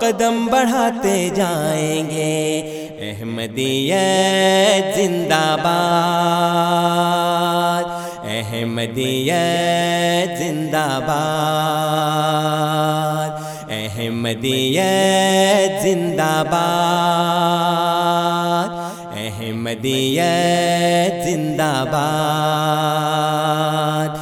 قدم بڑھاتے جائیں گے۔ احمدیت زندہ باد۔ احمدیت زندہ باد۔ احمدیت زندہ باد۔ احمدیت زندہ باد۔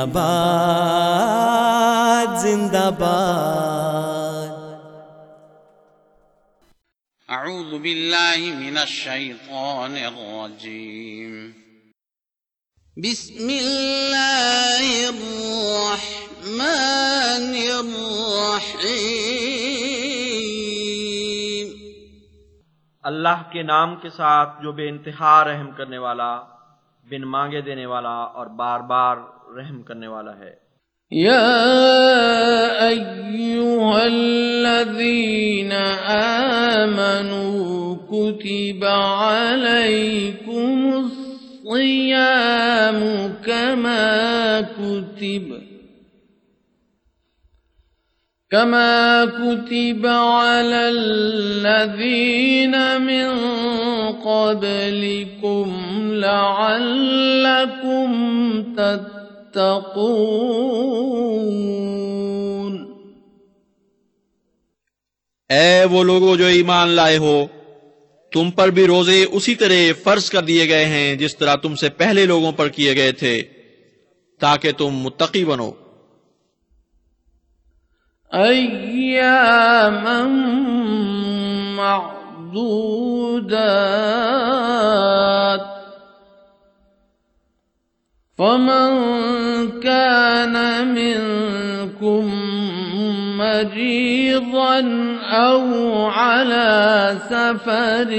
زندہ باد زندہ باد أعوذ بالله من الشيطان الرجيم بسم الله الرحمن الرحيم اللہ کے نام کے ساتھ جو بے انتہا رحم کرنے والا بن مانگے دینے والا اور بار بار رحم کرنے والا ہے۔ يا أيها الذين آمنوا كتب عليكم الصيام كما كتب كما كتب على الذين من قبلكم لعلكم تتقون۔ اے وہ لوگوں جو ایمان لائے ہو تم پر بھی روزے اسی طرح فرض کر دیے گئے ہیں جس طرح تم سے پہلے لوگوں پر کیے گئے تھے تاکہ تم متقی بنو۔ أياما معدودات فمن كان منكم مريضا أو على سفر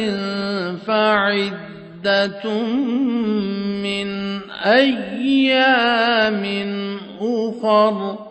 فعدة من أيام أخر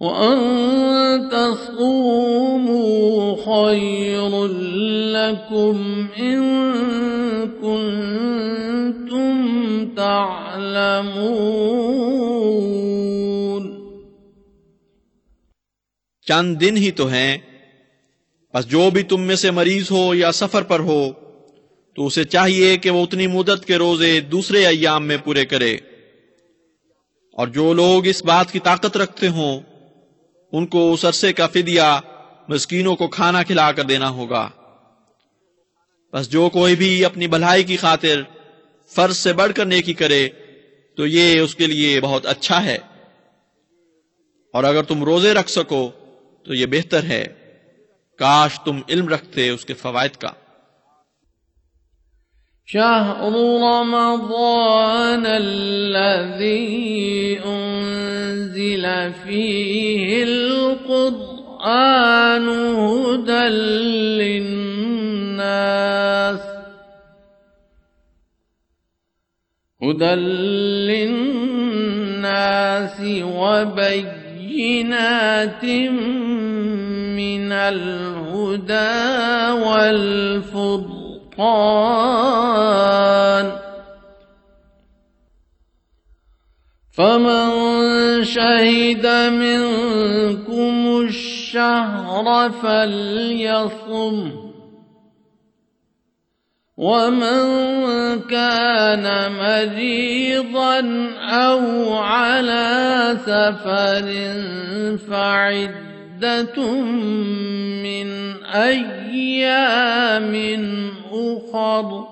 وأن تصوموا خير لكم إن كنتم تعلمون چند دن ہی تو ہیں۔ بس جو بھی تم میں سے مریض ہو یا سفر پر ہو، تو اسے چاہیے کہ وہ اتنی مدت کے روزے دوسرے ایام میں پورے کرے۔ اور جو لوگ اس بات کی طاقت رکھتے ہوں ان کو اس عرصے کا فدیہ مسکینوں کو کھانا کھلا کر دینا ہوگا۔ بس جو کوئی بھی اپنی بھلائی کی خاطر فرض سے بڑھ کر نیکی کرے، تو یہ اس کے لیے بہت اچھا ہے۔ اور اگر تم روزے رکھ سکو، تو یہ بہتر ہے۔ کاش تم علم رکھتے اس کے فوائد کا۔ شهر رمضان الذي أنزل فيه القرآن هدى للناس هدى للناس وبينات من الهدى والفضل الفرقان فمن شهد منكم الشهر فليصم. ومن كان مريضا أو على سفر فعدة. من أيام أخر.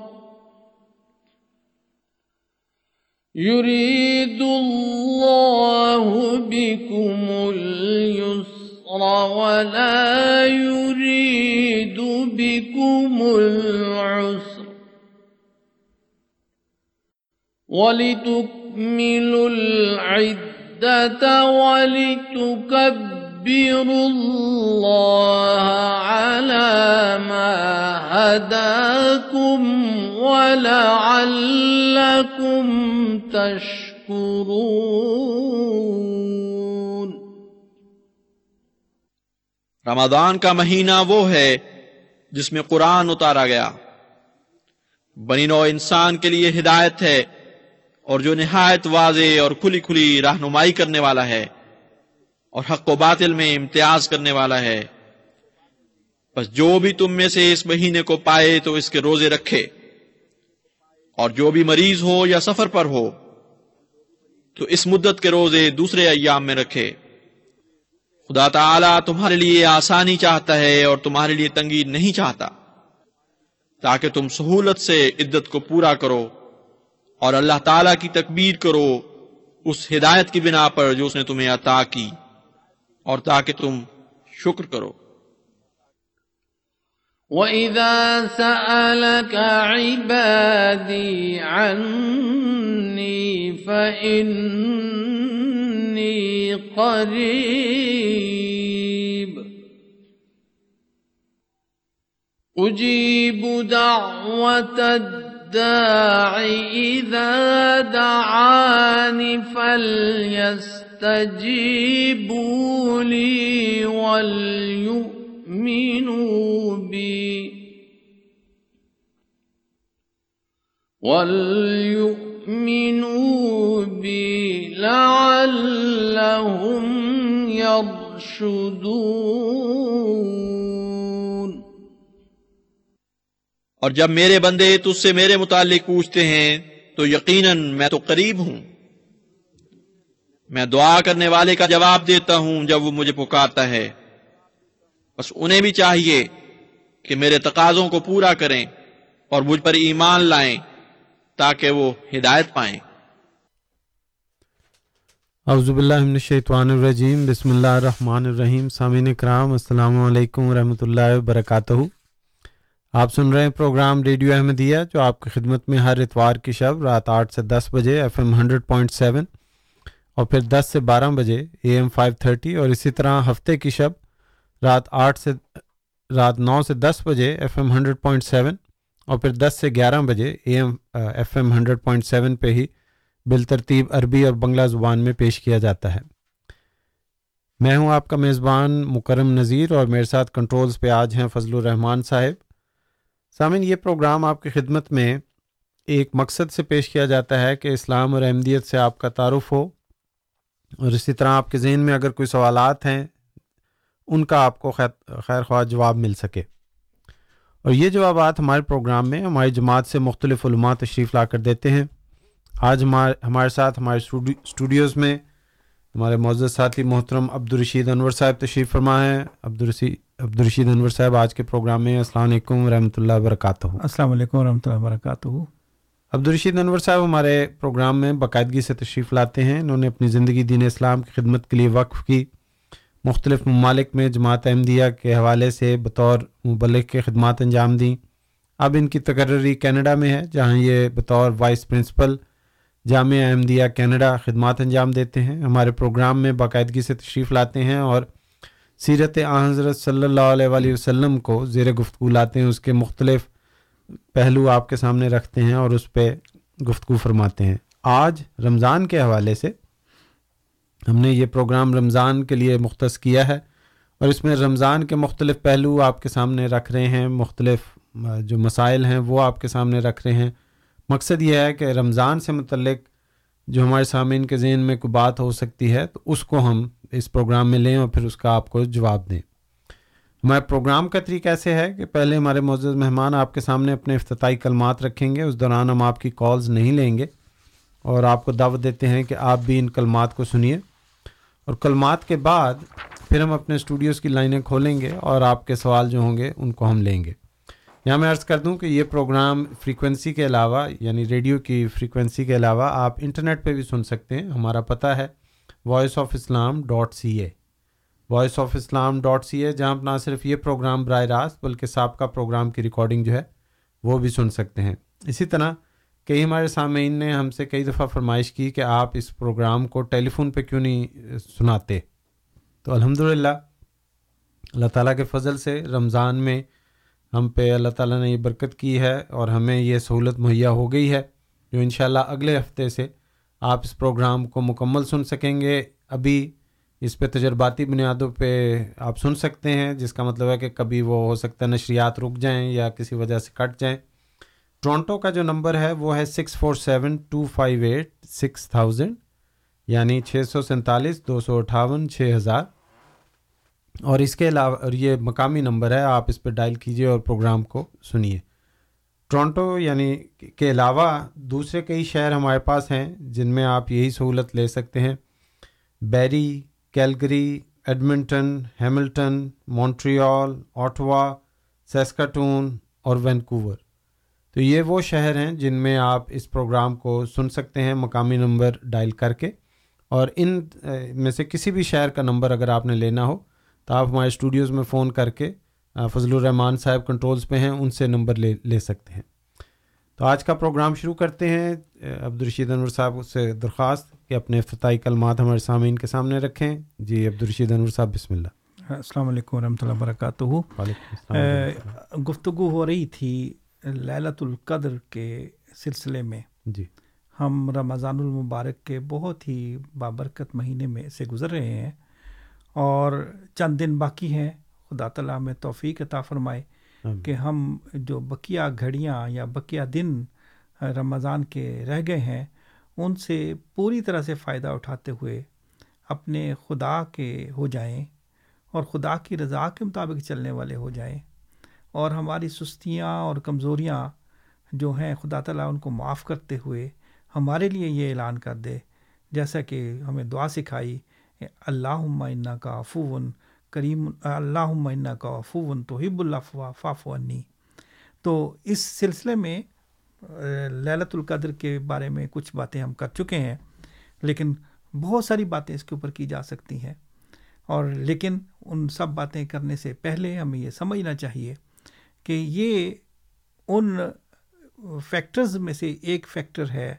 يريد الله بكم اليسر ولا يريد بكم العسر. ولتكملوا العدة ولتكبروا الله على ما هداكم ولعلكم تشكرون۔ رمضان کا مہینہ وہ ہے جس میں قرآن اتارا گیا۔ بنی نو انسان کے لیے ہدایت ہے اور جو نہایت واضح اور کھلی کھلی رہنمائی کرنے والا ہے۔ اور حق و باطل میں امتیاز کرنے والا ہے۔ بس جو بھی تم میں سے اس مہینے کو پائے تو اس کے روزے رکھے۔ اور جو بھی مریض ہو یا سفر پر ہو تو اس مدت کے روزے دوسرے ایام میں رکھے۔ خدا تعالی تمہارے لیے آسانی چاہتا ہے اور تمہارے لیے تنگی نہیں چاہتا۔ تاکہ تم سہولت سے عدت کو پورا کرو اور اللہ تعالی کی تکبیر کرو، اس ہدایت کی بنا پر جو اس نے تمہیں عطا کی۔ اور تاکہ تم شکر کرو۔ وَإِذَا سَأَلَكَ عِبَادِي عَنِّي فَإِنِّي قَرِيبٌ۔ أُجِيبُ دَعْوَةَ الدَّاعِ إِذَا دَعَانِ فَلْيَسْتَجِيبُوا فاستجيبوا لي وليؤمنوا بي. وليؤمنوا بي لعلهم يرشدون. اور جب میرے بندے تجھ سے میرے متعلق پوچھتے ہیں تو یقیناً میں تو قریب ہوں۔ میں دعا کرنے والے کا جواب دیتا ہوں جب وہ مجھے پکارتا ہے۔ بس انہیں بھی چاہیے کہ میرے تقاضوں کو پورا کریں اور مجھ پر ایمان لائیں تاکہ وہ ہدایت پائیں۔ اعوذ باللہ من الشیطان الرجیم۔ بسم اللہ الرحمن الرحیم۔ سامعین کرام السلام علیکم ورحمۃ اللہ وبرکاتہ۔ آپ سن رہے ہیں پروگرام ریڈیو احمدیہ، جو آپ کی خدمت میں ہر اتوار کی شب رات آٹھ سے دس بجے F M hundred point seven اور پھر دس سے بارہ بجے اے ایم فائیو تھرٹی اور اسی طرح ہفتے کی شب رات آٹھ سے رات نو سے دس بجے F M hundred point seven اور پھر دس سے گیارہ بجے A M F M hundred point seven پہ ہی بالترتیب عربی اور بنگلہ زبان میں پیش کیا جاتا ہے۔ میں ہوں آپ کا میزبان مکرم نذیر اور میرے ساتھ کنٹرولز پہ آج ہیں فضل الرحمان صاحب۔ سامن یہ پروگرام آپ کی خدمت میں ایک مقصد سے پیش کیا جاتا ہے کہ اسلام اور احمدیت سے آپ کا تعارف ہو۔ اور اسی طرح آپ کے ذہن میں اگر کوئی سوالات ہیں، ان کا آپ کو خیر خواہ جواب مل سکے۔ اور یہ جوابات ہمارے پروگرام میں، ہماری جماعت سے مختلف علماء تشریف لا کر دیتے ہیں۔ آج ہمارے ہمارے ساتھ، ہمارے اسٹوڈیوز میں ہمارے معزز ساتھی محترم عبدالرشید انور صاحب تشریف فرما ہے عبدالرشید عبدالرشید انور صاحب، آج کے پروگرام میں، السلام علیکم ورحمۃ اللہ وبرکاتہ۔ السلام علیکم ورحمۃ اللہ وبرکاتہ۔ عبدالرشید انور صاحب ہمارے پروگرام میں باقاعدگی سے تشریف لاتے ہیں۔ انہوں نے اپنی زندگی دین اسلام کی خدمت کے لیے وقف کی۔ مختلف ممالک میں جماعت احمدیہ کے حوالے سے بطور مبلغ کے خدمات انجام دیں۔ اب ان کی تقرری کینیڈا میں ہے، جہاں یہ بطور vice principal Jamia Ahmadiyya Canada خدمات انجام دیتے ہیں۔ ہمارے پروگرام میں باقاعدگی سے تشریف لاتے ہیں اور سیرت حضرت صلی اللہ علیہ وسلم کو زیر گفتگو لاتے ہیں۔ اس کے مختلف پہلو آپ کے سامنے رکھتے ہیں اور اس پہ گفتگو فرماتے ہیں۔ آج رمضان کے حوالے سے ہم نے یہ پروگرام رمضان کے لیے مختص کیا ہے اور اس میں رمضان کے مختلف پہلو آپ کے سامنے رکھ رہے ہیں، مختلف جو مسائل ہیں وہ آپ کے سامنے رکھ رہے ہیں۔ مقصد یہ ہے کہ رمضان سے متعلق جو ہمارے سامعین کے ذہن میں کوئی بات ہو سکتی ہے تو اس کو ہم اس پروگرام میں لیں اور پھر اس کا آپ کو جواب دیں۔ ہمارے پروگرام کا طریقہ ایسے ہے کہ پہلے ہمارے معزز مہمان آپ کے سامنے اپنے افتتاحی کلمات رکھیں گے، اس دوران ہم آپ کی کالز نہیں لیں گے اور آپ کو دعوت دیتے ہیں کہ آپ بھی ان کلمات کو سنیے۔ اور کلمات کے بعد پھر ہم اپنے اسٹوڈیوز کی لائنیں کھولیں گے اور آپ کے سوال جو ہوں گے ان کو ہم لیں گے۔ یہاں میں عرض کر دوں کہ یہ پروگرام فریکوینسی کے علاوہ یعنی ریڈیو کی فریکوینسی کے علاوہ، آپ انٹرنیٹ پہ بھی سن سکتے ہیں۔ ہمارا پتہ ہے voice of Islam dot C A voice of Islam dot C A جہاں آپ نہ صرف یہ پروگرام براہ راست بلکہ سابقہ پروگرام کی ریکارڈنگ جو ہے وہ بھی سن سکتے ہیں۔ اسی طرح کئی ہمارے سامعین نے ہم سے کئی دفعہ فرمائش کی کہ آپ اس پروگرام کو ٹیلی فون پہ کیوں نہیں سناتے؟ تو الحمد للہ اللہ تعالیٰ کے فضل سے رمضان میں ہم پہ اللہ تعالیٰ نے یہ برکت کی ہے اور ہمیں یہ سہولت مہیا ہو گئی ہے جو انشاءاللہ اگلے ہفتے سے آپ اس پروگرام کو مکمل سن سکیں گے۔ ابھی اس پہ تجرباتی بنیادوں پہ آپ سن سکتے ہیں، جس کا مطلب ہے کہ کبھی وہ ہو سکتا ہے نشریات رک جائیں یا کسی وجہ سے کٹ جائیں۔ ٹورنٹو کا جو نمبر ہے وہ ہے six four seven two five eight six thousand یعنی چھ سو سینتالیس دو سو اٹھاون چھ ہزار۔ اور اس کے علاوہ، اور یہ مقامی نمبر ہے، آپ اس پہ ڈائل کیجیے اور پروگرام کو سنیے۔ ٹورنٹو یعنی کے علاوہ دوسرے کئی شہر ہمارے پاس ہیں جن میں آپ یہی سہولت لے سکتے ہیں۔ Barrie Calgary Edmonton Hamilton Montreal Ottawa Saskatoon اور وینکوور تو یہ وہ شہر ہیں جن میں آپ اس پروگرام کو سن سکتے ہیں مقامی نمبر ڈائل کر کے اور ان میں سے کسی بھی شہر کا نمبر اگر آپ نے لینا ہو تو آپ ہمارے اسٹوڈیوز میں فون کر کے فضل الرحمان صاحب کنٹرولز پہ ہیں ان سے نمبر لے لے سکتے ہیں تو آج کا پروگرام شروع کرتے ہیں۔ عبدالرشید انور صاحب سے درخواست کہ اپنے افتتاحی کلمات ہمارے سامعین کے سامنے رکھیں۔ جی عبدالرشید انور صاحب بسم اللہ۔ السلام علیکم ورحمۃ اللہ وبرکاتہ۔ گفتگو ہو رہی تھی للت القدر کے سلسلے میں۔ جی۔ ہم رمضان المبارک کے بہت ہی بابرکت مہینے میں سے گزر رہے ہیں اور چند دن باقی ہیں۔ خدا تعالیٰ میں توفیق عطا فرمائے۔ کہ ہم جو بقیہ گھڑیاں یا بقیہ دن رمضان کے رہ گئے ہیں، ان سے پوری طرح سے فائدہ اٹھاتے ہوئے اپنے خدا کے ہو جائیں اور خدا کی رضا کے مطابق چلنے والے ہو جائیں۔ اور ہماری سستیاں اور کمزوریاں جو ہیں، خدا تعالیٰ ان کو معاف کرتے ہوئے ہمارے لیے یہ اعلان کر دے۔ جیسا کہ ہمیں دعا سکھائی اللہ عمّہ کا فون کریم اللہ منا کا افون تو حب اللہ فاف تو اس سلسلے میں للت القدر کے بارے میں کچھ باتیں ہم کر چکے ہیں، لیکن بہت ساری باتیں اس کے اوپر کی جا سکتی ہیں۔ اور لیکن ان سب باتیں کرنے سے پہلے ہمیں یہ سمجھنا چاہیے کہ یہ ان فیکٹرز میں سے ایک فیکٹر ہے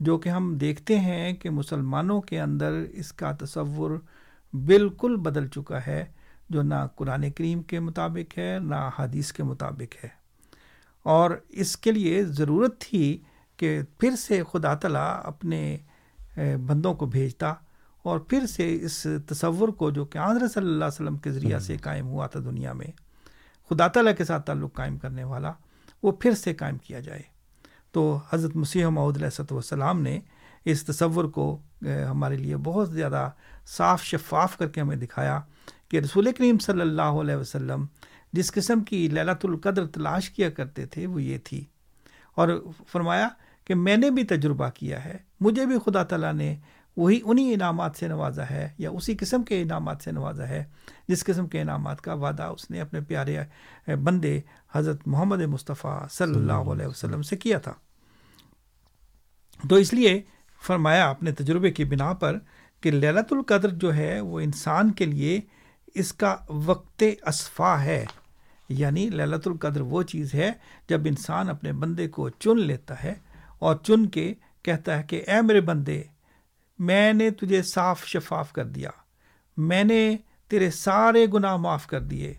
جو کہ ہم دیکھتے ہیں کہ مسلمانوں کے اندر اس کا تصور بالکل بدل چکا ہے جو نہ قرآن کریم کے مطابق ہے نہ حدیث کے مطابق ہے۔ اور اس کے لیے ضرورت تھی کہ پھر سے خدا تعالیٰ اپنے بندوں کو بھیجتا اور پھر سے اس تصور کو جو کہ آندر صلی اللہ علیہ وسلم کے ذریعہ سے قائم ہوا تھا دنیا میں خدا تعالیٰ کے ساتھ تعلق قائم کرنے والا وہ پھر سے قائم کیا جائے۔ تو حضرت مسیح محدود علیہ والسلام نے اس تصور کو ہمارے لیے بہت زیادہ صاف شفاف کر کے ہمیں دکھایا کہ رسول کریم صلی اللہ علیہ وسلم جس قسم کی للت القدر تلاش کیا کرتے تھے وہ یہ تھی۔ اور فرمایا کہ میں نے بھی تجربہ کیا ہے مجھے بھی خدا تعالیٰ نے وہی انہی انعامات سے نوازا ہے یا اسی قسم کے انعامات سے نوازا ہے جس قسم کے انعامات کا وعدہ اس نے اپنے پیارے بندے حضرت محمد مصطفیٰ صلی اللہ علیہ وسلم۔ سے کیا تھا۔ تو اس لیے فرمایا اپنے تجربے کی بنا پر کہ للت القدر جو ہے وہ انسان کے لیے اس کا وقت اصفا ہے۔ یعنی للت القدر وہ چیز ہے جب انسان اپنے بندے کو چن لیتا ہے اور چن کے کہتا ہے کہ اے میرے بندے، میں نے تجھے صاف شفاف کر دیا، میں نے تیرے سارے گناہ معاف کر دیے،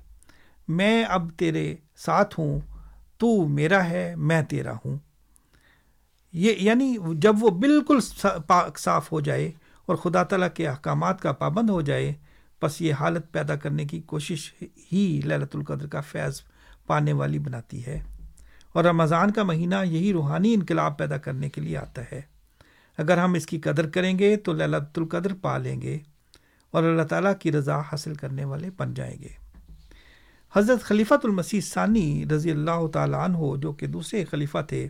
میں اب تیرے ساتھ ہوں، تو میرا ہے، میں تیرا ہوں۔ یہ یعنی جب وہ بالکل صاف ہو جائے اور خدا تعالیٰ کے احکامات کا پابند ہو جائے بس یہ حالت پیدا کرنے کی کوشش ہی للت القدر کا فیض پانے والی بناتی ہے۔ اور رمضان کا مہینہ یہی روحانی انقلاب پیدا کرنے کے لیے آتا ہے۔ اگر ہم اس کی قدر کریں گے تو للت القدر پا لیں گے اور اللہ تعالیٰ کی رضا حاصل کرنے والے بن جائیں گے۔ حضرت خلیفۃ المسیح ثانی رضی اللہ تعالیٰ عنہ، جو کہ دوسرے خلیفہ تھے،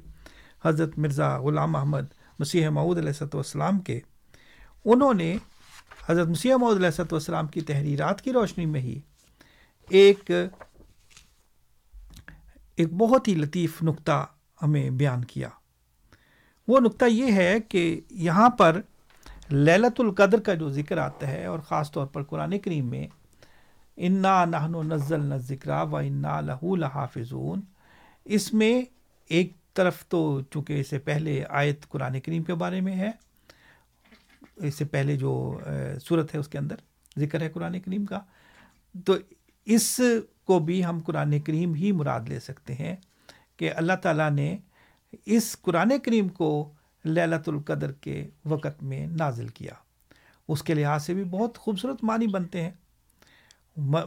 حضرت مرزا غلام محمد مسیح معود علیہ والسلام کے انہوں نے حضرت مسیح محدود علیہ والسلام کی تحریرات کی روشنی میں ہی ایک ایک بہت ہی لطیف نقطہ ہمیں بیان کیا۔ وہ نقطہ یہ ہے کہ یہاں پر للت القدر کا جو ذکر آتا ہے اور خاص طور پر قرآن کریم میں، انا نہن و نزل نہ ذکر و انا لہو لحافظون۔ اس میں ایک طرف تو چونکہ اس سے پہلے آیت قرآن کریم کے بارے میں ہے اس سے پہلے جو صورت ہے اس کے اندر، ذکر ہے قرآن کریم کا، تو اس کو بھی ہم قرآن کریم ہی مراد لے سکتے ہیں کہ اللہ تعالیٰ نے اس قرآن کریم کو للت القدر کے وقت میں نازل کیا۔ اس کے لحاظ سے بھی بہت خوبصورت معنی بنتے ہیں۔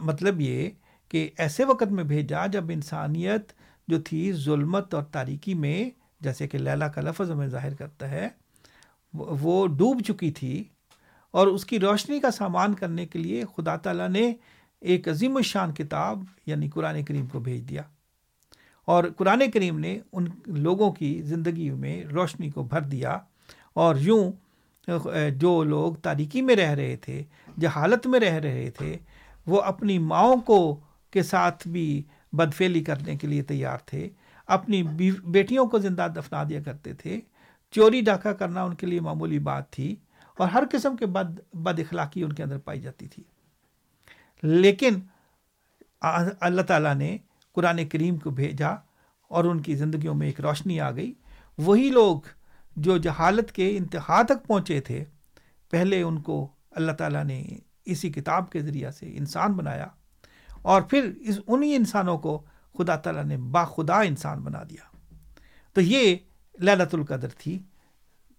مطلب یہ کہ ایسے وقت میں بھیجا جب انسانیت جو تھی ظلمت اور تاریکی میں، جیسے کہ لیلا کا لفظ ہمیں ظاہر کرتا ہے وہ ڈوب چکی تھی اور اس کی روشنی کا سامان کرنے کے لیے خدا تعالیٰ نے ایک عظیم الشان کتاب یعنی قرآن کریم کو بھیج دیا۔ اور قرآن کریم نے ان لوگوں کی زندگی میں روشنی کو بھر دیا اور یوں جو لوگ تاریکی میں رہ رہے تھے، جہالت میں رہ رہے تھے، وہ اپنی ماؤں کو کے ساتھ بھی بدفیلی کرنے کے لیے تیار تھے، اپنی بیٹیوں کو زندہ دفنا دیا کرتے تھے چوری ڈاکہ کرنا ان کے لیے معمولی بات تھی اور ہر قسم کے بد بد اخلاقی ان کے اندر پائی جاتی تھی۔ لیکن اللہ تعالیٰ نے قرآن کریم کو بھیجا اور ان کی زندگیوں میں ایک روشنی آ گئی۔ وہی لوگ جو جہالت کے انتہا تک پہنچے تھے، پہلے ان کو اللہ تعالیٰ نے اسی کتاب کے ذریعہ سے انسان بنایا اور پھر اس انہی انسانوں کو خدا تعالیٰ نے باخدا انسان بنا دیا۔ تو یہ للت القدر تھی،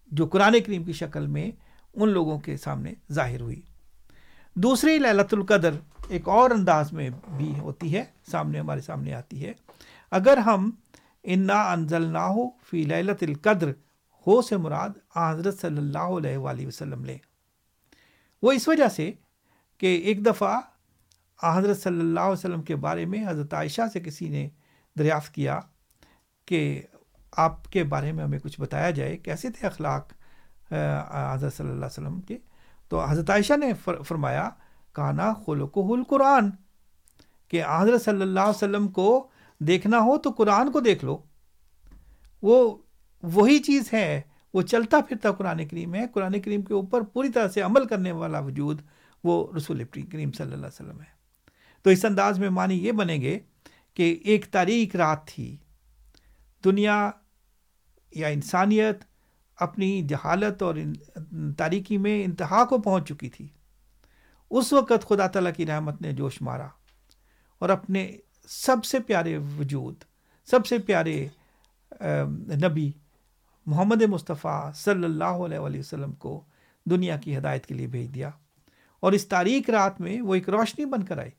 جو قرآن کریم کی شکل میں ان لوگوں کے سامنے ظاہر ہوئی۔ دوسری للت القدر ایک اور انداز میں بھی ہوتی ہے، سامنے ہمارے سامنے آتی ہے۔ اگر ہم انا انزل نہ ہو فی للت القدر، ہو سے مراد حضرت صلی اللہ علیہ وآلہ وسلم لیں۔ وہ اس وجہ سے کہ ایک دفعہ حضرت صلی اللہ علیہ وسلم کے بارے میں حضرت عائشہ سے کسی نے دریافت کیا کہ آپ کے بارے میں ہمیں کچھ بتایا جائے کیسے تھے اخلاق حضرت صلی اللہ علیہ وسلم کے۔ تو حضرت عائشہ نے فرمایا، کانا خلق القرآن، کہ حضرت صلی اللہ علیہ وسلم کو دیکھنا ہو تو قرآن کو دیکھ لو۔ وہ، وہی چیز ہے، وہ چلتا پھرتا قرآن کریم ہے۔ قرآن کریم کے اوپر پوری طرح سے عمل کرنے والا وجود وہ رسول کریم صلی اللہ علیہ وسلم ہے۔ تو اس انداز میں معنی یہ بنے گے کہ ایک تاریخ رات تھی۔ دنیا یا انسانیت اپنی جہالت اور تاریکی میں انتہا کو پہنچ چکی تھی۔ اس وقت خدا تعالیٰ کی رحمت نے جوش مارا اور اپنے سب سے پیارے وجود، سب سے پیارے نبی محمد مصطفیٰ صلی اللہ علیہ وسلم کو دنیا کی ہدایت کے لیے بھیج دیا اور اس تاریخ رات میں وہ ایک روشنی بن کر آئی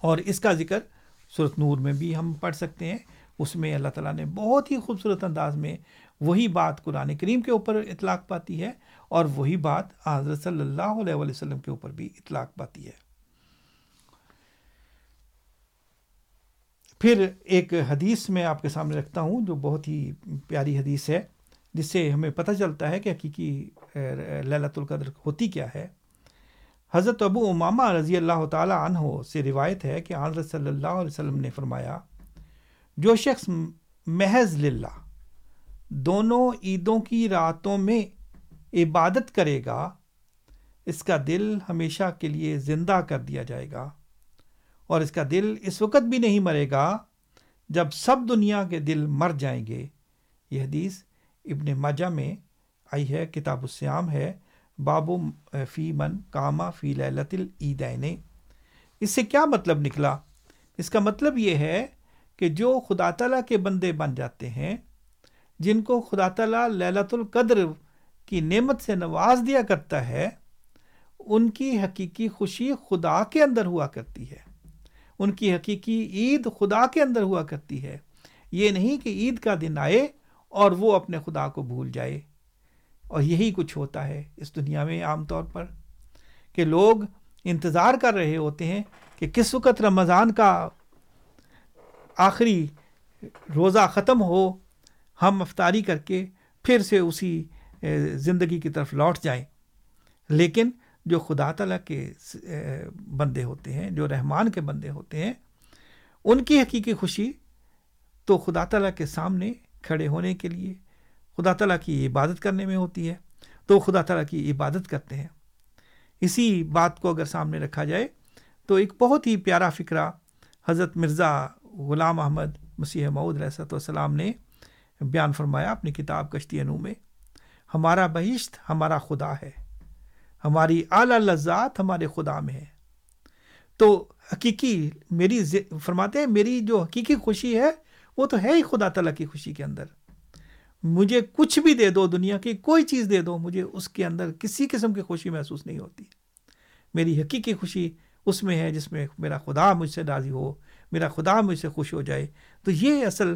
اور اس کا ذکر صورت نور میں بھی ہم پڑھ سکتے ہیں۔ اس میں اللہ تعالیٰ نے بہت ہی خوبصورت انداز میں وہی بات قرآن کریم کے اوپر اطلاق پاتی ہے اور وہی بات حضرت صلی اللہ علیہ وسلم کے اوپر بھی اطلاق پاتی ہے۔ پھر ایک حدیث میں آپ کے سامنے رکھتا ہوں جو بہت ہی پیاری حدیث ہے، جس سے ہمیں پتہ چلتا ہے کہ حقیقی للت القدر ہوتی کیا ہے۔ حضرت ابو امامہ رضی اللہ تعالیٰ عنہ سے روایت ہے کہ حضرت صلی اللہ علیہ وسلم نے فرمایا جو شخص محض للہ دونوں عیدوں کی راتوں میں عبادت کرے گا، اس کا دل ہمیشہ کے لیے زندہ کر دیا جائے گا اور اس کا دل اس وقت بھی نہیں مرے گا جب سب دنیا کے دل مر جائیں گے۔ یہ حدیث ابن ماجہ میں آئی ہے، کتاب السیام ہے۔ بابو فی من کاما فی للت العیدین۔ اس سے کیا مطلب نکلا؟ اس کا مطلب یہ ہے کہ جو خدا تعالیٰ کے بندے بن جاتے ہیں، جن کو خدا تعالیٰ للت القدر کی نعمت سے نواز دیا کرتا ہے، ان کی حقیقی خوشی خدا کے اندر ہوا کرتی ہے۔ ان کی حقیقی عید خدا کے اندر ہوا کرتی ہے۔ یہ نہیں کہ عید کا دن آئے اور وہ اپنے خدا کو بھول جائے۔ اور یہی کچھ ہوتا ہے اس دنیا میں عام طور پر، کہ لوگ انتظار کر رہے ہوتے ہیں کہ کس وقت رمضان کا آخری روزہ ختم ہو، ہم افطاری کر کے پھر سے اسی زندگی کی طرف لوٹ جائیں۔ لیکن جو خدا تعالیٰ کے بندے ہوتے ہیں، جو رحمان کے بندے ہوتے ہیں، ان کی حقیقی خوشی تو خدا تعالیٰ کے سامنے کھڑے ہونے کے لیے خدا تعالیٰ کی عبادت کرنے میں ہوتی ہے، تو خدا تعالیٰ کی عبادت کرتے ہیں۔ اسی بات کو اگر سامنے رکھا جائے تو ایک بہت ہی پیارا فکرہ حضرت مرزا غلام احمد مسیح معود علیہ والسلام نے بیان فرمایا اپنی کتاب کشتی انو میں، ہمارا بہشت ہمارا خدا ہے، ہماری اعلیٰ لذات ہمارے خدا میں ہے۔ تو حقیقی میری فرماتے ہیں میری جو حقیقی خوشی ہے، وہ تو ہے ہی خدا تعالیٰ کی خوشی کے اندر۔ مجھے کچھ بھی دے دو دنیا کی، کوئی چیز دے دو، مجھے اس کے اندر کسی قسم کی خوشی محسوس نہیں ہوتی۔ میری حقیقی خوشی اس میں ہے جس میں میرا خدا مجھ سے راضی ہو میرا خدا مجھ سے خوش ہو جائے۔ تو یہ اصل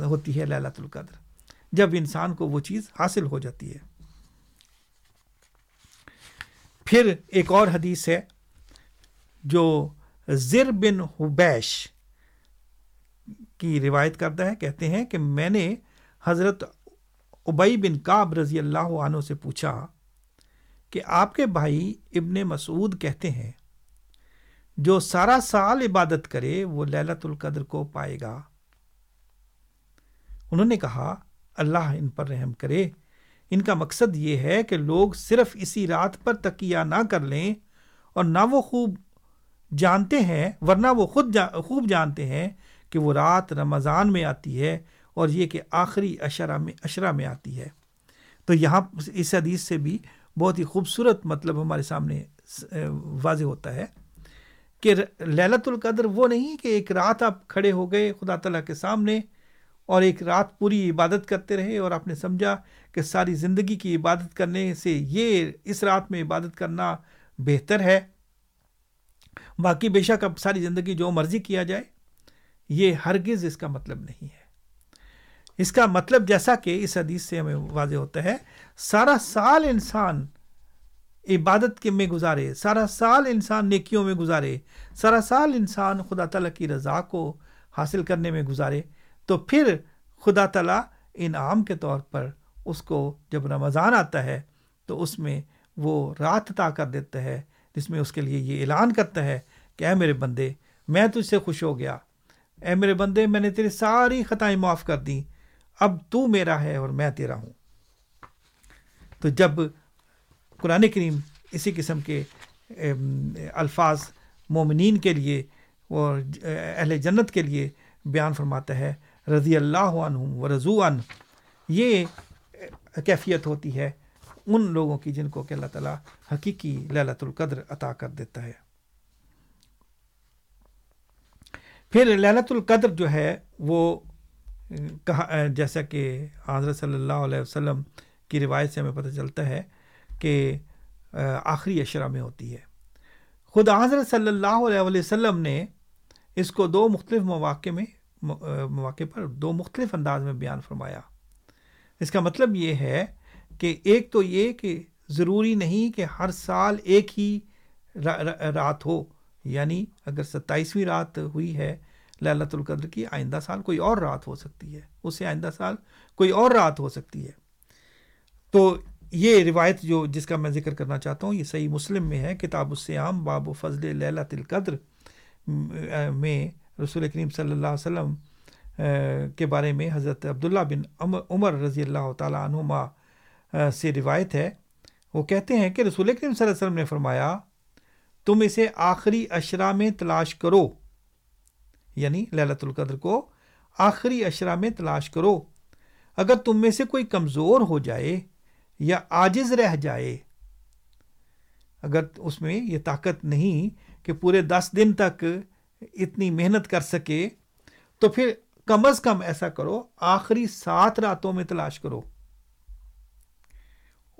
ہوتی ہے للت القدر۔ جب انسان کو وہ چیز حاصل ہو جاتی ہے۔ پھر ایک اور حدیث ہے جو زر بن حبیش کی روایت کرتا ہے۔ کہتے ہیں کہ میں نے حضرت ابئی بن کاب رضی اللہ عنہ سے پوچھا کہ آپ کے بھائی ابن مسعود کہتے ہیں جو سارا سال عبادت کرے وہ للت القدر کو پائے گا۔ انہوں نے کہا، اللہ ان پر رحم کرے۔ ان کا مقصد یہ ہے کہ لوگ صرف اسی رات پر تکیہ نہ کر لیں اور نہ وہ خوب جانتے ہیں، ورنہ وہ خود جا، خوب جانتے ہیں کہ وہ رات رمضان میں آتی ہے اور یہ کہ آخری اشرا میں اشرا میں آتی ہے۔ تو یہاں اس حدیث سے بھی بہت ہی خوبصورت مطلب ہمارے سامنے واضح ہوتا ہے۔ کہ للت القدر وہ نہیں کہ ایک رات آپ کھڑے ہو گئے خدا تعالیٰ کے سامنے اور ایک رات پوری عبادت کرتے رہے اور آپ نے سمجھا کہ ساری زندگی کی عبادت کرنے سے یہ اس رات میں عبادت کرنا بہتر ہے۔ باقی بے شک اب ساری زندگی جو مرضی کیا جائے، یہ ہرگز اس کا مطلب نہیں ہے۔ اس کا مطلب جیسا کہ اس حدیث سے ہمیں واضح ہوتا ہے، سارا سال انسان عبادت کے میں گزارے، سارا سال انسان نیکیوں میں گزارے، سارا سال انسان خدا تعالیٰ کی رضا کو حاصل کرنے میں گزارے، تو پھر خدا تعالیٰ انعام کے طور پر اس کو جب رمضان آتا ہے، تو اس میں وہ رات عطا کر دیتا ہے، جس میں اس کے لیے یہ اعلان کرتا ہے کہ اے میرے بندے، میں تجھ سے خوش ہو گیا۔ اے میرے بندے، میں نے تیری ساری خطائیں معاف کر دیں۔ اب تو میرا ہے اور میں تیرا ہوں۔ تو جب قرآن کریم اسی قسم کے الفاظ مومنین کے لیے اور اہل جنت کے لیے بیان فرماتا ہے، رضی اللہ عنہ و رضو عن۔ یہ کیفیت ہوتی ہے ان لوگوں کی جن کو کہ اللہ تعالیٰ حقیقی للت القدر عطا کر دیتا ہے۔ پھر للت القدر جو ہے وہ کہا جیسا کہ حضرت صلی اللہ علیہ وسلم کی روایت سے ہمیں پتہ چلتا ہے کہ آخری اشرا میں ہوتی ہے۔ خود حضرت صلی اللہ علیہ وسلم نے اس کو دو مختلف مواقع میں مواقع پر دو مختلف انداز میں بیان فرمایا۔ اس کا مطلب یہ ہے کہ ایک تو یہ کہ ضروری نہیں کہ ہر سال ایک ہی رات ہو یعنی اگر ستائیسویں رات ہوئی ہے للت القدر کی، آئندہ سال کوئی اور رات ہو سکتی ہے۔ اس سے آئندہ سال کوئی اور رات ہو سکتی ہے۔ تو یہ روایت جو جس کا میں ذکر کرنا چاہتا ہوں، یہ صحیح مسلم میں ہے، کتاب السیام باب و فضل للت القدر میں رسول کریم صلی اللہ علیہ وسلم کے بارے میں حضرت عبداللہ بن عمر رضی اللہ تعالیٰ عنہما سے روایت ہے۔ وہ کہتے ہیں کہ رسول کریم صلی اللہ علیہ وسلم نے فرمایا، تم اسے آخری اشرا میں تلاش کرو یعنی للت القدر کو آخری اشرا میں تلاش کرو۔ اگر تم میں سے کوئی کمزور ہو جائے یا آجز رہ جائے۔ اگر اس میں یہ طاقت نہیں کہ پورے دس دن تک اتنی محنت کر سکے، تو پھر کم از کم ایسا کرو، آخری سات راتوں میں تلاش کرو۔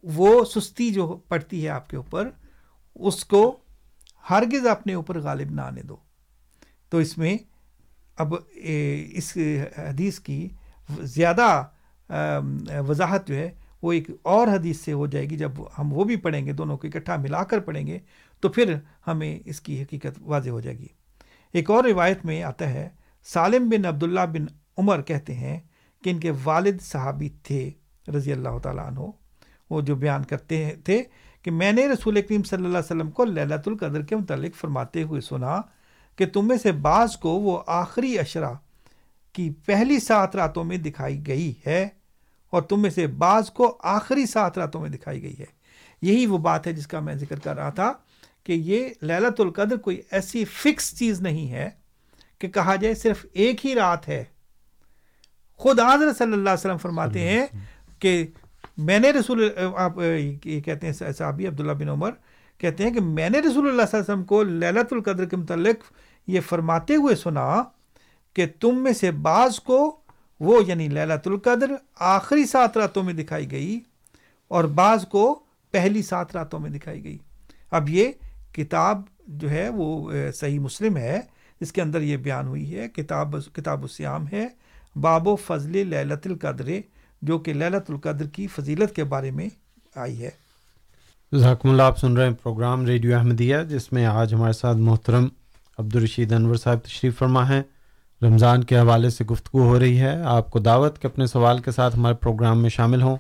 وہ سستی جو پڑتی ہے آپ کے اوپر، اس کو ہرگز اپنے اوپر غالب نہ آنے دو۔ تو اس میں اب اس حدیث کی زیادہ وضاحت جو ہے وہ ایک اور حدیث سے ہو جائے گی، جب ہم وہ بھی پڑھیں گے، دونوں کو اکٹھا ملا کر پڑھیں گے، تو پھر ہمیں اس کی حقیقت واضح ہو جائے گی۔ ایک اور روایت میں آتا ہے، سالم بن عبداللہ بن عمر کہتے ہیں کہ ان کے والد صحابی تھے رضی اللہ تعالیٰ عنہ۔ وہ جو بیان کرتے تھے کہ میں نے رسول کریم صلی اللہ علیہ وسلم کو للت القدر کے متعلق فرماتے ہوئے سنا کہ تم میں سے بعض کو وہ آخری اشرا کی پہلی سات راتوں میں دکھائی گئی ہے۔ اور تم میں سے بعض کو آخری سات راتوں میں دکھائی گئی ہے۔ یہی وہ بات ہے جس کا میں ذکر کر رہا تھا کہ یہ للت القدر کوئی ایسی فکس چیز نہیں ہے کہ کہا جائے صرف ایک ہی رات ہے۔ خود حضرت صلی اللہ علیہ وسلم فرماتے ہیں کہ میں نے رسول آپ یہ کہتے ہیں صحابی عبداللہ بن عمر کہتے ہیں کہ میں نے رسول اللہ صلی اللہ علیہ وسلم کو للت القدر کے متعلق یہ فرماتے ہوئے سنا کہ تم میں سے بعض کو وہ یعنی للت القدر آخری سات راتوں میں دکھائی گئی اور بعض کو پہلی سات راتوں میں دکھائی گئی۔ اب یہ کتاب جو ہے وہ صحیح مسلم ہے۔ اس کے اندر یہ بیان ہوئی ہے، کتاب کتاب السیام ہے۔ باب و فضل للت القدر، جو کہ للت القدر کی فضیلت کے بارے میں آئی ہے۔ ذاکم اللہ، آپ سن رہے ہیں پروگرام ریڈیو احمدیہ، جس میں آج ہمارے ساتھ محترم عبدالرشید انور صاحب تشریف فرما ہیں۔ رمضان کے حوالے سے گفتگو ہو رہی ہے۔ آپ کو دعوت کے اپنے سوال کے ساتھ ہمارے پروگرام میں شامل ہوں۔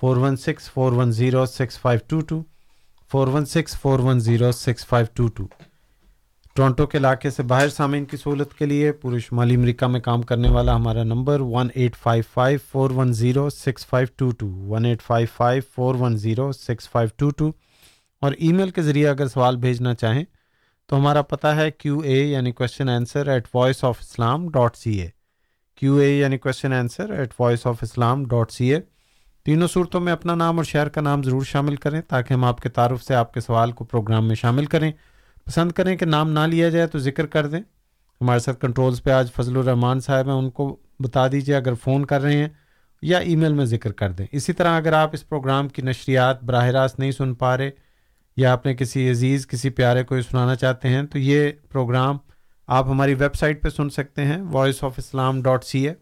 Four one six four one zero six five two two. Four one six four one zero six five two two. Toronto کے علاقے سے باہر سامعین کی سہولت کے لیے پورے شمالی امریکہ میں کام کرنے والا ہمارا number one eight five five four one zero six five two two. One eight five five four one zero six five two two. اور ای میل کے ذریعے اگر سوال بھیجنا چاہیں تو ہمارا پتہ ہے کیو اے یعنی question answer at voice of Islam dot C A Q A یعنی question answer at voice of Islam dot C A تینوں صورتوں میں اپنا نام اور شہر کا نام ضرور شامل کریں تاکہ ہم آپ کے تعارف سے آپ کے سوال کو پروگرام میں شامل کریں۔ پسند کریں کہ نام نہ لیا جائے تو ذکر کر دیں۔ ہمارے ساتھ کنٹرولز پہ آج فضل الرحمان صاحب ہیں، ان کو بتا دیجیے اگر فون کر رہے ہیں یا ای میل میں ذکر کر دیں۔ اسی طرح اگر آپ اس پروگرام کی نشریات براہ راست نہیں سن پا رہے یا آپ نے کسی عزیز، کسی پیارے کو سنانا چاہتے ہیں، تو یہ پروگرام آپ ہماری ویب سائٹ پہ سن سکتے ہیں voice of Islam dot C A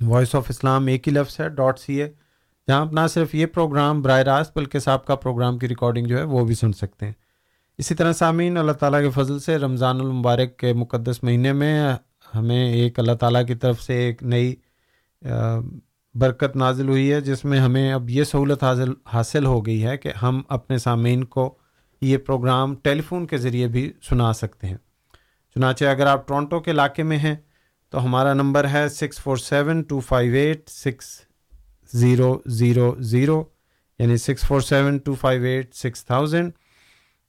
voice of Islam ایک ہی لفظ ہے ڈاٹ سی اے جہاں آپ نہ صرف یہ پروگرام براہ راست، بلکہ صاحب کا پروگرام کی ریکارڈنگ جو ہے وہ بھی سن سکتے ہیں۔ اسی طرح سامعین، اللہ تعالیٰ کے فضل سے رمضان المبارک کے مقدس مہینے میں ہمیں ایک اللہ تعالیٰ کی طرف سے ایک نئی برکت نازل ہوئی ہے، جس میں ہمیں اب یہ سہولت حاصل حاصل ہو گئی ہے کہ ہم اپنے سامعین کو یہ پروگرام ٹیلی فون کے ذریعے بھی سنا سکتے ہیں۔ چنانچہ اگر آپ ٹورنٹو کے علاقے میں ہیں تو ہمارا نمبر ہے six four seven two five eight six zero zero zero یعنی six four seven two five eight six thousand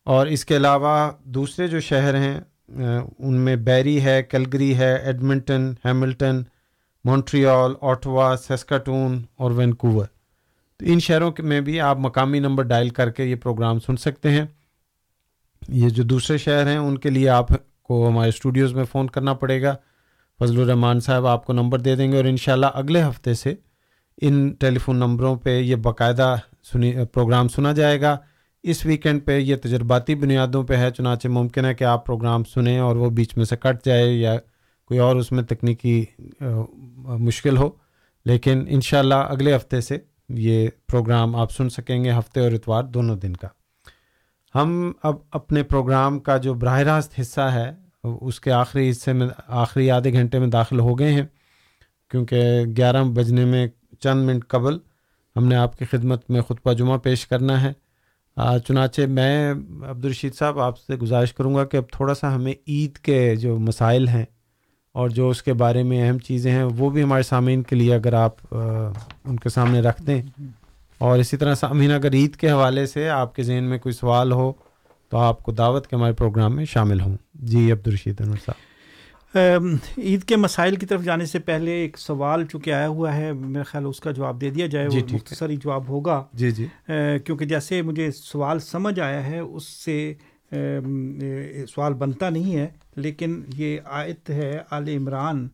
اور اس کے علاوہ دوسرے جو شہر ہیں، ان میں بیری ہے، کیلگری ہے، Edmonton, Hamilton Montreal Ottawa Saskatoon اور وینکوور۔ تو ان شہروں میں بھی آپ مقامی نمبر ڈائل کر کے یہ پروگرام سن سکتے ہیں۔ یہ جو دوسرے شہر ہیں، ان کے لیے آپ کو ہمارے اسٹوڈیوز میں فون کرنا پڑے گا۔ فضل الرحمان صاحب آپ کو نمبر دے دیں گے اور انشاءاللہ اگلے ہفتے سے ان ٹیلی فون نمبروں پہ یہ باقاعدہ سنی، پروگرام سنا جائے گا۔ اس ویکینڈ پہ یہ تجرباتی بنیادوں پہ ہے، چنانچہ ممکن ہے کہ آپ پروگرام سنیں اور وہ بیچ میں سے کٹ جائے یا کوئی اور اس میں تکنیکی مشکل ہو۔ لیکن انشاءاللہ اگلے ہفتے سے یہ پروگرام آپ سن سکیں گے، ہفتے اور اتوار دونوں دن کا۔ ہم اب اپنے پروگرام کا جو براہ راست حصہ ہے، اس کے آخری حصے میں، آخری آدھے گھنٹے میں داخل ہو گئے ہیں۔ کیونکہ گیارہ بجنے میں چند منٹ قبل ہم نے آپ کی خدمت میں خطبہ جمعہ پیش کرنا ہے۔ چنانچہ میں عبدالرشید صاحب آپ سے گزارش کروں گا کہ اب تھوڑا سا ہمیں عید کے جو مسائل ہیں اور جو اس کے بارے میں اہم چیزیں ہیں وہ بھی ہمارے سامعین کے لیے اگر آپ ان کے سامنے رکھ دیں۔ اور اسی طرح سامعین اگر عید کے حوالے سے آپ کے ذہن میں کوئی سوال ہو تو آپ کو دعوت کے ہمارے پروگرام میں شامل ہوں۔ جی عبدالرشید انور صاحب۔ عید کے مسائل کی طرف جانے سے پہلے ایک سوال چونکہ آیا ہوا ہے میرا خیال اس کا جواب دے دیا جائے جی وہ مختصری جواب ہوگا۔ جی جی۔ کیونکہ جیسے مجھے سوال سمجھ آیا ہے اس سے سوال بنتا نہیں ہے۔ لیکن یہ آیت ہے عال عمران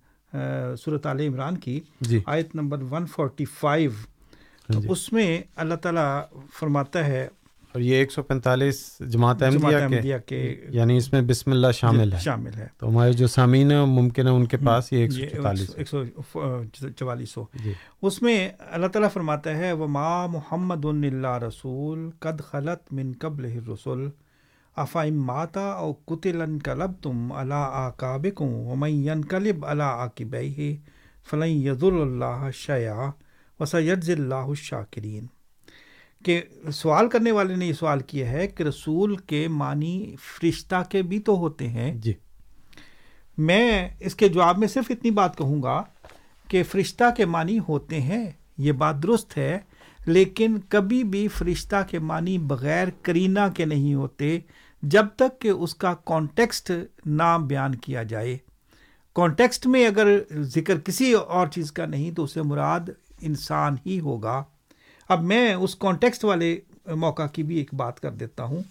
صورت عال عمران کی۔ جی۔ آیت نمبر ون فورٹی فائیو۔ اس میں اللہ تعالیٰ فرماتا ہے اور یہ ایک سو پینتالیس جماعت احمدیہ کے یعنی اس میں بسم اللہ شامل ہے۔ شامل ہے۔ تو ہمارے جو سامعین ہیں ممکن ہے ان کے پاس یہ ایک سو ہو۔ جی۔ اس میں اللہ تعالیٰ فرماتا ہے وہ ماں محمد اللہ رسول قد خلط من قبل رسول افائم ماتا او قطل کلب تم اللہ آکاب ومین کلب اللہ آکب فلن یز اللہ شیا وسیز اللہ شاکرین کہ سوال کرنے والے نے یہ سوال کیا ہے کہ رسول کے معنی فرشتہ کے بھی تو ہوتے ہیں۔ جی۔ میں اس کے جواب میں صرف اتنی بات کہوں گا کہ فرشتہ کے معنی ہوتے ہیں یہ بات درست ہے لیکن کبھی بھی فرشتہ کے معنی بغیر کرینہ کے نہیں ہوتے جب تک کہ اس کا کانٹیکسٹ نہ بیان کیا جائے۔ کانٹیکسٹ میں اگر ذکر کسی اور چیز کا نہیں تو اسے مراد انسان ہی ہوگا۔ اب میں اس کانٹیکسٹ والے موقع کی بھی ایک بات کر دیتا ہوں۔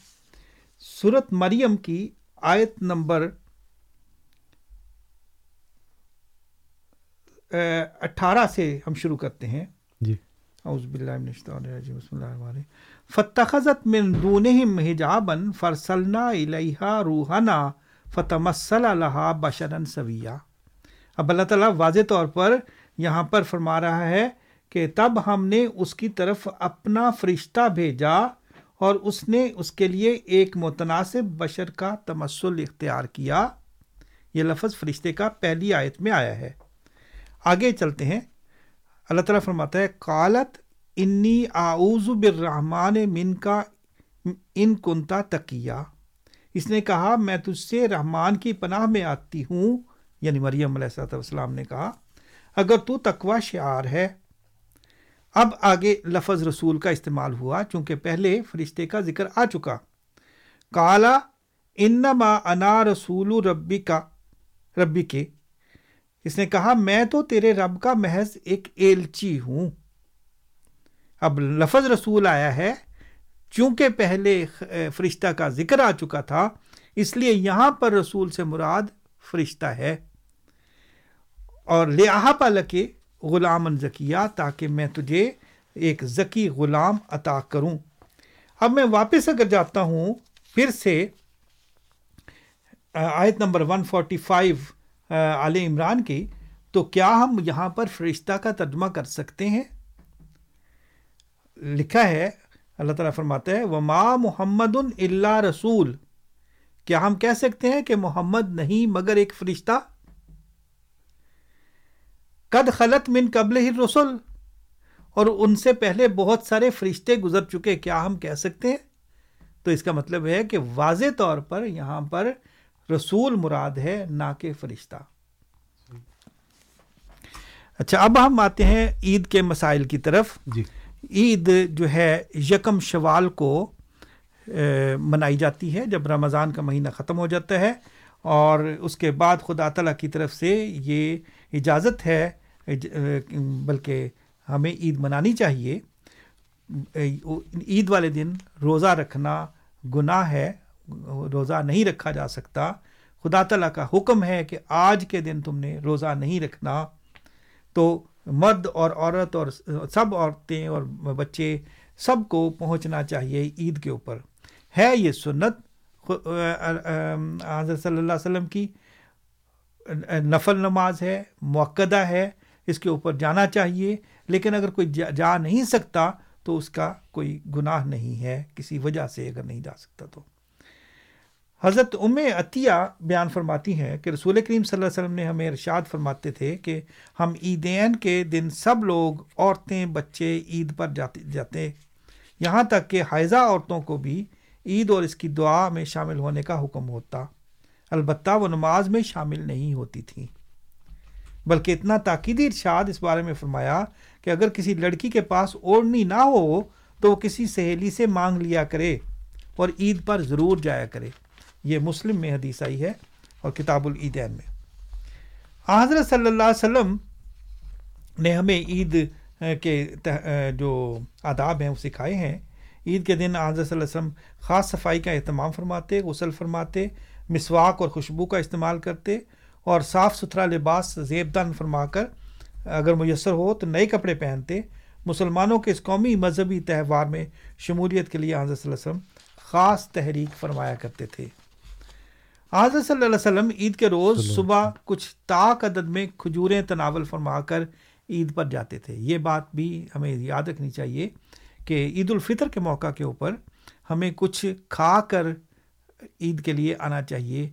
صورت مریم کی آیت نمبر اٹھارہ سے ہم شروع کرتے ہیں۔ اعوذ باللہ من الشیطان الرجیم، بسم اللہ الرحمن الرحیم۔ فتخذت من دونہم حجابا فرسلنا الیہا روحنا فتمثل لها بشرا سویا اب اللہ تعالیٰ واضح طور پر یہاں پر فرما رہا ہے کہ تب ہم نے اس کی طرف اپنا فرشتہ بھیجا اور اس نے اس کے لیے ایک متناسب بشر کا تمسل اختیار کیا۔ یہ لفظ فرشتے کا پہلی آیت میں آیا ہے۔ آگے چلتے ہیں۔ اللہ تعالیٰ فرماتا ہے کالت انی آؤز برحمان من کا ان کنتا تکیا اس نے کہا، میں تجھ سے رحمان کی پناہ میں آتی ہوں۔ یعنی مریم علیہ السلام نے کہا، اگر تو تقوا شعار ہے۔ اب آگے لفظ رسول کا استعمال ہوا، چونکہ پہلے فرشتے کا ذکر آ چکا۔ کالا انما انا رسول ربی کا ربی کے اس نے کہا، میں تو تیرے رب کا محض ایک ایلچی ہوں۔ اب لفظ رسول آیا ہے، چونکہ پہلے فرشتہ کا ذکر آ چکا تھا، اس لیے یہاں پر رسول سے مراد فرشتہ ہے۔ اور لہٰ لکے غلام ذکیہ تاکہ میں تجھے ایک ذکی غلام عطا کروں۔ اب میں واپس اگر جاتا ہوں، پھر سے آیت نمبر 145 عال عمران کی، تو کیا ہم یہاں پر فرشتہ کا ترجمہ کر سکتے ہیں؟ لکھا ہے، اللہ تعالیٰ فرماتا ہے وہ ماں محمد اللہ رسول۔ کیا ہم کہہ سکتے ہیں کہ محمد نہیں مگر ایک فرشتہ؟ قد خلط من قبل ہی رسول اور ان سے پہلے بہت سارے فرشتے گزر چکے، کیا ہم کہہ سکتے ہیں؟ تو اس کا مطلب ہے کہ واضح طور پر یہاں پر رسول مراد ہے نہ کہ فرشتہ۔ اچھا اب ہم آتے ہیں عید کے مسائل کی طرف۔ جی۔ عید جو ہے یکم شوال کو منائی جاتی ہے۔ جب رمضان کا مہینہ ختم ہو جاتا ہے اور اس کے بعد خدا تعالیٰ کی طرف سے یہ اجازت ہے بلکہ ہمیں عید منانی چاہیے۔ عید والے دن روزہ رکھنا گناہ ہے۔ روزہ نہیں رکھا جا سکتا۔ خدا تعالیٰ کا حکم ہے کہ آج کے دن تم نے روزہ نہیں رکھنا۔ تو مرد اور عورت اور سب عورتیں اور بچے سب کو پہنچنا چاہیے عید کے اوپر۔ ہے یہ سنت حضرت صلی اللہ علیہ وسلم کی نفل نماز ہے موقع ہے، اس کے اوپر جانا چاہیے۔ لیکن اگر کوئی جا نہیں سکتا تو اس کا کوئی گناہ نہیں ہے، کسی وجہ سے اگر نہیں جا سکتا تو۔ حضرت ام عطیہ بیان فرماتی ہیں کہ رسول کریم صلی اللہ علیہ وسلم نے ہمیں ارشاد فرماتے تھے کہ ہم عیدین کے دن سب لوگ عورتیں، بچے عید پر جاتے جاتے یہاں تک کہ حائضہ عورتوں کو بھی عید اور اس کی دعا میں شامل ہونے کا حکم ہوتا۔ البتہ وہ نماز میں شامل نہیں ہوتی تھیں۔ بلکہ اتنا تاکیدی ارشاد اس بارے میں فرمایا کہ اگر کسی لڑکی کے پاس اوڑھنی نہ ہو تو وہ کسی سہیلی سے مانگ لیا کرے اور عید پر ضرور جایا کرے۔ یہ مسلم میں حدیث آئی ہے اور کتاب العیدین میں۔ حضرت صلی اللہ علیہ وسلم نے ہمیں عید کے جو آداب ہیں، وہ سکھائے ہیں۔ عید کے دن حضرت صلی اللہ علیہ وسلم خاص صفائی کا اہتمام فرماتے، غسل فرماتے، مسواک اور خوشبو کا استعمال کرتے اور صاف ستھرا لباس زیب دان فرما کر اگر میسر ہو تو نئے کپڑے پہنتے۔ مسلمانوں کے اس قومی مذہبی تہوار میں شمولیت کے لیے حضرت صلی اللہ علیہ وسلم خاص تحریک فرمایا کرتے تھے۔ حضرت صلی اللہ علیہ وسلم عید کے روز صبح کچھ طاق عدد میں کھجوریں تناول فرما کر عید پر جاتے تھے۔ یہ بات بھی ہمیں یاد رکھنی چاہیے کہ عید الفطر کے موقع کے اوپر ہمیں کچھ کھا کر عید کے لیے آنا چاہیے۔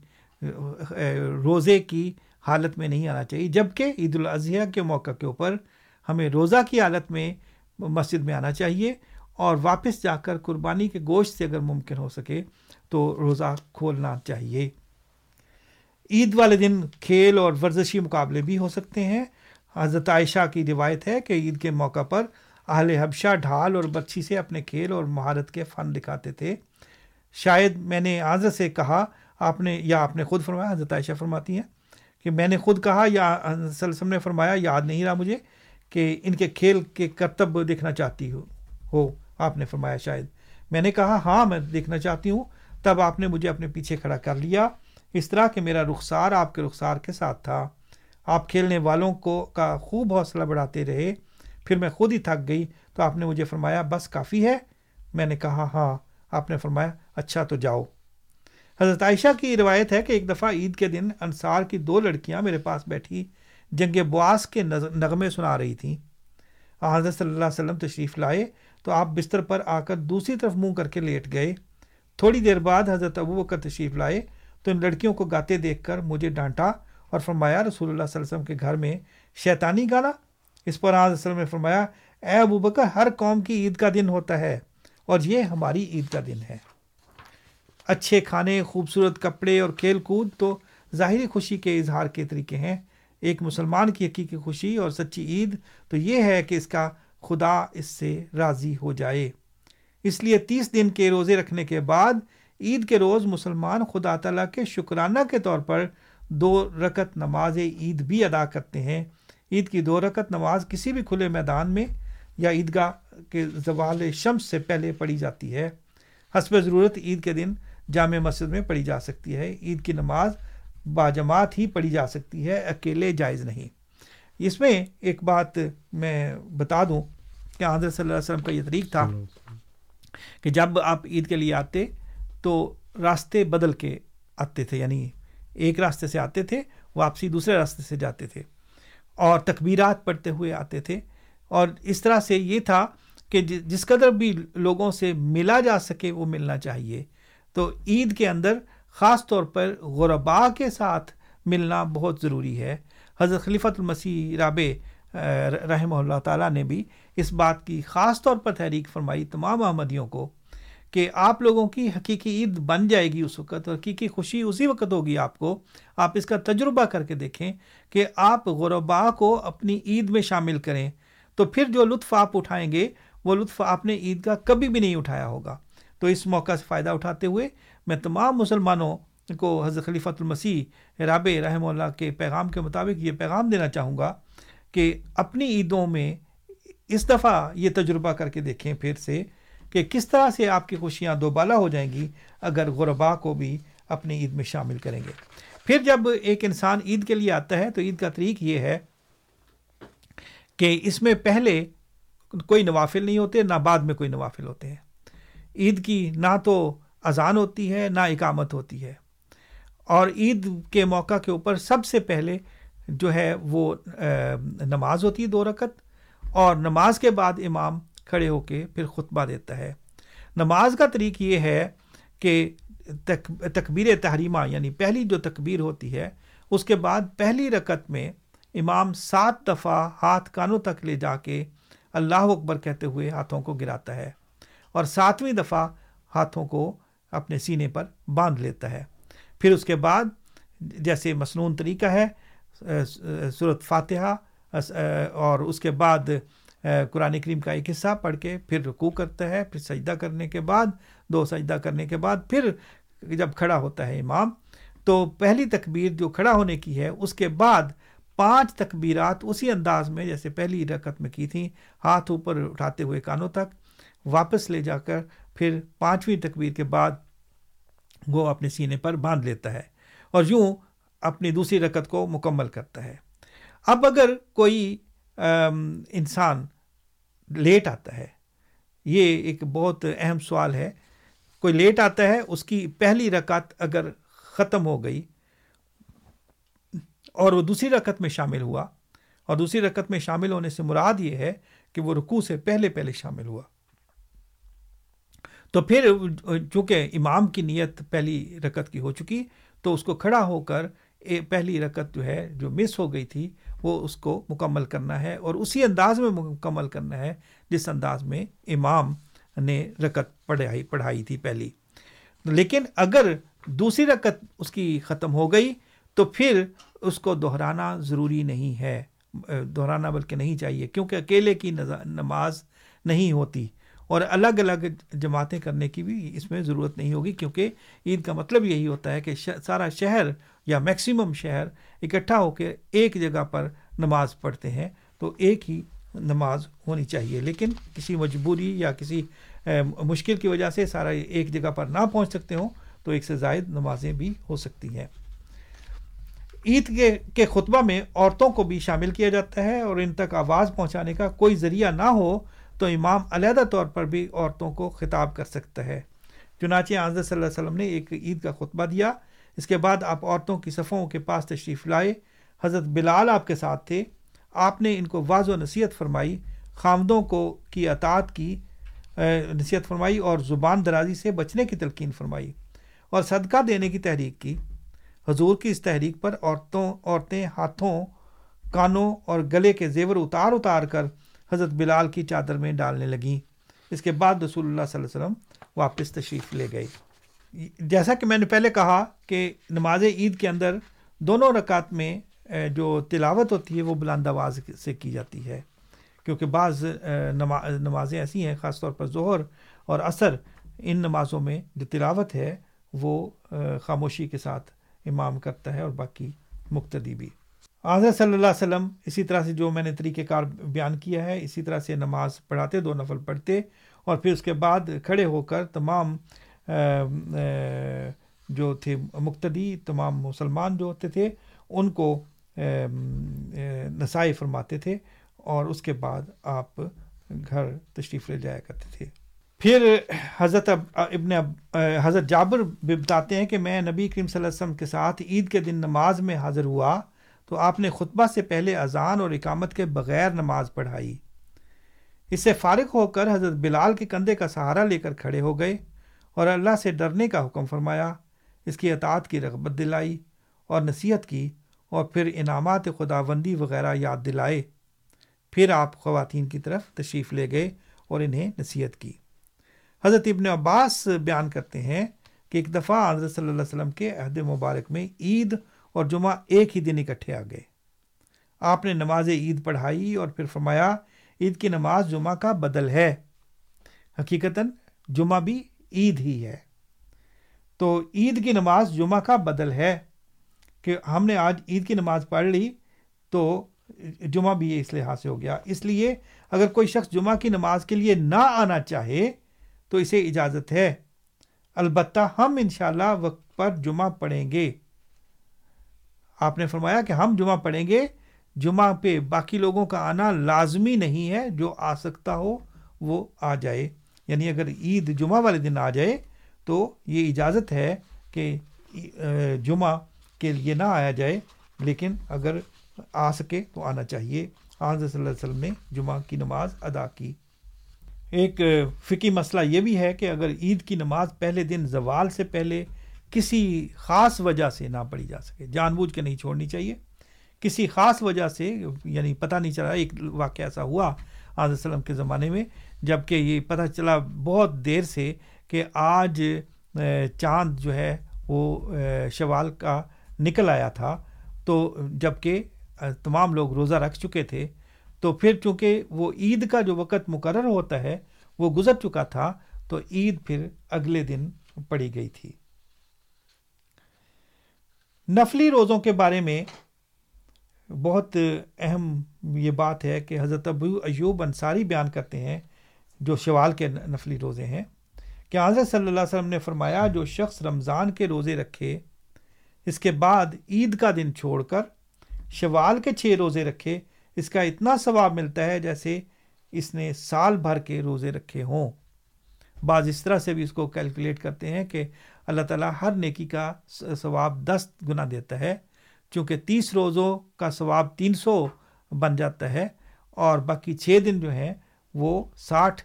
روزے کی حالت میں نہیں آنا چاہیے جبکہ عید الاضحیٰ کے موقع کے اوپر ہمیں روزہ کی حالت میں مسجد میں آنا چاہیے اور واپس جا کر قربانی کے گوشت سے اگر ممکن ہو سکے تو روزہ کھولنا چاہیے۔ عید والے دن کھیل اور ورزشی مقابلے بھی ہو سکتے ہیں۔ حضرت عائشہ کی روایت ہے کہ عید کے موقع پر اہل حبشہ ڈھال اور برچھی سے اپنے کھیل اور مہارت کے فن دکھاتے تھے۔ شاید میں نے حضرت سے کہا، آپ نے یا آپ نے خود فرمایا؟ حضرت عائشہ فرماتی ہیں کہ میں نے خود کہا یا وسلم نے فرمایا، یاد نہیں رہا مجھے کہ ان کے کھیل کے کرتب دیکھنا چاہتی ہو ہو، آپ نے فرمایا شاید۔ میں نے کہا ہاں میں دیکھنا چاہتی ہوں۔ تب آپ نے مجھے اپنے پیچھے کھڑا کر لیا۔ اس طرح کہ میرا رخسار آپ کے رخسار کے ساتھ تھا۔ آپ کھیلنے والوں کو کا خوب حوصلہ بڑھاتے رہے۔ پھر میں خود ہی تھک گئی۔ تو آپ نے مجھے فرمایا، بس کافی ہے؟ میں نے کہا ہاں۔ آپ نے فرمایا اچھا تو جاؤ. حضرت عائشہ کی روایت ہے کہ ایک دفعہ عید کے دن انصار کی دو لڑکیاں میرے پاس بیٹھی، جنگ بواس کے نغمے سنا رہی تھیں۔ حضرت صلی اللہ علیہ وسلم تشریف لائے۔ تو آپ بستر پر آ کر دوسری طرف منہ کر کے لیٹ گئے۔ تھوڑی دیر بعد حضرت ابو بکر تشریف لائے۔ تو ان لڑکیوں کو گاتے دیکھ کر مجھے ڈانٹا اور فرمایا، رسول اللہ صلی اللہ علیہ وسلم کے گھر میں شیطانی گانا؟ اس پر آج وسلم نے فرمایا، اے ابو بکر، ہر قوم کی عید کا دن ہوتا ہے اور یہ ہماری عید کا دن ہے۔ اچھے کھانے، خوبصورت کپڑے اور کھیل کود تو ظاہری خوشی کے اظہار کے طریقے ہیں۔ ایک مسلمان کی حقیقی خوشی اور سچی عید تو یہ ہے کہ اس کا خدا اس سے راضی ہو جائے۔ اس لیے تیس دن کے روزے رکھنے کے بعد عید کے روز مسلمان خدا تعالیٰ کے شکرانہ کے طور پر دو رکت نماز عید بھی ادا کرتے ہیں۔ عید کی دو رکت نماز کسی بھی کھلے میدان میں یا عیدگاہ کے زوال شمس سے پہلے پڑھی جاتی ہے۔ حسب ضرورت عید کے دن جامع مسجد میں پڑھی جا سکتی ہے۔ عید کی نماز باجماعت ہی پڑھی جا سکتی ہے اکیلے جائز نہیں۔ اس میں ایک بات میں بتا دوں کہ حضرت صلی اللہ علیہ وسلم کا یہ طریق تھا کہ جب آپ عید کے لیے آتے تو راستے بدل کے آتے تھے یعنی ایک راستے سے آتے تھے، واپسی دوسرے راستے سے جاتے تھے، اور تکبیرات پڑھتے ہوئے آتے تھے۔ اور اس طرح سے یہ تھا کہ جس قدر بھی لوگوں سے ملا جا سکے، وہ ملنا چاہیے۔ تو عید کے اندر خاص طور پر غربا کے ساتھ ملنا بہت ضروری ہے۔ حضرت خلیفۃ المسیح رابع رحمہ اللہ تعالیٰ نے بھی اس بات کی خاص طور پر تحریک فرمائی تمام احمدیوں کو۔ کہ آپ لوگوں کی حقیقی عید بن جائے گی اس وقت اور حقیقی خوشی اسی وقت ہوگی آپ کو۔ آپ اس کا تجربہ کر کے دیکھیں کہ آپ غربا کو اپنی عید میں شامل کریں۔ تو پھر جو لطف آپ اٹھائیں گے، وہ لطف آپ نے عید کا کبھی بھی نہیں اٹھایا ہوگا۔ تو اس موقع سے فائدہ اٹھاتے ہوئے میں تمام مسلمانوں کو حضرت خلیفۃ المسیح راب رحمہ اللہ کے پیغام کے مطابق یہ پیغام دینا چاہوں گا کہ اپنی عیدوں میں اس دفعہ یہ تجربہ کر کے دیکھیں پھر سے کہ کس طرح سے آپ کی خوشیاں دوبالا ہو جائیں گی اگر غربا کو بھی اپنی عید میں شامل کریں گے۔ پھر جب ایک انسان عید کے لیے آتا ہے تو عید کا طریق یہ ہے کہ اس میں پہلے کوئی نوافل نہیں ہوتے، نہ بعد میں کوئی نوافل ہوتے ہیں۔ عید کی نہ تو اذان ہوتی ہے، نہ اقامت ہوتی ہے۔ اور عید کے موقع کے اوپر سب سے پہلے جو ہے وہ نماز ہوتی ہے دو رکت اور نماز کے بعد امام کھڑے ہو کے پھر خطبہ دیتا ہے۔ نماز کا طریق یہ ہے کہ تکبیر تحریمہ یعنی پہلی جو تکبیر ہوتی ہے، اس کے بعد پہلی رکت میں امام سات دفعہ ہاتھ کانوں تک لے جا کے اللہ اکبر کہتے ہوئے ہاتھوں کو گراتا ہے اور ساتویں دفعہ ہاتھوں کو اپنے سینے پر باندھ لیتا ہے۔ پھر اس کے بعد جیسے مصنون طریقہ ہے صورت فاتحہ، اور اس کے بعد قرآن کریم کا ایک حصہ پڑھ کے پھر رکوع کرتا ہے، پھر سجدہ کرنے کے بعد، دو سجدہ کرنے کے بعد پھر جب کھڑا ہوتا ہے امام، تو پہلی تکبیر جو کھڑا ہونے کی ہے، اس کے بعد پانچ تکبیرات اسی انداز میں جیسے پہلی رکت میں کی تھیں، ہاتھ اوپر اٹھاتے ہوئے کانوں تک، واپس لے جا کر پھر پانچویں تکبیر کے بعد وہ اپنے سینے پر باندھ لیتا ہے اور یوں اپنی دوسری رکت کو مکمل کرتا ہے۔ اب اگر کوئی انسان لیٹ آتا ہے۔ یہ ایک بہت اہم سوال ہے۔ کوئی لیٹ آتا ہے، اس کی پہلی رکعت اگر ختم ہو گئی اور وہ دوسری رکعت میں شامل ہوا، اور دوسری رکعت میں شامل ہونے سے مراد یہ ہے کہ وہ رکوع سے پہلے پہلے شامل ہوا۔ تو پھر چونکہ امام کی نیت پہلی رکعت کی ہو چکی، تو اس کو کھڑا ہو کر پہلی رکعت جو ہے، جو مس ہو گئی تھی وہ اس کو مکمل کرنا ہے اور اسی انداز میں مکمل کرنا ہے جس انداز میں امام نے رکت پڑھائی پڑھائی تھی پہلی۔ لیکن اگر دوسری رکت اس کی ختم ہو گئی تو پھر اس کو دہرانا ضروری نہیں ہے، دہرانا بلکہ نہیں چاہیے، کیونکہ اکیلے کی نماز نہیں ہوتی۔ اور الگ الگ جماعتیں کرنے کی بھی اس میں ضرورت نہیں ہوگی، کیونکہ عید کا مطلب یہی ہوتا ہے کہ سارا شہر یا میکسیمم شہر اکٹھا ہو کے ایک جگہ پر نماز پڑھتے ہیں تو ایک ہی نماز ہونی چاہیے۔ لیکن کسی مجبوری یا کسی مشکل کی وجہ سے سارا ایک جگہ پر نہ پہنچ سکتے ہوں تو ایک سے زائد نمازیں بھی ہو سکتی ہیں۔ عید کے کے خطبہ میں عورتوں کو بھی شامل کیا جاتا ہے اور ان تک آواز پہنچانے کا کوئی ذریعہ نہ ہو تو امام علیحدہ طور پر بھی عورتوں کو خطاب کر سکتا ہے۔ چنانچہ حضرت صلی اللہ علیہ وسلم نے ایک عید کا خطبہ دیا۔ اس کے بعد آپ عورتوں کی صفوں کے پاس تشریف لائے۔ حضرت بلال آپ کے ساتھ تھے۔ آپ نے ان کو واض و نصیحت فرمائی، خامدوں کو کی اطاعت کی نصیحت فرمائی اور زبان درازی سے بچنے کی تلقین فرمائی اور صدقہ دینے کی تحریک کی۔ حضور کی اس تحریک پر عورتوں، عورتیں ہاتھوں، کانوں اور گلے کے زیور اتار اتار کر حضرت بلال کی چادر میں ڈالنے لگیں۔ اس کے بعد رسول اللہ صلی اللہ علیہ وسلم واپس تشریف لے گئے۔ جیسا کہ میں نے پہلے کہا کہ نماز عید کے اندر دونوں رکعت میں جو تلاوت ہوتی ہے، وہ بلند آواز سے کی جاتی ہے۔ کیونکہ بعض نمازیں ایسی ہیں، خاص طور پر ظہر اور عصر، ان نمازوں میں جو تلاوت ہے، وہ خاموشی کے ساتھ امام کرتا ہے اور باقی مقتدی بھی۔ حضرت صلی اللہ علیہ وسلم اسی طرح سے جو میں نے طریقہ کار بیان کیا ہے، اسی طرح سے نماز پڑھاتے، دو نفل پڑھتے اور پھر اس کے بعد کھڑے ہو کر تمام جو تھے، مقتدی تمام مسلمان جو ہوتے تھے، ان کو نسائی فرماتے تھے اور اس کے بعد آپ گھر تشریف لے جایا کرتے تھے۔ پھر حضرت ابن حضرت جابر بھی بتاتے ہیں کہ میں نبی کریم صلی اللہ علیہ وسلم کے ساتھ عید کے دن نماز میں حاضر ہوا تو آپ نے خطبہ سے پہلے اذان اور اقامت کے بغیر نماز پڑھائی۔ اس سے فارغ ہو کر حضرت بلال کے کندھے کا سہارا لے کر کھڑے ہو گئے۔ اور اللہ سے ڈرنے کا حکم فرمایا، اس کی اطاعت کی رغبت دلائی اور نصیحت کی اور پھر انعامات خداوندی وغیرہ یاد دلائے۔ پھر آپ خواتین کی طرف تشریف لے گئے اور انہیں نصیحت کی۔ حضرت ابن عباس بیان کرتے ہیں کہ ایک دفعہ حضرت صلی اللہ علیہ وسلم کے عہد مبارک میں عید اور جمعہ ایک ہی دن اکٹھے آ گئے۔ آپ نے نماز عید پڑھائی اور پھر فرمایا، عید کی نماز جمعہ کا بدل ہے۔ حقیقتاً جمعہ بھی عید ہی ہے۔ تو عید کی نماز جمعہ کا بدل ہے کہ ہم نے آج عید کی نماز پڑھ لی تو جمعہ بھی اس لحاظ سے ہو گیا۔ اس لیے اگر کوئی شخص جمعہ کی نماز کے لیے نہ آنا چاہے تو اسے اجازت ہے۔ البتہ ہم انشاءاللہ وقت پر جمعہ پڑھیں گے۔ آپ نے فرمایا کہ ہم جمعہ پڑھیں گے۔ جمعہ پہ باقی لوگوں کا آنا لازمی نہیں ہے۔ جو آ سکتا ہو وہ آ جائے۔ یعنی اگر عید جمعہ والے دن آ جائے تو یہ اجازت ہے کہ جمعہ کے لیے نہ آیا جائے، لیکن اگر آ سکے تو آنا چاہیے۔ آج صلی اللہ علیہ وسلم نے جمعہ کی نماز ادا کی۔ ایک فقی مسئلہ یہ بھی ہے کہ اگر عید کی نماز پہلے دن زوال سے پہلے کسی خاص وجہ سے نہ پڑھی جا سکے، جان بوجھ کے نہیں چھوڑنی چاہیے۔ کسی خاص وجہ سے یعنی پتہ نہیں چلا، ایک واقعہ ایسا ہوا آج وسلم کے زمانے میں جبکہ یہ پتہ چلا بہت دیر سے کہ آج چاند جو ہے وہ شوال کا نکل آیا تھا۔ تو جبکہ تمام لوگ روزہ رکھ چکے تھے، تو پھر چونکہ وہ عید کا جو وقت مقرر ہوتا ہے، وہ گزر چکا تھا، تو عید پھر اگلے دن پڑی گئی تھی۔ نفلی روزوں کے بارے میں بہت اہم یہ بات ہے کہ حضرت ابو ایوب انصاری بیان کرتے ہیں۔ جو شوال کے نفلی روزے ہیں، کہ حضرت صلی اللہ علیہ وسلم نے فرمایا، جو شخص رمضان کے روزے رکھے، اس کے بعد عید کا دن چھوڑ کر شوال کے چھ روزے رکھے، اس کا اتنا ثواب ملتا ہے جیسے اس نے سال بھر کے روزے رکھے ہوں۔ بعض اس طرح سے بھی اس کو کیلکولیٹ کرتے ہیں کہ اللہ تعالیٰ ہر نیکی کا ثواب دس گنا دیتا ہے، چونکہ تیس روزوں کا ثواب تین سو بن جاتا ہے اور باقی چھ دن جو ہیں وہ ساٹھ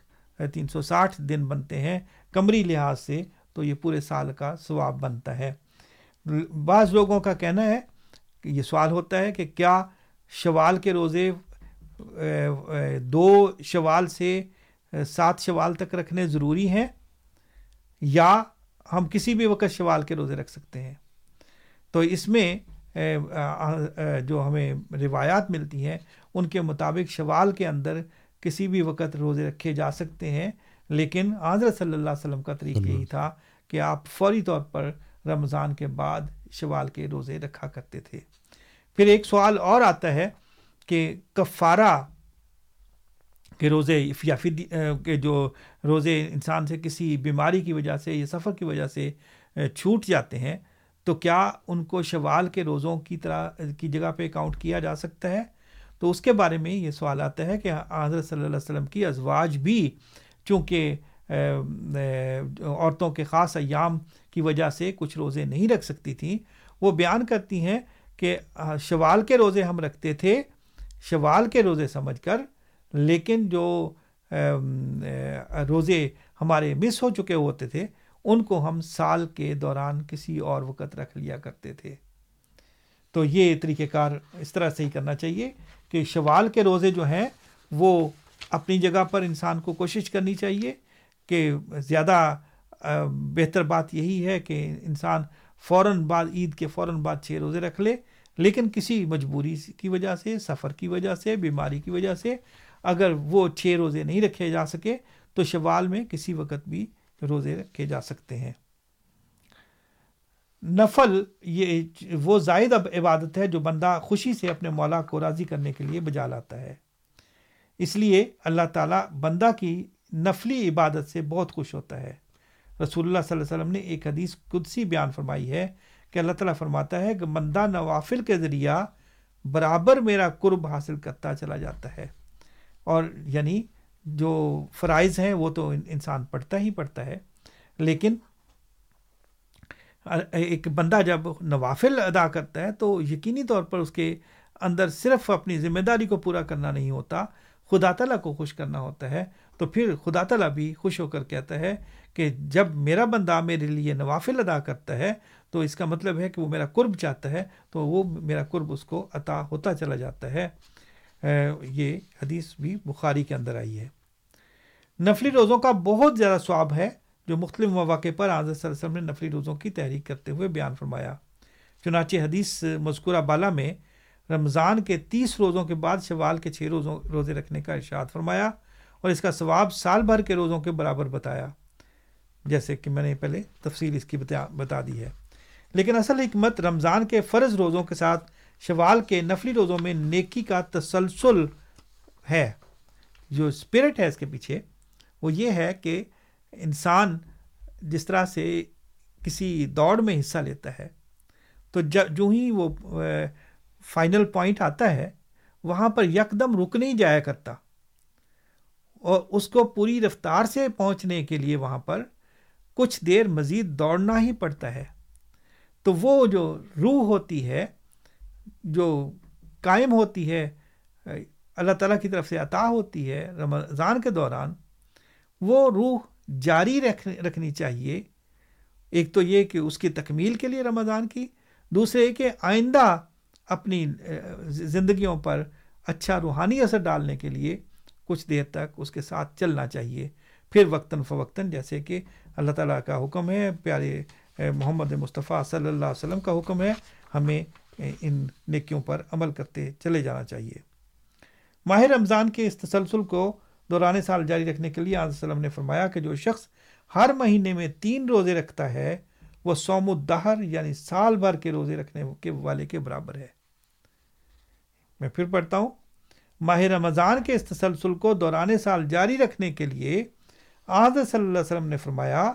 تین سو ساٹھ دن بنتے ہیں کمری لحاظ سے تو یہ پورے سال کا ثواب بنتا ہے۔ بعض لوگوں کا کہنا ہے کہ یہ سوال ہوتا ہے کہ کیا شوال کے روزے دو شوال سے سات شوال تک رکھنے ضروری ہیں یا ہم کسی بھی وقت شوال کے روزے رکھ سکتے ہیں؟ تو اس میں جو ہمیں روایات ملتی ہیں، ان کے مطابق شوال کے اندر کسی بھی وقت روزے رکھے جا سکتے ہیں لیکن حضرت صلی اللہ علیہ وسلم کا طریقہ یہی تھا کہ آپ فوری طور پر رمضان کے بعد شوال کے روزے رکھا کرتے تھے۔ پھر ایک سوال اور آتا ہے کہ کفارہ کے روزے یا کے جو روزے انسان سے کسی بیماری کی وجہ سے یا سفر کی وجہ سے چھوٹ جاتے ہیں تو کیا ان کو شوال کے روزوں کی طرح کی جگہ پہ کاؤنٹ کیا جا سکتا ہے؟ تو اس کے بارے میں یہ سوال آتا ہے کہ حضرت صلی اللہ علیہ وسلم کی ازواج بھی چونکہ عورتوں کے خاص ایام کی وجہ سے کچھ روزے نہیں رکھ سکتی تھیں، وہ بیان کرتی ہیں کہ شوال کے روزے ہم رکھتے تھے، شوال کے روزے سمجھ کر، لیکن جو روزے ہمارے مس ہو چکے ہوتے تھے، ان کو ہم سال کے دوران کسی اور وقت رکھ لیا کرتے تھے۔ تو یہ طریقہ کار اس طرح سے ہی کرنا چاہیے۔ کہ شوال کے روزے جو ہیں وہ اپنی جگہ پر انسان کو کوشش کرنی چاہیے کہ زیادہ بہتر بات یہی ہے کہ انسان فوراً بعد عید کے فوراً بعد چھ روزے رکھ لے، لیکن کسی مجبوری کی وجہ سے، سفر کی وجہ سے، بیماری کی وجہ سے اگر وہ چھ روزے نہیں رکھے جا سکے تو شوال میں کسی وقت بھی روزے رکھے جا سکتے ہیں۔ نفل، یہ وہ زائد اب عبادت ہے جو بندہ خوشی سے اپنے مولا کو راضی کرنے کے لیے بجا لاتا ہے۔ اس لیے اللہ تعالیٰ بندہ کی نفلی عبادت سے بہت خوش ہوتا ہے۔ رسول اللہ صلی اللہ علیہ وسلم نے ایک حدیث قدسی بیان فرمائی ہے کہ اللہ تعالیٰ فرماتا ہے کہ بندہ نوافل کے ذریعہ برابر میرا قرب حاصل کرتا چلا جاتا ہے۔ اور یعنی جو فرائض ہیں وہ تو انسان پڑھتا ہی پڑھتا ہے، لیکن ایک بندہ جب نوافل ادا کرتا ہے تو یقینی طور پر اس کے اندر صرف اپنی ذمہ داری کو پورا کرنا نہیں ہوتا، خدا تعالیٰ کو خوش کرنا ہوتا ہے۔ تو پھر خدا تعالیٰ بھی خوش ہو کر کہتا ہے کہ جب میرا بندہ میرے لیے نوافل ادا کرتا ہے تو اس کا مطلب ہے کہ وہ میرا قرب چاہتا ہے، تو وہ میرا قرب اس کو عطا ہوتا چلا جاتا ہے۔ یہ حدیث بھی بخاری کے اندر آئی ہے۔ نفلی روزوں کا بہت زیادہ ثواب ہے۔ جو مختلف مواقع پر حضرت صلی اللہ علیہ وسلم نے نفلی روزوں کی تحریک کرتے ہوئے بیان فرمایا۔ چنانچہ حدیث مذکورہ بالا میں رمضان کے تیس روزوں کے بعد شوال کے چھ روزوں روزے رکھنے کا ارشاد فرمایا اور اس کا ثواب سال بھر کے روزوں کے برابر بتایا۔ جیسے کہ میں نے پہلے تفصیل اس کی بتا بتا دی ہے۔ لیکن اصل حکمت رمضان کے فرض روزوں کے ساتھ شوال کے نفلی روزوں میں نیکی کا تسلسل ہے۔ جو اسپرٹ ہے اس کے پیچھے وہ یہ ہے کہ انسان جس طرح سے کسی دوڑ میں حصہ لیتا ہے، تو جو ہی وہ فائنل پوائنٹ آتا ہے، وہاں پر یکدم رک نہیں جایا کرتا۔ اور اس کو پوری رفتار سے پہنچنے کے لیے وہاں پر کچھ دیر مزید دوڑنا ہی پڑتا ہے۔ تو وہ جو روح ہوتی ہے، جو قائم ہوتی ہے اللہ تعالیٰ کی طرف سے عطا ہوتی ہے رمضان کے دوران، وہ روح جاری رکھ، رکھنی چاہیے۔ ایک تو یہ کہ اس کی تکمیل کے لیے رمضان کی، دوسرے کہ آئندہ اپنی زندگیوں پر اچھا روحانی اثر ڈالنے کے لیے کچھ دیر تک اس کے ساتھ چلنا چاہیے۔ پھر وقتاً فوقتاً، جیسے کہ اللہ تعالیٰ کا حکم ہے، پیارے محمد مصطفیٰ صلی اللہ علیہ وسلم کا حکم ہے، ہمیں ان نیکیوں پر عمل کرتے چلے جانا چاہیے۔ ماہ رمضان کے اس تسلسل کو دوران سال جاری رکھنے کے لیے آج وسلم نے فرمایا کہ جو شخص ہر مہینے میں تین روزے رکھتا ہے، وہ سوم الدہر یعنی سال بھر کے روزے رکھنے کے والے کے برابر ہے۔ میں پھر پڑھتا ہوں۔ ماہ رمضان کے اس تسلسل کو دوران سال جاری رکھنے کے لیے آج صلی اللہ علیہ وسلم نے فرمایا،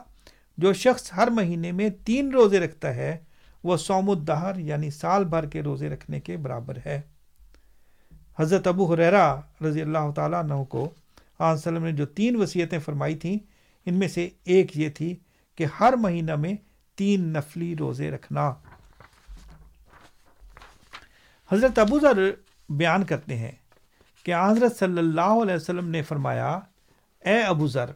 جو شخص ہر مہینے میں تین روزے رکھتا ہے، وہ سوم الدہر یعنی سال بھر کے روزے رکھنے کے برابر ہے۔ حضرت ابو حریرا رضی اللہ تعالیٰ عنہ کو آج وسلم نے جو تین وصیتیں فرمائی تھیں، ان میں سے ایک یہ تھی کہ ہر مہینہ میں تین نفلی روزے رکھنا۔ حضرت ابو ذر بیان کرتے ہیں کہ حضرت صلی اللہ علیہ وسلم نے فرمایا، اے ابو ذر،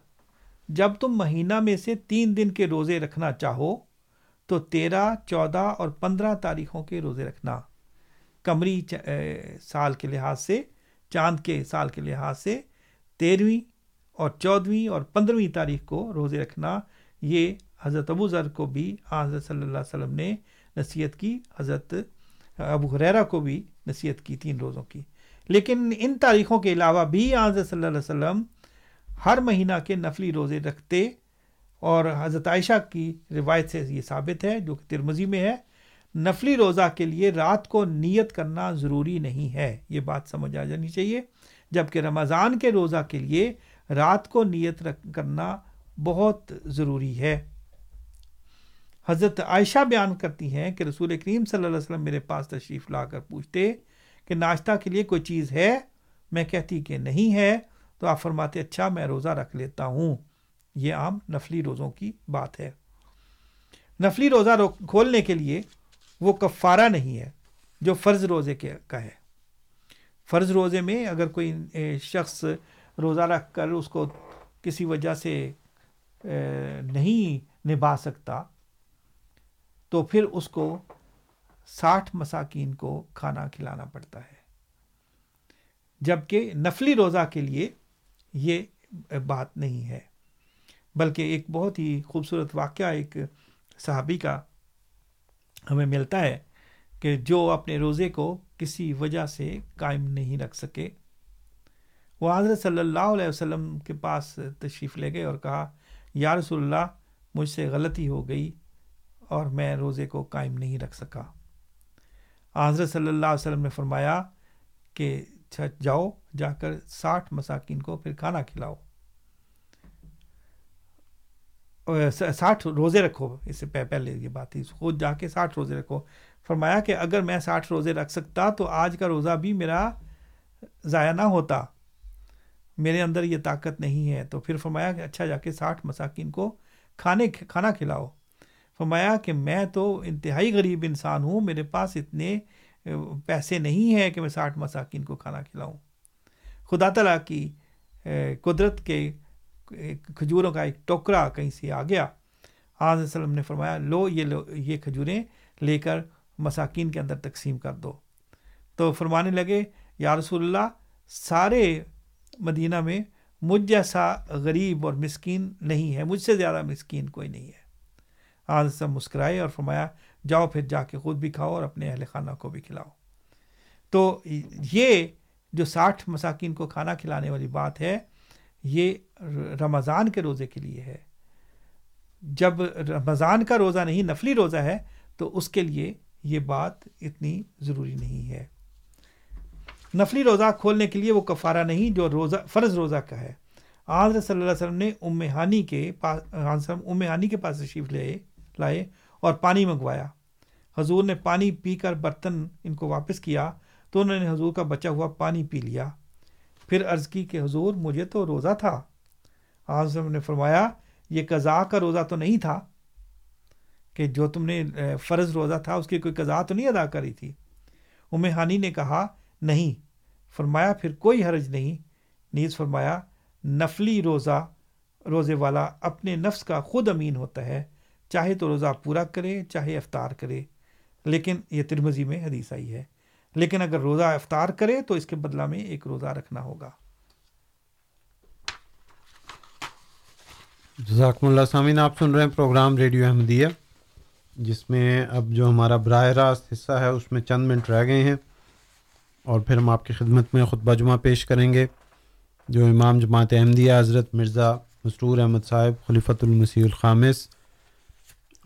جب تم مہینہ میں سے تین دن کے روزے رکھنا چاہو، تو تیرہ، چودہ اور پندرہ تاریخوں کے روزے رکھنا۔ کمری سال کے لحاظ سے، چاند کے سال کے لحاظ سے تیرہویں اور چودھویں اور پندرہویں تاریخ کو روزے رکھنا، یہ حضرت ابو ذر کو بھی حضرت صلی اللہ علیہ وسلم نے نصیحت کی، حضرت ابو حریرا کو بھی نصیحت کی تین روزوں کی۔ لیکن ان تاریخوں کے علاوہ بھی حضرت صلی اللہ علیہ وسلم ہر مہینہ کے نفلی روزے رکھتے اور حضرت عائشہ کی روایت سے یہ ثابت ہے، جو کہ ترمزی میں ہے، نفلی روزہ کے لیے رات کو نیت کرنا ضروری نہیں ہے۔ یہ بات سمجھ آ جانی چاہیے۔ جبکہ رمضان کے روزہ کے لیے رات کو نیت کرنا بہت ضروری ہے۔ حضرت عائشہ بیان کرتی ہیں کہ رسول کریم صلی اللہ علیہ وسلم میرے پاس تشریف لا کر پوچھتے کہ ناشتہ کے لیے کوئی چیز ہے؟ میں کہتی کہ نہیں ہے۔ تو آپ فرماتے اچھا میں روزہ رکھ لیتا ہوں۔ یہ عام نفلی روزوں کی بات ہے۔ نفلی روزہ کھولنے کے لیے وہ کفارہ نہیں ہے جو فرض روزے کے کا ہے۔ فرض روزے میں اگر کوئی شخص روزہ رکھ کر اس کو کسی وجہ سے نہیں نبھا سکتا، تو پھر اس کو ساٹھ مساکین کو کھانا کھلانا پڑتا ہے۔ جبکہ نفلی روزہ کے لیے یہ بات نہیں ہے، بلکہ ایک بہت ہی خوبصورت واقعہ ایک صحابی کا ہمیں ملتا ہے کہ جو اپنے روزے کو کسی وجہ سے قائم نہیں رکھ سکے۔ وہ حضرت صلی اللہ علیہ وسلم کے پاس تشریف لے گئے اور کہا، یا رسول اللہ، مجھ سے غلطی ہو گئی اور میں روزے کو قائم نہیں رکھ سکا۔ حضرت صلی اللہ علیہ وسلم نے فرمایا کہ جاؤ، جا کر ساٹھ مساکین کو پھر کھانا کھلاؤ۔ ساٹھ روزے رکھو، اس سے پہلے یہ بات تھی، خود جا کے ساٹھ روزے رکھو۔ فرمایا کہ اگر میں ساٹھ روزے رکھ سکتا تو آج کا روزہ بھی میرا ضائع نہ ہوتا۔ میرے اندر یہ طاقت نہیں ہے۔ تو پھر فرمایا کہ اچھا جا کے ساٹھ مساکین کو کھانے کھانا کھلاؤ۔ فرمایا کہ میں تو انتہائی غریب انسان ہوں، میرے پاس اتنے پیسے نہیں ہیں کہ میں ساٹھ مساکین کو کھانا کھلاؤں۔ خدا تعالیٰ کی قدرت کے کھجوروں کا ایک ٹوکرا کہیں سے آ گیا۔ آج وسلم نے فرمایا، لو یہ لو، یہ کھجوریں لے کر مساکین کے اندر تقسیم کر دو۔ تو فرمانے لگے، یا رسول اللہ، سارے مدینہ میں مجھ جیسا غریب اور مسکین نہیں ہے، مجھ سے زیادہ مسکین کوئی نہیں ہے۔ آج سب مسکرائے اور فرمایا، جاؤ پھر جا کے خود بھی کھاؤ اور اپنے اہل خانہ کو بھی کھلاؤ۔ تو یہ جو ساٹھ مساکین کو کھانا کھلانے والی بات ہے، یہ رمضان کے روزے کے لیے ہے۔ جب رمضان کا روزہ نہیں، نفلی روزہ ہے، تو اس کے لیے یہ بات اتنی ضروری نہیں ہے۔ نفلی روزہ کھولنے کے لیے وہ کفارہ نہیں جو روزہ، فرض روزہ کا ہے۔ آج صلی اللہ علیہ وسلم نے ام ہانی کے پاس ام ہانی کے پاس تشریف لے، لائے اور پانی منگوایا۔ حضور نے پانی پی کر برتن ان کو واپس کیا تو انہوں نے حضور کا بچا ہوا پانی پی لیا۔ پھر عرض کی کہ حضور، مجھے تو روزہ تھا۔ آج نے فرمایا، یہ قضاء کا روزہ تو نہیں تھا۔ کہ جو تم نے فرض روزہ تھا، اس کی کوئی قضاء تو نہیں ادا کری تھی؟ ام ہانی نے کہا، نہیں۔ فرمایا، پھر کوئی حرج نہیں۔ نیز فرمایا، نفلی روزہ، روزے والا اپنے نفس کا خود امین ہوتا ہے۔ چاہے تو روزہ پورا کرے، چاہے افطار کرے۔ لیکن یہ ترمزی میں حدیث آئی ہے۔ لیکن اگر روزہ افطار کرے، تو اس کے بدلہ میں ایک روزہ رکھنا ہوگا۔ جزاکم اللہ، سامعین، آپ سن رہے ہیں پروگرام ریڈیو احمدیہ۔ جس میں اب جو ہمارا براہ راست حصہ ہے، اس میں چند منٹ رہ گئے ہیں اور پھر ہم آپ کی خدمت میں خطبہ جمعہ پیش کریں گے، جو امام جماعت احمدیہ حضرت مرزا مسرور احمد صاحب، خلیفۃ المسیح الخامس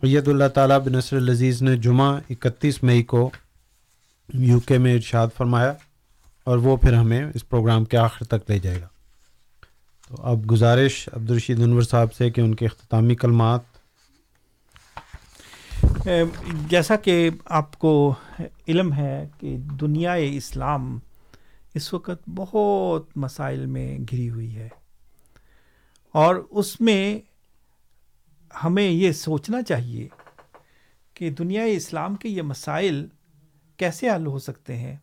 عید اللہ تعالیٰ بنصر العزیز نے جمعہ اکتیس مئی کو یو کے میں ارشاد فرمایا اور وہ پھر ہمیں اس پروگرام کے آخر تک لے جائے گا۔ تو اب گزارش عبدالرشید انور صاحب سے کہ ان کے اختتامی کلمات جیسا کہ آپ کو علم ہے کہ دنیا اسلام اس وقت بہت مسائل میں گھری ہوئی ہے، اور اس میں ہمیں یہ سوچنا چاہیے کہ دنیا اسلام کے یہ مسائل کیسے حل ہو سکتے ہیں۔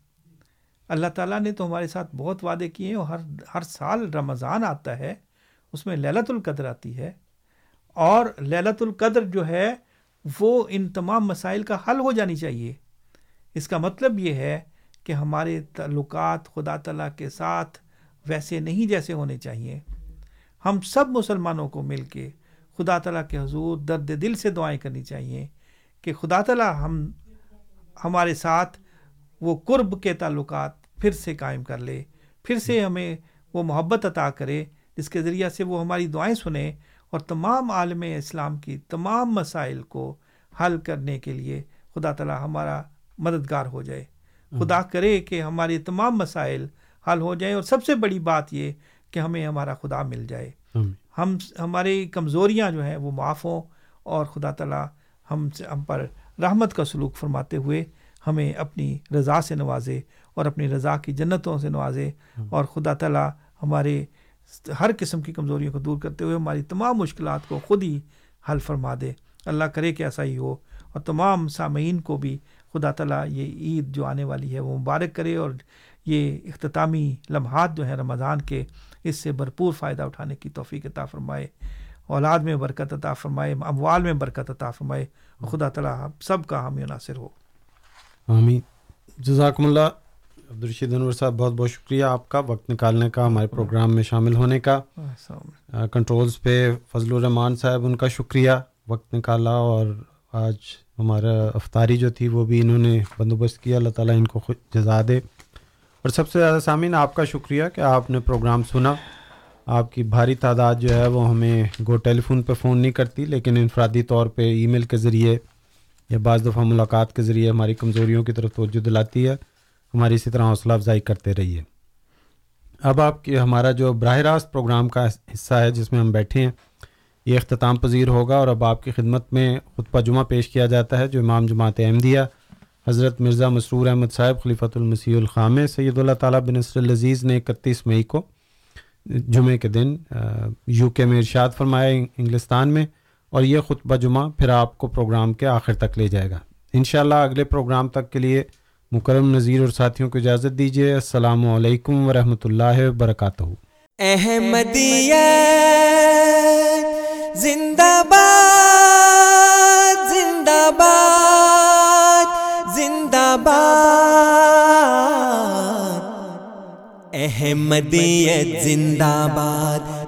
اللہ تعالیٰ نے تو ہمارے ساتھ بہت وعدے کیے ہیں، اور ہر ہر سال رمضان آتا ہے، اس میں للت القدر آتی ہے، اور للت القدر جو ہے وہ ان تمام مسائل کا حل ہو جانی چاہیے۔ اس کا مطلب یہ ہے کہ ہمارے تعلقات خدا تعالیٰ کے ساتھ ویسے نہیں جیسے ہونے چاہیے۔ ہم سب مسلمانوں کو مل کے خدا تعالیٰ کے حضور درد دل سے دعائیں کرنی چاہیے کہ خدا تعالیٰ ہم، ہمارے ساتھ وہ قرب کے تعلقات پھر سے قائم کر لے، پھر سے ہمیں وہ محبت عطا کرے، جس کے ذریعہ سے وہ ہماری دعائیں سنیں اور تمام عالم اسلام کی تمام مسائل کو حل کرنے کے لیے خدا تعالیٰ ہمارا مددگار ہو جائے۔ خدا کرے کہ ہمارے تمام مسائل حل ہو جائیں اور سب سے بڑی بات یہ کہ ہمیں ہمارا خدا مل جائے۔ ہم ہماری کمزوریاں جو ہیں وہ معاف ہوں اور خدا تعالیٰ ہم سے ہم پر رحمت کا سلوک فرماتے ہوئے ہمیں اپنی رضا سے نوازے اور اپنی رضا کی جنتوں سے نوازے اور خدا تعالیٰ ہمارے ہر قسم کی کمزوریوں کو دور کرتے ہوئے ہماری تمام مشکلات کو خود ہی حل فرما دے۔ اللہ کرے کہ ایسا ہی ہو اور تمام سامعین کو بھی خدا تعالیٰ یہ عید جو آنے والی ہے وہ مبارک کرے اور یہ اختتامی لمحات جو ہیں رمضان کے، اس سے بھرپور فائدہ اٹھانے کی توفیق عطا فرمائے۔ اولاد میں برکت عطا فرمائے، اموال میں برکت عطا فرمائے۔ خدا تعالیٰ سب کا حامی ناصر ہو۔ آمین۔ جزاکم اللہ۔ عبدالرشید انور صاحب بہت بہت شکریہ آپ کا وقت نکالنے کا ہمارے پروگرام میں شامل ہونے کا۔ کنٹرولز پہ فضل الرحمان صاحب ان کا شکریہ وقت نکالا اور آج ہمارا افطاری جو تھی وہ بھی انہوں نے بندوبست کیا اللہ تعالیٰ ان کو خود جزا دے۔ اور سب سے زیادہ سامعین آپ کا شکریہ کہ آپ نے پروگرام سنا۔ آپ کی بھاری تعداد جو ہے وہ ہمیں گو ٹیلی فون پہ فون نہیں کرتی لیکن انفرادی طور پہ ای میل کے ذریعے یا بعض دفعہ ملاقات کے ذریعے ہماری کمزوریوں کی طرف توجہ دلاتی ہے۔ ہماری اسی طرح حوصلہ افزائی کرتے رہیے۔ اب آپ کی ہمارا جو براہ راست پروگرام کا حصہ ہے جس میں ہم بیٹھے ہیں، یہ اختتام پذیر ہوگا اور اب آپ کی خدمت میں خطبہ جمعہ پیش کیا جاتا ہے جو امام جماعت احمدیہ، حضرت مرزا مسرور احمد صاحب، خلیفۃ المسیح الخام سید اللہ تعالیٰ بن نصر العزیز نے اکتیس مئی کو جمعے کے دن یو کے میں ارشاد فرمایا انگلستان میں اور یہ خطبہ جمعہ پھر آپ کو پروگرام کے آخر تک لے جائے گا۔ انشاءاللہ اگلے پروگرام تک کے لیے مکرم نذیر اور ساتھیوں کو اجازت دیجیے السلام علیکم ورحمۃ اللہ وبرکاتہ۔ احمدیہ زندہ باد زندہ باد زندہ باد احمدیت زندہ باد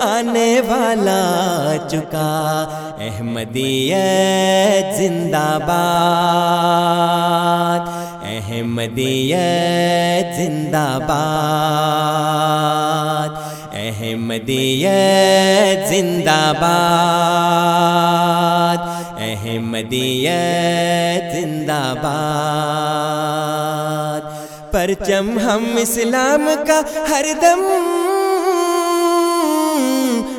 آنے والا چکا۔ احمدیت زندہ باد۔ احمدیت زندہ باد۔ احمدیت زندہ باد۔ احمدیت زندہ باد۔ پرچم ہم اسلام کا ہر دم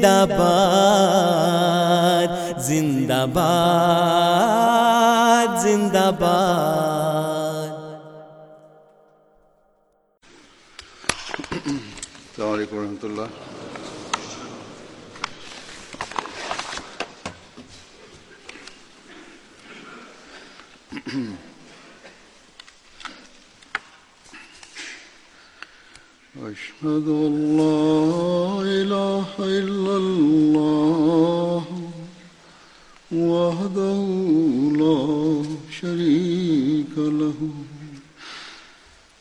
زندہ باد زندہ باد زندہ باد السلام علیکم ورحمۃ اللہ۔ أشهد أن لا إله إلا الله وحده لا شريك له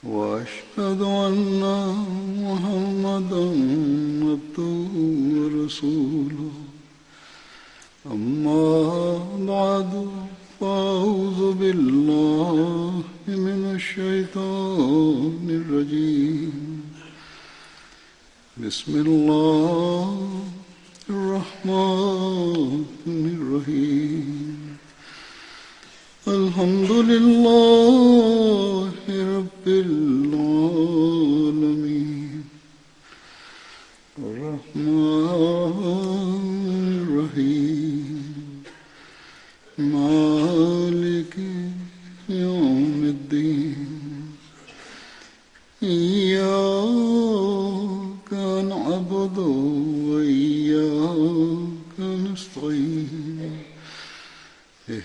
وأشهد أن محمدا عبده ورسوله. أما بعد، فأعوذ بالله من الشيطان الرجيم. بسم اللہ الرحمن الرحیم الحمد للہ رب العالمین الرحمن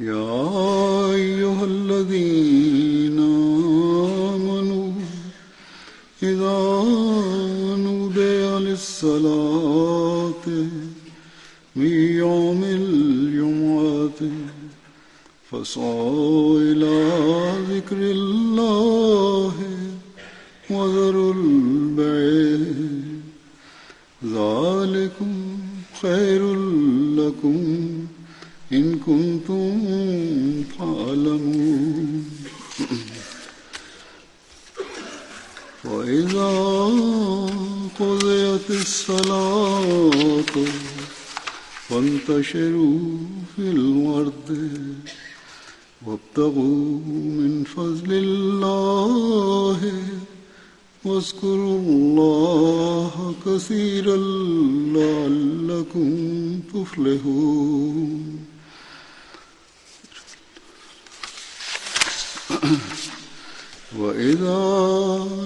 يا أيها الذين آمنوا إذا نودي للصلاة من يوم الجمعة فسعوا إلى ذكر الله وذروا البعيد ذلكم خير لكم إن كنتم تعلمون. وإذا قضيت الصلاة فانتشروا في الأرض وابتغوا من فضل الله واذكروا الله كثيرا لعلكم تفلحون. وإذا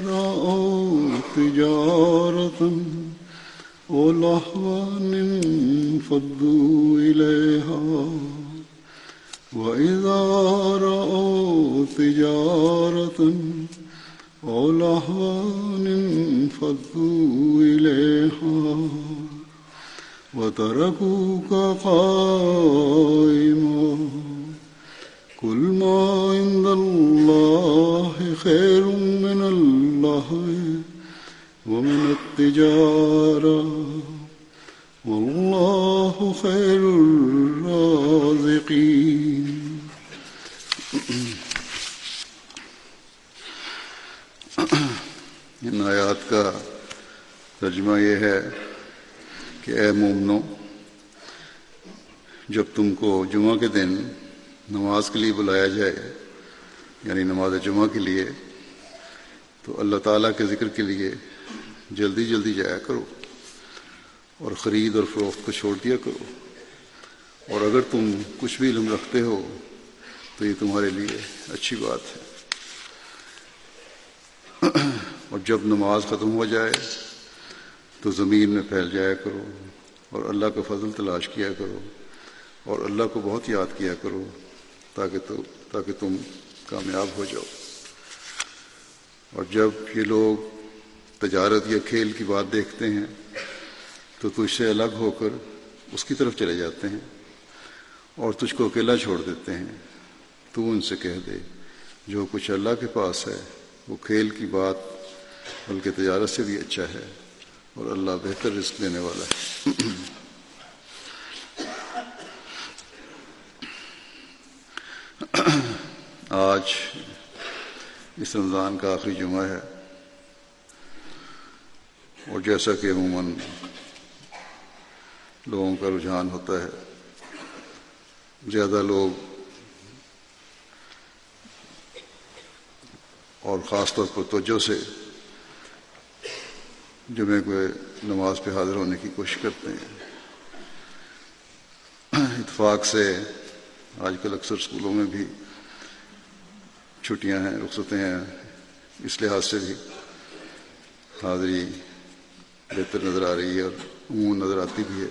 رأوا تجارة ولهوا انفضوا إليها وإذا رأوا تجارة ولهوا انفضوا إليها وتركوك قائما قل ما عند الله خير من اللهو ومن التجارة. والله خير الرازقين. ان آیات کا ترجمہ یہ ہے کہ اے مومنو، جب تم کو جمعہ کے دن نماز کے لیے بلایا جائے یعنی نماز جمعہ کے لیے، تو اللہ تعالیٰ کے ذکر کے لیے جلدی جلدی جایا کرو اور خرید اور فروخت کو چھوڑ دیا کرو۔ اور اگر تم کچھ بھی علم رکھتے ہو، تو یہ تمہارے لیے اچھی بات ہے۔ اور جب نماز ختم ہو جائے، تو زمین میں پھیل جایا کرو اور اللہ کا فضل تلاش کیا کرو اور اللہ کو بہت یاد کیا کرو۔ تاکہ تو تاکہ تم کامیاب ہو جاؤ۔ اور جب یہ لوگ تجارت یا کھیل کی بات دیکھتے ہیں، تو تجھ سے الگ ہو کر اس کی طرف چلے جاتے ہیں اور تجھ کو اکیلا چھوڑ دیتے ہیں۔ تو ان سے کہہ دے، جو کچھ اللہ کے پاس ہے، وہ کھیل کی بات، بلکہ تجارت سے بھی اچھا ہے اور اللہ بہتر رزق دینے والا ہے۔ آج اس رمضان کا آخری جمعہ ہے اور جیسا کہ عموماً لوگوں کا رجحان ہوتا ہے، زیادہ لوگ اور خاص طور پر توجہ سے جمعے کو نماز پہ حاضر ہونے کی کوشش کرتے ہیں۔ اتفاق سے آج کل اکثر اسکولوں میں بھی چھٹیاں ہیں، رخصتیں ہیں۔ اس لحاظ سے بھی حاضری بہتر نظر آ رہی ہے اور عموماً نظر آتی بھی ہے۔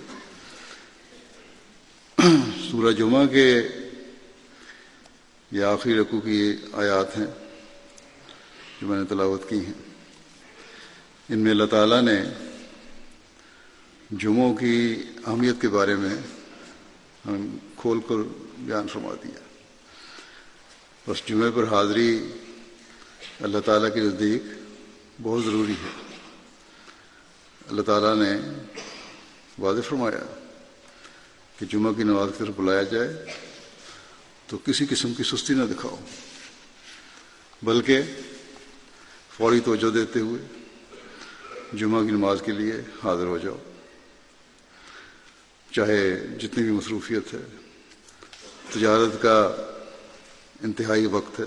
سورہ جمعہ کے یہ آخری رقو کی آیات ہیں جو میں نے تلاوت کی ہیں۔ ان میں اللہ تعالیٰ نے جمعوں کی اہمیت کے بارے میں ہم کھول کر بیان فرما دیا بس جمعے پر حاضری اللہ تعالیٰ کے نزدیک بہت ضروری ہے۔ اللہ تعالیٰ نے واضح فرمایا کہ جمعہ کی نماز کی طرف بلایا جائے تو کسی قسم کی سستی نہ دکھاؤ، بلکہ فوری توجہ دیتے ہوئے جمعہ کی نماز کے لیے حاضر ہو جاؤ۔ چاہے جتنی بھی مصروفیت ہے تجارت کا انتہائی وقت ہے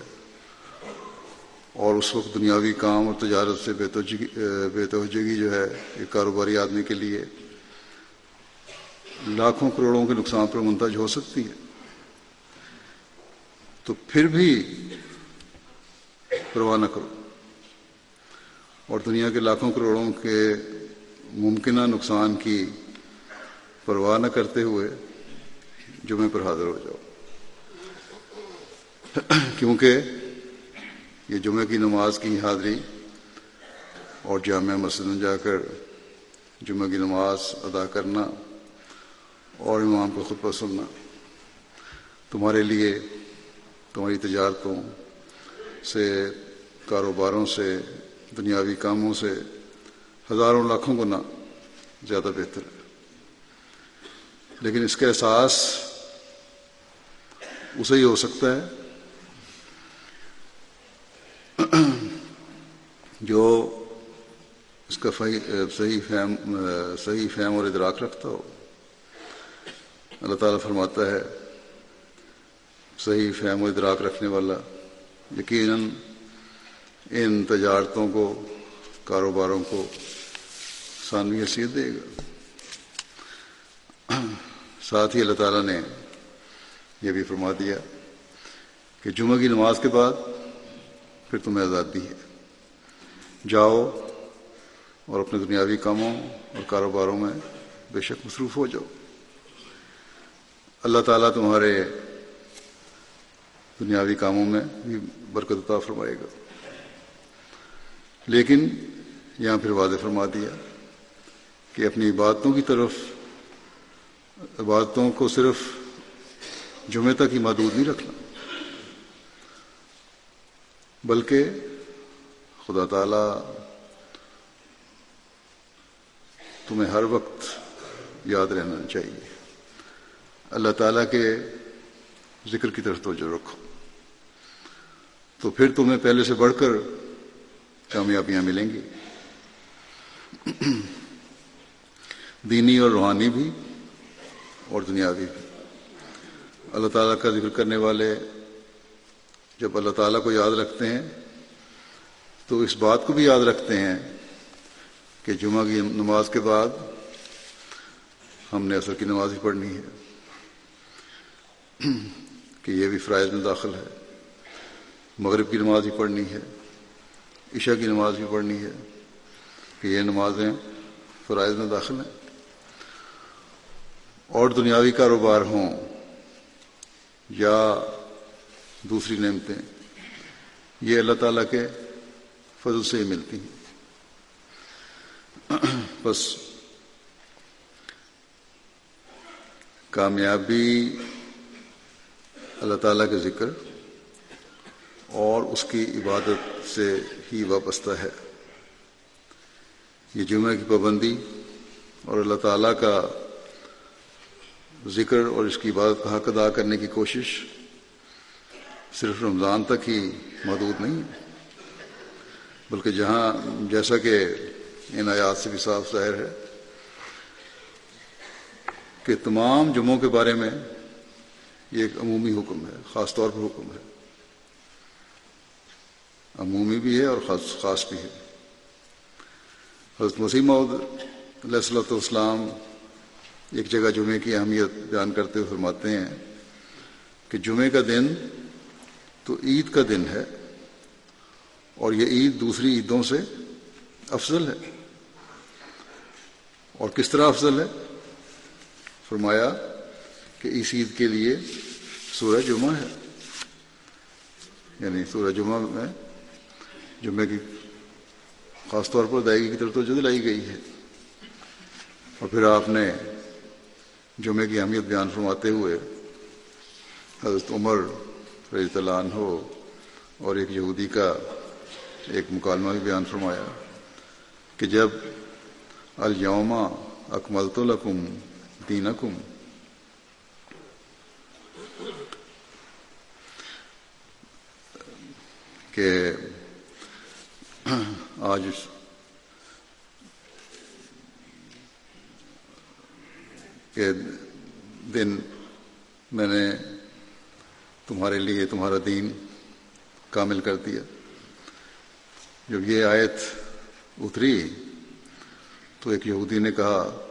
اور اس وقت دنیاوی کام اور تجارت سے بے توجگی بے توجگی جو ہے، ایک کاروباری آدمی کے لیے لاکھوں کروڑوں کے نقصان پر منتج ہو سکتی ہے۔ تو پھر بھی پرواہ نہ کرو۔ اور دنیا کے لاکھوں کروڑوں کے ممکنہ نقصان کی پرواہ نہ کرتے ہوئے جمعے پر حاضر ہو جاؤ۔ کیونکہ یہ جمعے کی نماز کی حاضری اور جامعہ مسجد میں جا کر جمعہ کی نماز ادا کرنا اور امام کو خود پر سننا، تمہارے لیے، تمہاری تجارتوں سے، کاروباروں سے، دنیاوی کاموں سے ہزاروں لاکھوں گنا زیادہ بہتر ہے۔ لیکن اس کا احساس، اسے ہی ہو سکتا ہے جو اس کا صحیح فہم صحیح فہم اور ادراک رکھتا ہو۔ اللہ تعالیٰ فرماتا ہے، صحیح فہم و ادراک رکھنے والا، یقیناً ان تجارتوں کو، کاروباروں کو ثانوی حیثیت دے گا۔ ساتھ ہی اللہ تعالیٰ نے یہ بھی فرما دیا کہ جمعہ کی نماز کے بعد پھر تمہیں آزادی ہے۔ جاؤ اور اپنے دنیاوی کاموں اور کاروباروں میں بے شک مصروف ہو جاؤ۔ اللہ تعالیٰ تمہارے دنیاوی کاموں میں بھی برکت عطا فرمائے گا۔ لیکن یہاں پھر واضح فرما دیا کہ اپنی عبادتوں کی طرف، عبادتوں کو صرف جمعہ تک ہی محدود نہیں رکھنا۔ بلکہ خدا تعالیٰ تمہیں ہر وقت یاد رہنا چاہیے۔ اللہ تعالیٰ کے ذکر کی طرف توجہ رکھو۔ تو پھر تمہیں پہلے سے بڑھ کر کامیابیاں ملیں گی۔ دینی اور روحانی بھی اور دنیاوی بھی۔ اللہ تعالیٰ کا ذکر کرنے والے جب اللہ تعالیٰ کو یاد رکھتے ہیں، تو اس بات کو بھی یاد رکھتے ہیں کہ جمعہ کی نماز کے بعد ہم نے اثر کی نماز ہی پڑھنی ہے، کہ یہ بھی فرائض میں داخل ہے۔ مغرب کی نماز ہی پڑھنی ہے، عشاء کی نماز بھی پڑھنی ہے، کہ یہ نمازیں فرائض میں داخل ہیں۔ اور دنیاوی کاروبار ہوں یا دوسری نعمتیں۔ یہ اللہ تعالیٰ کے فضل سے ہی ملتی ہیں۔ بس۔ کامیابی اللہ تعالیٰ کے ذکر اور اس کی عبادت سے ہی وابستہ ہے۔ یہ جمعہ کی پابندی اور اللہ تعالیٰ کا ذکر اور اس کی عبادت کا حق ادا کرنے کی کوشش صرف رمضان تک ہی محدود نہیں ہے۔ بلکہ جہاں جیسا کہ ان آیات سے بھی صاف ظاہر ہے کہ تمام جمعوں کے بارے میں یہ ایک عمومی حکم ہے، خاص طور پر حکم ہے۔ عمومی بھی ہے اور خاص خاص بھی ہے۔ حضرت مسیم علیہ السلۃ والسلام ایک جگہ جمعے کی اہمیت بیان کرتے ہوئے فرماتے ہیں کہ جمعے کا دن تو عید کا دن ہے اور یہ عید دوسری عیدوں سے افضل ہے۔ اور کس طرح افضل ہے؟ فرمایا کہ اس عید کے لیے سورہ جمعہ ہے۔ یعنی سورہ جمعہ میں جمعے کی خاص طور پر ادائیگی کی طرف تو دلائی گئی ہے۔ اور پھر آپ نے جمعے کی اہمیت بیان فرماتے ہوئے حضرت عمر رضی اللہ عنہ اور ایک یہودی کا ایک مکالمہ بھی بیان فرمایا کہ جب الوم اکمل تو لکم دین کہ آج کے دن میں نے تمہارے لیے تمہارا دین کامل کر دیا۔ جب یہ آیت اتری تو ایک یہودی نے کہا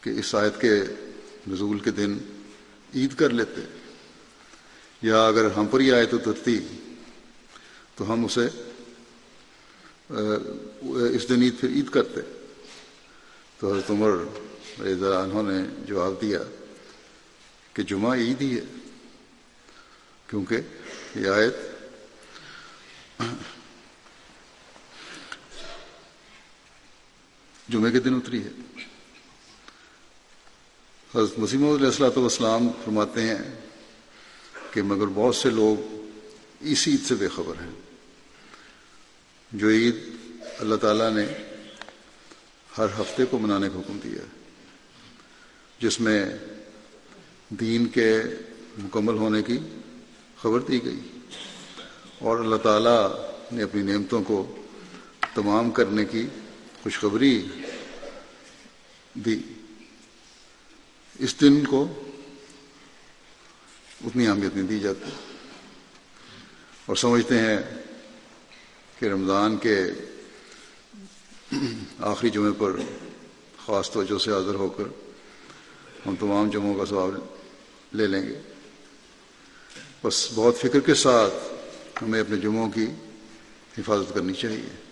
کہ اس آیت کے نزول کے دن عید کر لیتے یا اگر ہم پر یہ آیت اترتی تو ہم اسے اس دن عید پھر عید کرتے۔ تو حضرت عمر رضا انہوں نے جواب دیا کہ جمعہ عید ہی ہے۔ کیونکہ یہ آیت جمعے کے دن اتری ہے۔ حضرت مسیم علیہ السلاۃ والسلام فرماتے ہیں کہ مگر بہت سے لوگ اس عید سے بے خبر ہیں۔ جو عید اللہ تعالیٰ نے ہر ہفتے کو منانے کا حکم دیا ہے، جس میں دین کے مکمل ہونے کی خبر دی گئی۔ اور اللہ تعالیٰ نے اپنی نعمتوں کو تمام کرنے کی خوشخبری دی۔ اس دن کو اتنی اہمیت نہیں دی جاتی۔ اور سمجھتے ہیں کہ رمضان کے آخری جمعے پر خاص توجہ سے حاضر ہو کر ہم تمام جمعوں کا سواب لے لیں گے۔ بس بہت فکر کے ساتھ ہمیں اپنے جمعوں کی حفاظت کرنی چاہیے۔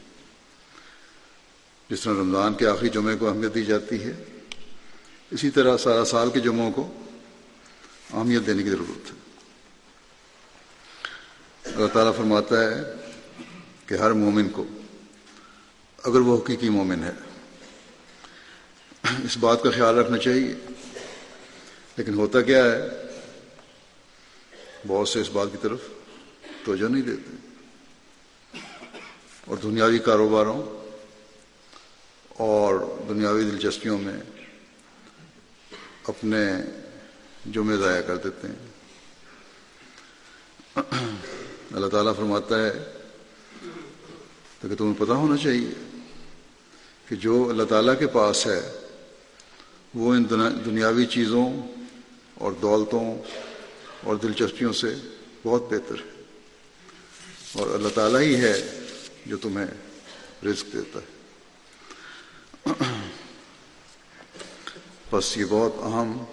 جس طرح رمضان کے آخری جمعے کو اہمیت دی جاتی ہے، اسی طرح سارا سال کے جمعوں کو اہمیت دینے کی ضرورت ہے۔ اللہ تعالیٰ فرماتا ہے کہ ہر مومن کو، اگر وہ حقیقی مومن ہے، اس بات کا خیال رکھنا چاہیے۔ لیکن ہوتا کیا ہے بہت سے اس بات کی طرف توجہ نہیں دیتے۔ اور دنیاوی کاروباروں اور دنیاوی دلچسپیوں میں اپنے جمعے ضائع کر دیتے ہیں۔ اللہ تعالیٰ فرماتا ہے تو کہ تمہیں پتہ ہونا چاہیے کہ جو اللہ تعالیٰ کے پاس ہے وہ ان دنیاوی چیزوں اور دولتوں اور دلچسپیوں سے بہت بہتر ہے۔ اور اللہ تعالیٰ ہی ہے جو تمہیں رزق دیتا ہے۔ بس یہ بہت اہم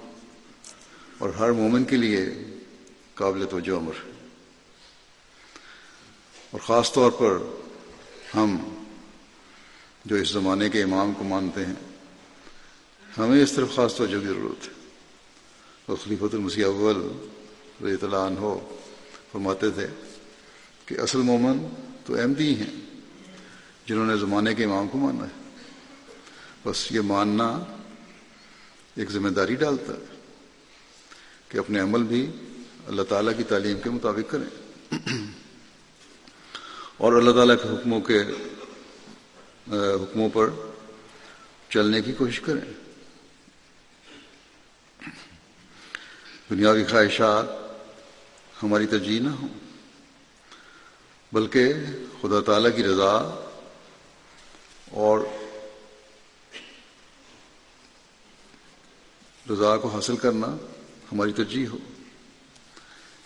اور ہر مومن کے لیے قابل توجہ عمر ہے۔ اور خاص طور پر ہم جو اس زمانے کے امام کو مانتے ہیں، ہمیں اس طرف خاص توجہ کی ضرورت ہے۔ اور خلیفۃ المسیح اول رضی اللہ عنہ فرماتے تھے کہ اصل مومن تو احمدی ہیں، جنہوں نے زمانے کے امام کو مانا ہے۔ بس یہ ماننا ایک ذمہ داری ڈالتا ہے کہ اپنے عمل بھی اللہ تعالیٰ کی تعلیم کے مطابق کریں۔ اور اللہ تعالیٰ کے حکموں کے حکموں پر چلنے کی کوشش کریں۔ دنیاوی خواہشات ہماری ترجیح نہ ہوں بلکہ خدا تعالیٰ کی رضا اور رضا کو حاصل کرنا ہماری ترجیح ہو۔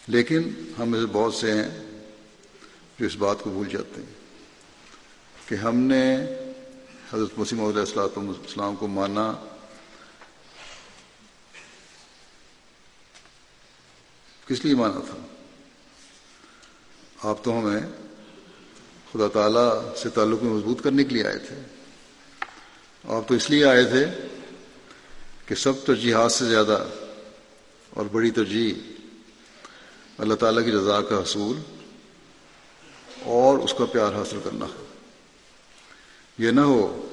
لیکن ہم میں سے بہت سے ہیں جو اس بات کو بھول جاتے ہیں کہ ہم نے حضرت مسیم علیہ السلام السلام کو مانا کس لیے مانا تھا؟ آپ تو ہمیں خدا تعالیٰ سے تعلق میں مضبوط کرنے کے لیے آئے تھے۔ آپ تو اس لیے آئے تھے کہ سب ترجیحات سے زیادہ اور بڑی ترجیح اللہ تعالیٰ کی رضا کا حصول اور اس کا پیار حاصل کرنا۔ ہے یہ نہ ہو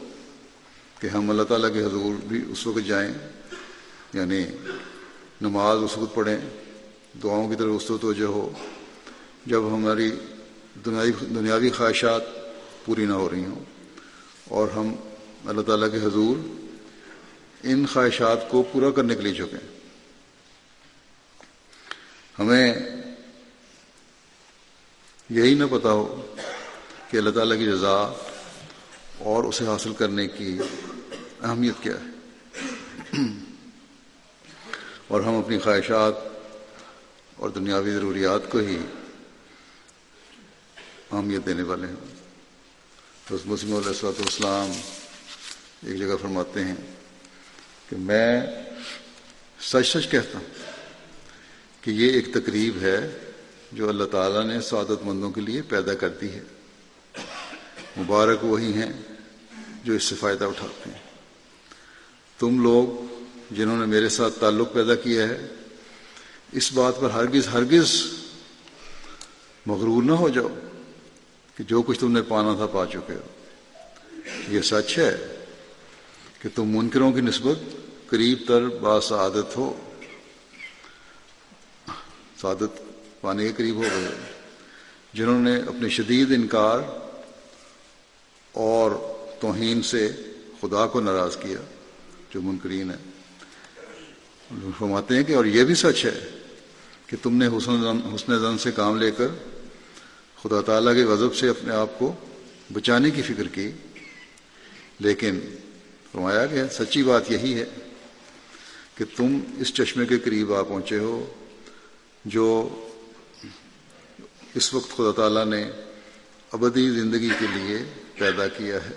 کہ ہم اللہ تعالیٰ کے حضور بھی اس وقت جائیں یعنی نماز اس وقت پڑھیں دعاؤں کی طرف اس وقت توجہ ہو جب ہماری دنیاوی دنیاوی خواہشات پوری نہ ہو رہی ہوں۔ اور ہم اللہ تعالیٰ کے حضور ان خواہشات کو پورا کرنے کے لیے جھکیں۔ ہمیں یہی نہ پتا ہو کہ اللہ تعالیٰ کی رضا اور اسے حاصل کرنے کی اہمیت کیا ہے۔ اور ہم اپنی خواہشات اور دنیاوی ضروریات کو ہی اہمیت دینے والے ہیں۔ تو مسلم علیہ السلۃ والسلام ایک جگہ فرماتے ہیں کہ میں سچ سچ کہتا ہوں کہ یہ ایک تقریب ہے جو اللہ تعالیٰ نے سعادت مندوں کے لیے پیدا کرتی ہے۔ مبارک وہی ہیں جو اس سے فائدہ اٹھاتے ہیں۔ تم لوگ جنہوں نے میرے ساتھ تعلق پیدا کیا ہے اس بات پر ہرگز ہرگز مغرور نہ ہو جاؤ کہ جو کچھ تم نے پانا تھا پا چکے ہو۔ یہ سچ ہے کہ تم منکروں کی نسبت قریب تر با سعادت ہو۔ سعادت پانے کے قریب ہو گئے۔ جنہوں نے اپنے شدید انکار اور توہین سے خدا کو ناراض کیا، جو منکرین ہے فرماتے ہیں کہ اور یہ بھی سچ ہے کہ تم نے حسن حسن زن سے کام لے کر خدا تعالیٰ کے غضب سے اپنے آپ کو بچانے کی فکر کی، لیکن فرمایا کہ سچی بات یہی ہے کہ تم اس چشمے کے قریب آ پہنچے ہو، جو اس وقت خدا تعالیٰ نے ابدی زندگی کے لیے پیدا کیا ہے۔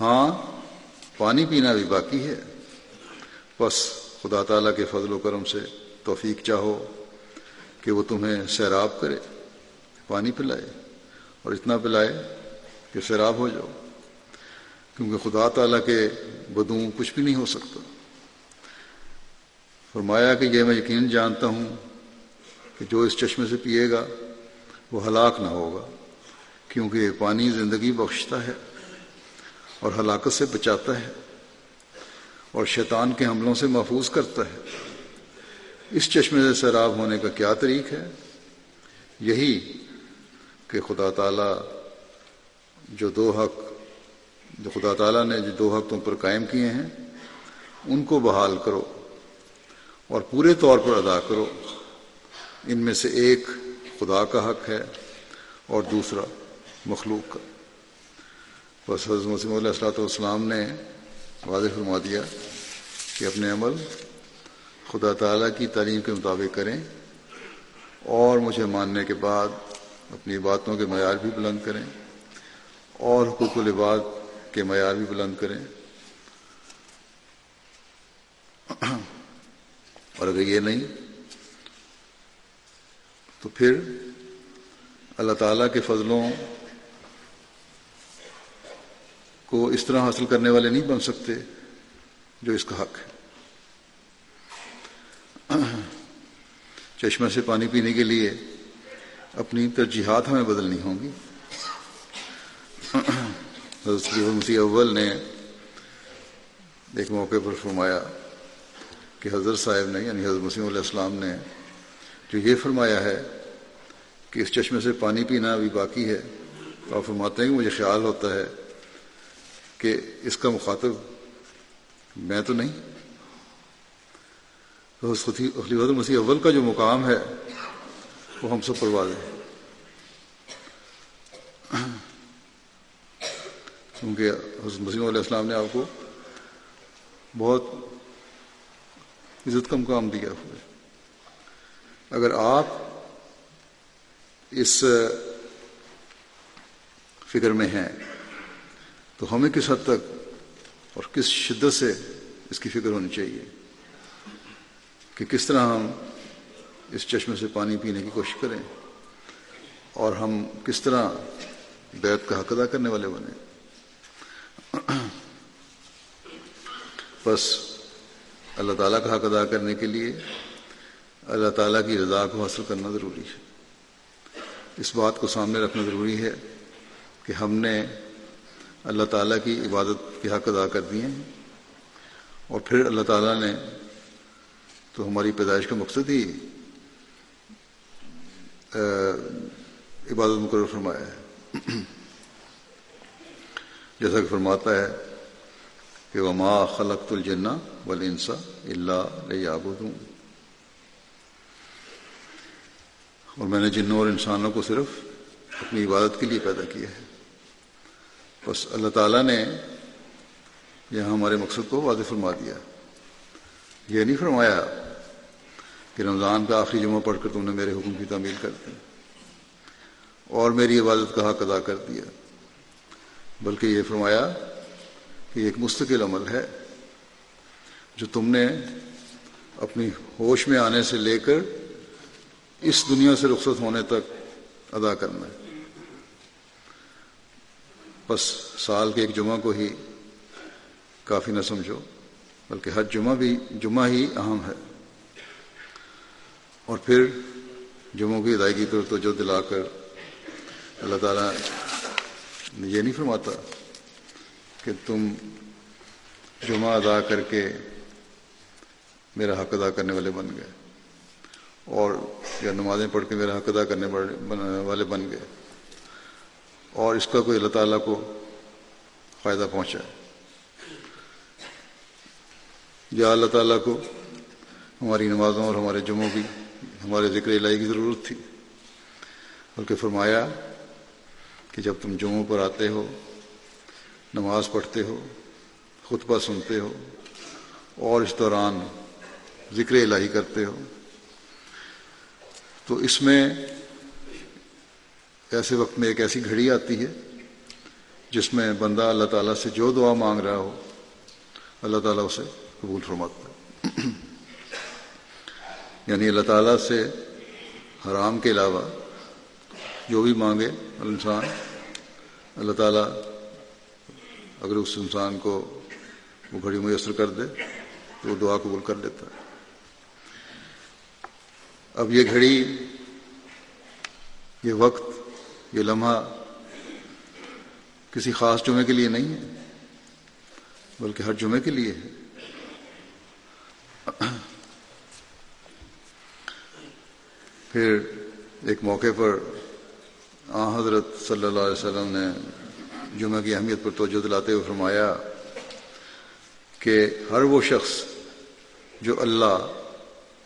ہاں پانی پینا بھی باقی ہے، بس خدا تعالیٰ کے فضل و کرم سے توفیق چاہو کہ وہ تمہیں سیراب کرے، پانی پلائے اور اتنا پلائے کہ سیراب ہو جاؤ، کیونکہ خدا تعالیٰ کے بدوں کچھ بھی نہیں ہو سکتا۔ فرمایا کہ یہ میں یقین جانتا ہوں کہ جو اس چشمے سے پیے گا وہ ہلاک نہ ہوگا، کیونکہ پانی زندگی بخشتا ہے اور ہلاکت سے بچاتا ہے اور شیطان کے حملوں سے محفوظ کرتا ہے۔ اس چشمے سے سیراب ہونے کا کیا طریق ہے؟ یہی کہ خدا تعالیٰ جو دو حق، جو خدا تعالیٰ نے جو دو حق تم پر قائم کیے ہیں، ان کو بحال کرو اور پورے طور پر ادا کرو۔ ان میں سے ایک خدا کا حق ہے اور دوسرا مخلوق کا۔ بس حضرت مسیم علیہ السلاۃ والسلام نے واضح فرما دیا کہ اپنے عمل خدا تعالیٰ کی تعلیم کے مطابق کریں اور مجھے ماننے کے بعد اپنی باتوں کے معیار بھی بلند کریں اور حقوق العباد کے معیار بھی بلند کریں۔ اور اگر یہ نہیں، تو پھر اللہ تعالیٰ کے فضلوں کو اس طرح حاصل کرنے والے نہیں بن سکتے جو اس کا حق ہے۔ چشمہ سے پانی پینے کے لیے اپنی ترجیحات ہمیں بدلنی ہوں گی۔ حضرت مسیح اول نے ایک موقع پر فرمایا کہ حضرت صاحب نے یعنی حضرت مسیم علیہ السلام نے جو یہ فرمایا ہے کہ اس چشمے سے پانی پینا بھی باقی ہے، تو آپ فرماتے ہیں کہ مجھے خیال ہوتا ہے کہ اس کا مخاطب میں تو نہیں خلیفت مسیح اول کا جو مقام ہے، وہ ہم سب پروا دیں۔ کیونکہ حضرت مسیم علیہ السلام نے آپ کو بہت عزت کا مقام دیا۔ ہوئے اگر آپ اس فکر میں ہیں، تو ہمیں کس حد تک اور کس شدت سے اس کی فکر ہونی چاہیے؟ کہ کس طرح ہم اس چشمے سے پانی پینے کی کوشش کریں اور ہم کس طرح بیت کا حق ادا کرنے والے بنے بس اللہ تعالیٰ کا حق ادا کرنے کے لیے اللہ تعالیٰ کی رضا کو حاصل کرنا ضروری ہے۔ اس بات کو سامنے رکھنا ضروری ہے کہ ہم نے اللہ تعالیٰ کی عبادت کے حق ادا کر دیے ہیں اور پھر اللہ تعالیٰ نے تو ہماری پیدائش کا مقصد ہی عبادت مقرر فرمایا ہے۔ جیسا کہ فرماتا ہے کہ وہ ماں خلق الجنہ ول انسا اللہ اور میں نے جنوں اور انسانوں کو صرف اپنی عبادت کے لیے پیدا کیا ہے۔ بس اللہ تعالیٰ نے یہاں ہمارے مقصد کو واضح فرما دیا۔ یہ نہیں فرمایا کہ رمضان کا آخری جمعہ پڑھ کر تم نے میرے حکم کی تعمیل کر دی اور میری عبادت کا حق ادا کر دیا۔ بلکہ یہ فرمایا کہ ایک مستقل عمل ہے جو تم نے اپنی ہوش میں آنے سے لے کر اس دنیا سے رخصت ہونے تک ادا کرنا ہے۔ بس سال کے ایک جمعہ کو ہی کافی نہ سمجھو، بلکہ ہر جمعہ بھی، جمعہ ہی اہم ہے۔ اور پھر جمعوں کی ادائیگی پر توجہ دلا کر اللہ تعالیٰ یہ نہیں فرماتا کہ تم جمعہ ادا کر کے میرا حق ادا کرنے والے بن گئے اور یا نمازیں پڑھ کے میرا حق ادا کرنے والے بن گئے اور اس کا کوئی اللہ تعالیٰ کو فائدہ پہنچا یا اللہ تعالیٰ کو ہماری نمازوں اور ہمارے جمعوں کی ہمارے ذکر الہی کی ضرورت تھی۔ بلکہ فرمایا کہ جب تم جمعوں پر آتے ہو، نماز پڑھتے ہو، خطبہ سنتے ہو، اور اس دوران ذکر الہی کرتے ہو، تو اس میں ایسے وقت میں ایک ایسی گھڑی آتی ہے جس میں بندہ اللہ تعالیٰ سے جو دعا مانگ رہا ہو، اللہ تعالیٰ اسے قبول فرماتا ہے۔ یعنی اللہ تعالیٰ سے حرام کے علاوہ جو بھی مانگے انسان، اللہ تعالیٰ اگر اس انسان کو وہ گھڑی میسر کر دے تو وہ دعا قبول کر لیتا ہے۔ اب یہ گھڑی، یہ وقت، یہ لمحہ کسی خاص جمعے کے لیے نہیں ہے، بلکہ ہر جمعے کے لیے ہے۔ پھر ایک موقع پر، آ، حضرت صلی اللہ علیہ وسلم نے جمعہ کی اہمیت پر توجہ دلاتے ہوئے فرمایا کہ ہر وہ شخص جو اللہ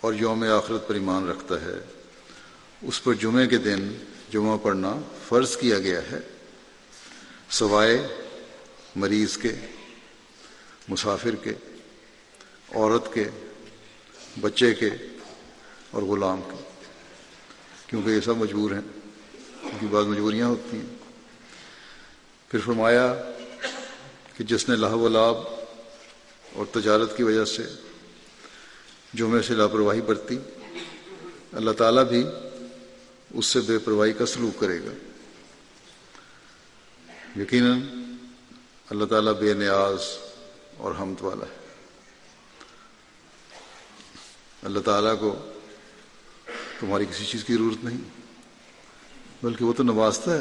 اور یوم آخرت پر ایمان رکھتا ہے، اس پر جمعے کے دن جمعہ پڑھنا فرض کیا گیا ہے، سوائے مریض کے، مسافر کے، عورت کے، بچے کے اور غلام کے۔ کیونکہ یہ سب مجبور ہیں، ان کی بعض مجبوریاں ہوتی ہیں۔ پھر فرمایا کہ جس نے لاہ و لاب اور تجارت کی وجہ سے جمعے سے لاپرواہی برتی، اللہ تعالیٰ بھی اس سے بے پرواہی کا سلوک کرے گا۔ یقیناً اللہ تعالیٰ بے نیاز اور حمد والا ہے۔ اللہ تعالیٰ کو تمہاری کسی چیز کی ضرورت نہیں، بلکہ وہ تو نوازتا ہے۔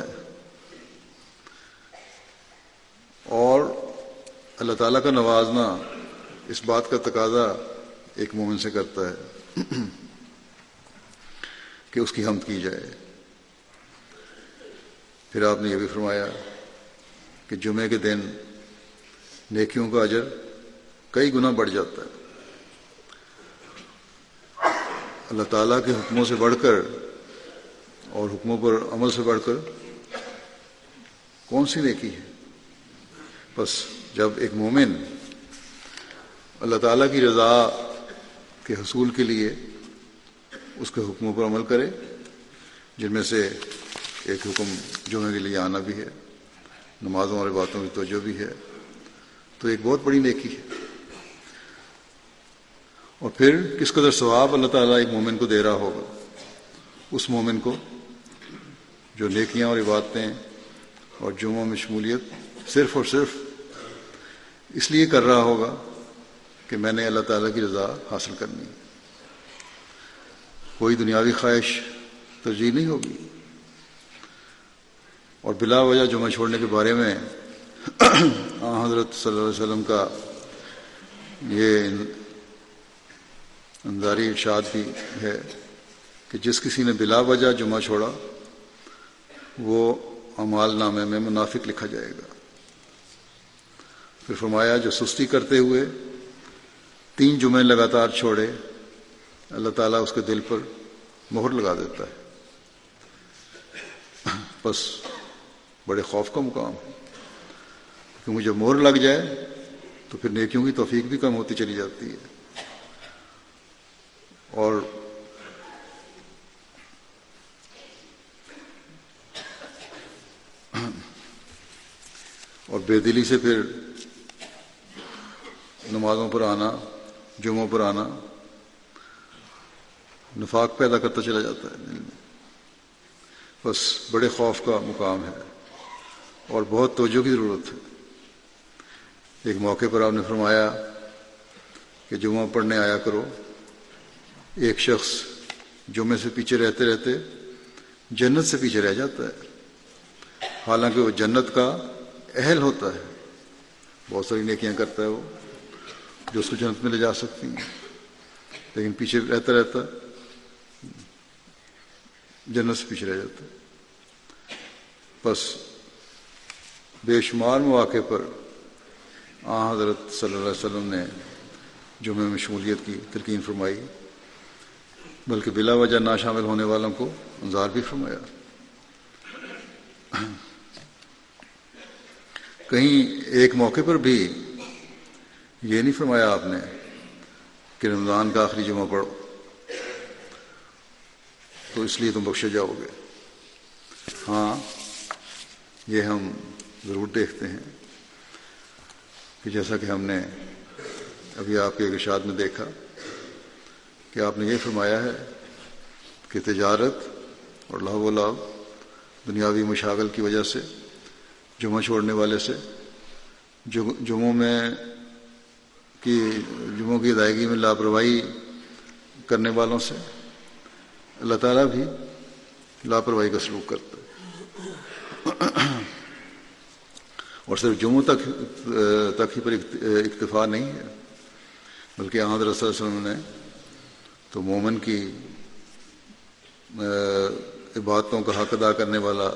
اور اللہ تعالیٰ کا نوازنا اس بات کا تقاضا ایک مومن سے کرتا ہے کہ اس کی حمد کی جائے۔ پھر آپ نے یہ بھی فرمایا کہ جمعے کے دن نیکیوں کا اجر کئی گنا بڑھ جاتا ہے۔ اللہ تعالیٰ کے حکموں سے بڑھ کر اور حکموں پر عمل سے بڑھ کر کون سی نیکی ہے؟ بس جب ایک مومن اللہ تعالیٰ کی رضا کے حصول کے لیے اس کے حکموں پر عمل کرے، جن میں سے ایک حکم جمعے کے لیے آنا بھی ہے، نمازوں اور باتوں کی توجہ بھی ہے، تو ایک بہت بڑی نیکی ہے۔ اور پھر کس قدر ثواب اللہ تعالیٰ ایک مومن کو دے رہا ہوگا؟ اس مومن کو جو نیکیاں اور عبادتیں اور جمعوں میں شمولیت صرف اور صرف اس لیے کر رہا ہوگا کہ میں نے اللہ تعالیٰ کی رضا حاصل کرنی ہے۔ کوئی دنیاوی خواہش ترجیح نہیں ہوگی۔ اور بلا وجہ جمعہ چھوڑنے کے بارے میں حضرت صلی اللہ علیہ وسلم کا یہ انذاری ارشاد بھی ہے کہ جس کسی نے بلا وجہ جمعہ چھوڑا، وہ امال نامے میں منافق لکھا جائے گا۔ پھر فرمایا، جو سستی کرتے ہوئے تین جمعے لگاتار چھوڑے، اللہ تعالیٰ اس کے دل پر مہر لگا دیتا ہے۔ بس بڑے خوف کا مقام۔ ہے کیونکہ جب مہر لگ جائے تو پھر نیکیوں کی توفیق بھی کم ہوتی چلی جاتی ہے۔ اور اور بے دلی سے پھر نمازوں پر آنا، جمعوں پر آنا، نفاق پیدا کرتا چلا جاتا ہے دل میں۔ بس بڑے خوف کا مقام ہے اور بہت توجہ کی ضرورت ہے۔ ایک موقع پر آپ نے فرمایا کہ جمعہ پڑھنے آیا کرو۔ ایک شخص جمعے سے پیچھے رہتے رہتے جنت سے پیچھے رہ جاتا ہے۔ حالانکہ وہ جنت کا اہل ہوتا ہے۔ بہت ساری نیکیاں کرتا ہے وہ، جو اس کو جنت میں لے جا سکتی ہیں۔ لیکن پیچھے رہتا رہتا جنت سے پیچھے رہ جاتا ہے۔ بس بے شمار مواقع پر آ حضرت صلی اللہ علیہ وسلم نے جمعے میں شمولیت کی، تلقین فرمائی۔ بلکہ بلا وجہ نہ شامل ہونے والوں کو انظار بھی فرمایا۔ کہیں ایک موقع پر بھی یہ نہیں فرمایا آپ نے کہ رمضان کا آخری جمعہ پڑھو۔ تو اس لیے تم بخشے جاؤ گے۔ ہاں یہ ہم ضرور دیکھتے ہیں کہ جیسا کہ ہم نے ابھی آپ کے ارشاد میں دیکھا۔ کہ آپ نے یہ فرمایا ہے کہ تجارت اور لاہ و لاب دنیاوی مشاغل کی وجہ سے، جمعہ چھوڑنے والے سے جمعوں میں کی، جمعوں کی ادائیگی میں لاپرواہی کرنے والوں سے اللہ تعالیٰ بھی لاپرواہی کا سلوک کرتا ہے۔ اور صرف جمعوں تک تک ہی پر اکتفا نہیں ہے، بلکہ آحد رسول وسلم نے تو مومن کی عبادتوں کا حق ادا کرنے والا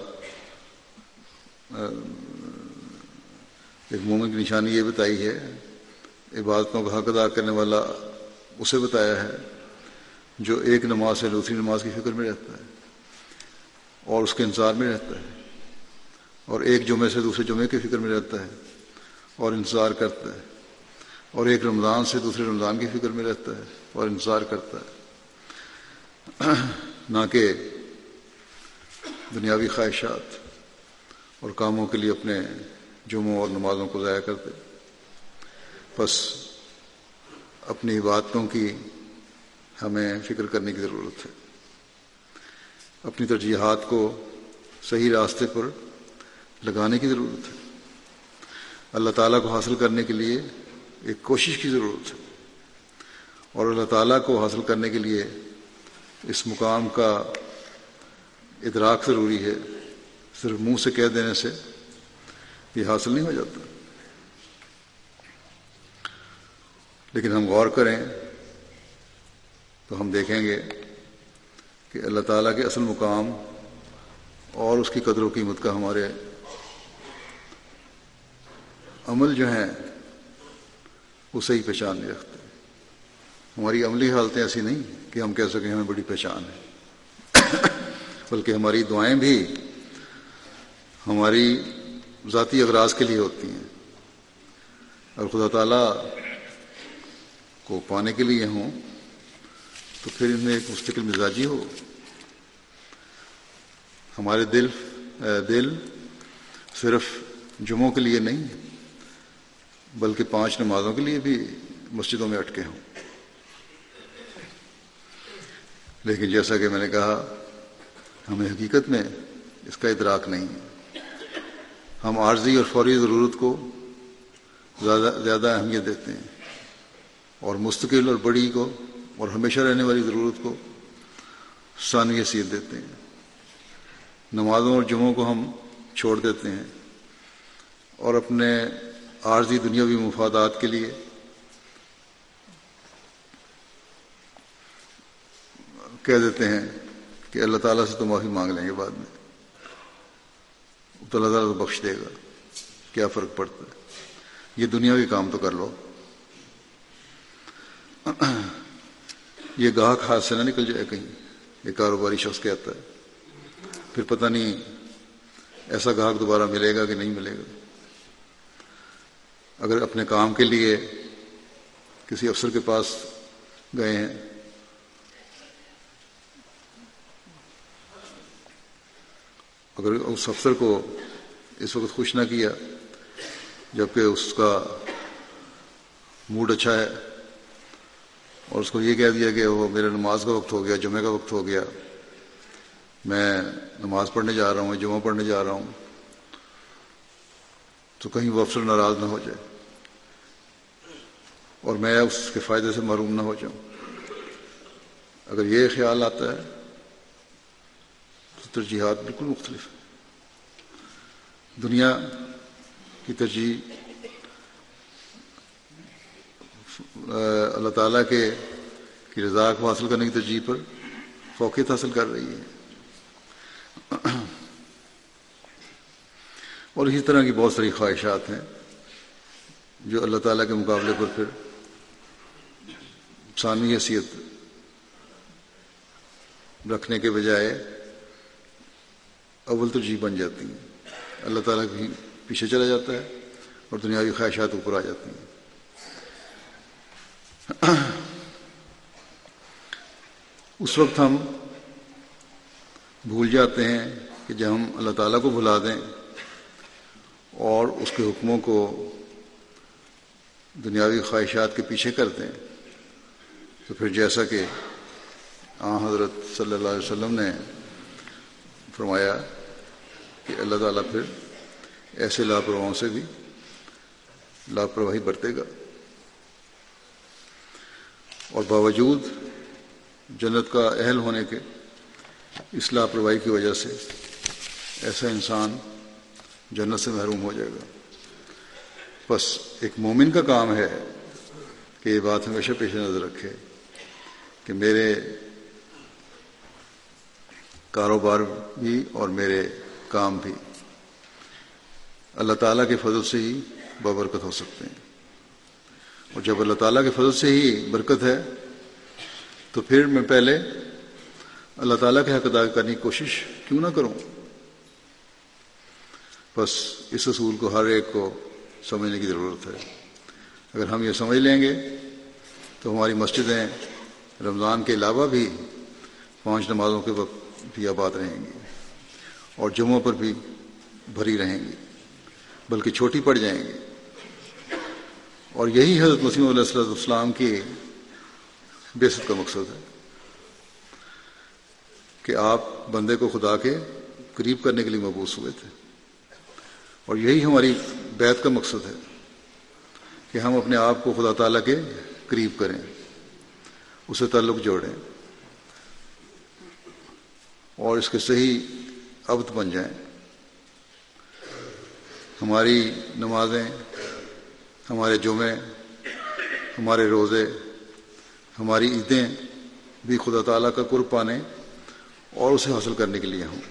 ایک مومن کی نشانی یہ بتائی ہے، عبادتوں کا حق ادا کرنے والا اسے بتایا ہے، جو ایک نماز سے دوسری نماز کی فکر میں رہتا ہے، اور اس کے انتظار میں رہتا ہے، اور ایک جمعے سے دوسرے جمعے کی فکر میں رہتا ہے، اور انتظار کرتا ہے، اور ایک رمضان سے دوسرے رمضان کی فکر میں رہتا ہے۔ اور انتظار کرتا ہے۔ نہ کہ دنیاوی خواہشات اور کاموں کے لیے اپنے جمعوں اور نمازوں کو ضائع کرتے۔ بس اپنی عبادتوں کی ہمیں فکر کرنے کی ضرورت ہے۔ اپنی ترجیحات کو صحیح راستے پر لگانے کی ضرورت ہے۔ اللہ تعالیٰ کو حاصل کرنے کے لیے ایک کوشش کی ضرورت ہے۔ اور اللہ تعالیٰ کو حاصل کرنے کے لیے اس مقام کا ادراک ضروری ہے۔ صرف منہ سے کہہ دینے سے یہ حاصل نہیں ہو جاتا۔ لیکن ہم غور کریں تو ہم دیکھیں گے کہ اللہ تعالیٰ کے اصل مقام اور اس کی قدر و قیمت کا ہمارے عمل جو ہیں، وہ صحیح پہچان نہیں رکھتے۔ ہماری عملی حالتیں ایسی نہیں کہ ہم کہہ سکیں ہمیں بڑی پہچان ہے۔ بلکہ ہماری دعائیں بھی ہماری ذاتی اغراض کے لیے ہوتی ہیں۔ اور خدا تعالیٰ کو پانے کے لیے ہوں تو پھر ان میں ایک مستقل مزاجی ہو۔ ہمارے دل دل صرف جمعوں کے لیے نہیں، بلکہ پانچ نمازوں کے لیے بھی مسجدوں میں اٹکے ہوں۔ لیکن جیسا کہ میں نے کہا، ہمیں حقیقت میں اس کا ادراک نہیں ہے۔ ہم عارضی اور فوری ضرورت کو زیادہ زیادہ اہمیت دیتے ہیں اور مستقل اور بڑی کو اور ہمیشہ رہنے والی ضرورت کو ثانوی حیثیت دیتے ہیں۔ نمازوں اور جمعوں کو ہم چھوڑ دیتے ہیں اور اپنے عارضی دنیاوی مفادات کے لیے کہہ دیتے ہیں کہ اللہ تعالیٰ سے تو معافی مانگ لیں گے بعد میں۔ تو اللہ تعالیٰ تو بخش دے گا۔ کیا فرق پڑتا ہے؟ یہ دنیاوی کام تو کر لو۔ یہ گاہک ہاتھ سے نہ نکل جائے کہیں۔ یہ کاروباری شخص کہتا ہے۔ پھر پتہ نہیں ایسا گاہک دوبارہ ملے گا کہ نہیں ملے گا۔ اگر اپنے کام کے لیے کسی افسر کے پاس گئے ہیں اگر اس افسر کو اس وقت خوش نہ کیا جبکہ اس کا موڈ اچھا ہے اور اس کو یہ کہہ دیا کہ وہ میرے نماز کا وقت ہو گیا جمعہ کا وقت ہو گیا، میں نماز پڑھنے جا رہا ہوں، جمعہ پڑھنے جا رہا ہوں، تو کہیں وہ افسر ناراض نہ ہو جائے اور میں اس کے فائدے سے محروم نہ ہو جاؤں۔ اگر یہ خیال آتا ہے تو ترجیحات بالکل مختلف ہیں دنیا کی ترجیح، اللہ تعالیٰ کے، کی رضا کو حاصل کرنے کی ترجیح پر فوقیت حاصل کر رہی ہے۔ اور اسی طرح کی بہت ساری خواہشات ہیں جو اللہ تعالیٰ کے مقابلے پر پھر ثانوی حیثیت رکھنے کے بجائے اول ترجیح بن جاتی ہیں۔ اللہ تعالیٰ بھی پیچھے چلا جاتا ہے اور دنیاوی خواہشات اوپر آ جاتی ہیں۔ اس وقت ہم بھول جاتے ہیں کہ جب ہم اللہ تعالیٰ کو بھلا دیں اور اس کے حکموں کو دنیاوی خواہشات کے پیچھے کر دیں، تو پھر جیسا کہ آ حضرت صلی اللہ علیہ وسلم نے فرمایا کہ اللہ تعالیٰ پھر ایسے لاپرواہوں سے بھی لاپرواہی برتے گا۔ اور باوجود جنت کا اہل ہونے کے اس لاپرواہی کی وجہ سے ایسا انسان جنت سے محروم ہو جائے گا۔ بس ایک مومن کا کام ہے کہ یہ بات ہمیشہ پیش نظر رکھے کہ میرے کاروبار بھی اور میرے کام بھی اللہ تعالیٰ کے فضل سے ہی بابرکت ہو سکتے ہیں۔ اور جب اللہ تعالیٰ کے فضل سے ہی برکت ہے، تو پھر میں پہلے اللہ تعالیٰ کے حق ادا کرنے کی کوشش کیوں نہ کروں؟ بس اس اصول کو ہر ایک کو سمجھنے کی ضرورت ہے۔ اگر ہم یہ سمجھ لیں گے، تو ہماری مسجدیں رمضان کے علاوہ بھی پانچ نمازوں کے وقت بھی آباد رہیں گی۔ اور جمعوں پر بھی بھری رہیں گی، بلکہ چھوٹی پڑ جائیں گی۔ اور یہی حضرت مسیم علیہ السلام السلام کی بےست کا مقصد ہے کہ آپ بندے کو خدا کے قریب کرنے کے لیے مبوس ہوئے تھے۔ اور یہی ہماری بیت کا مقصد ہے کہ ہم اپنے آپ کو خدا تعالیٰ کے قریب کریں اسے تعلق جوڑیں۔ اور اس کے صحیح عبد بن جائیں ہماری نمازیں، ہمارے جمعے، ہمارے روزے، ہماری عیدیں بھی خدا تعالیٰ کا قرب پانے اور اسے حاصل کرنے کے لیے ہوں۔